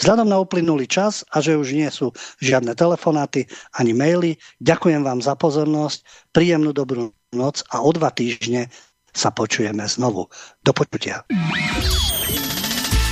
Vzhľadom na uplynulý čas a že už nie sú žiadne telefonáty ani maily, ďakujem vám za pozornosť, príjemnú dobrú noc a o dva týždne sa počujeme znovu. Do počutia.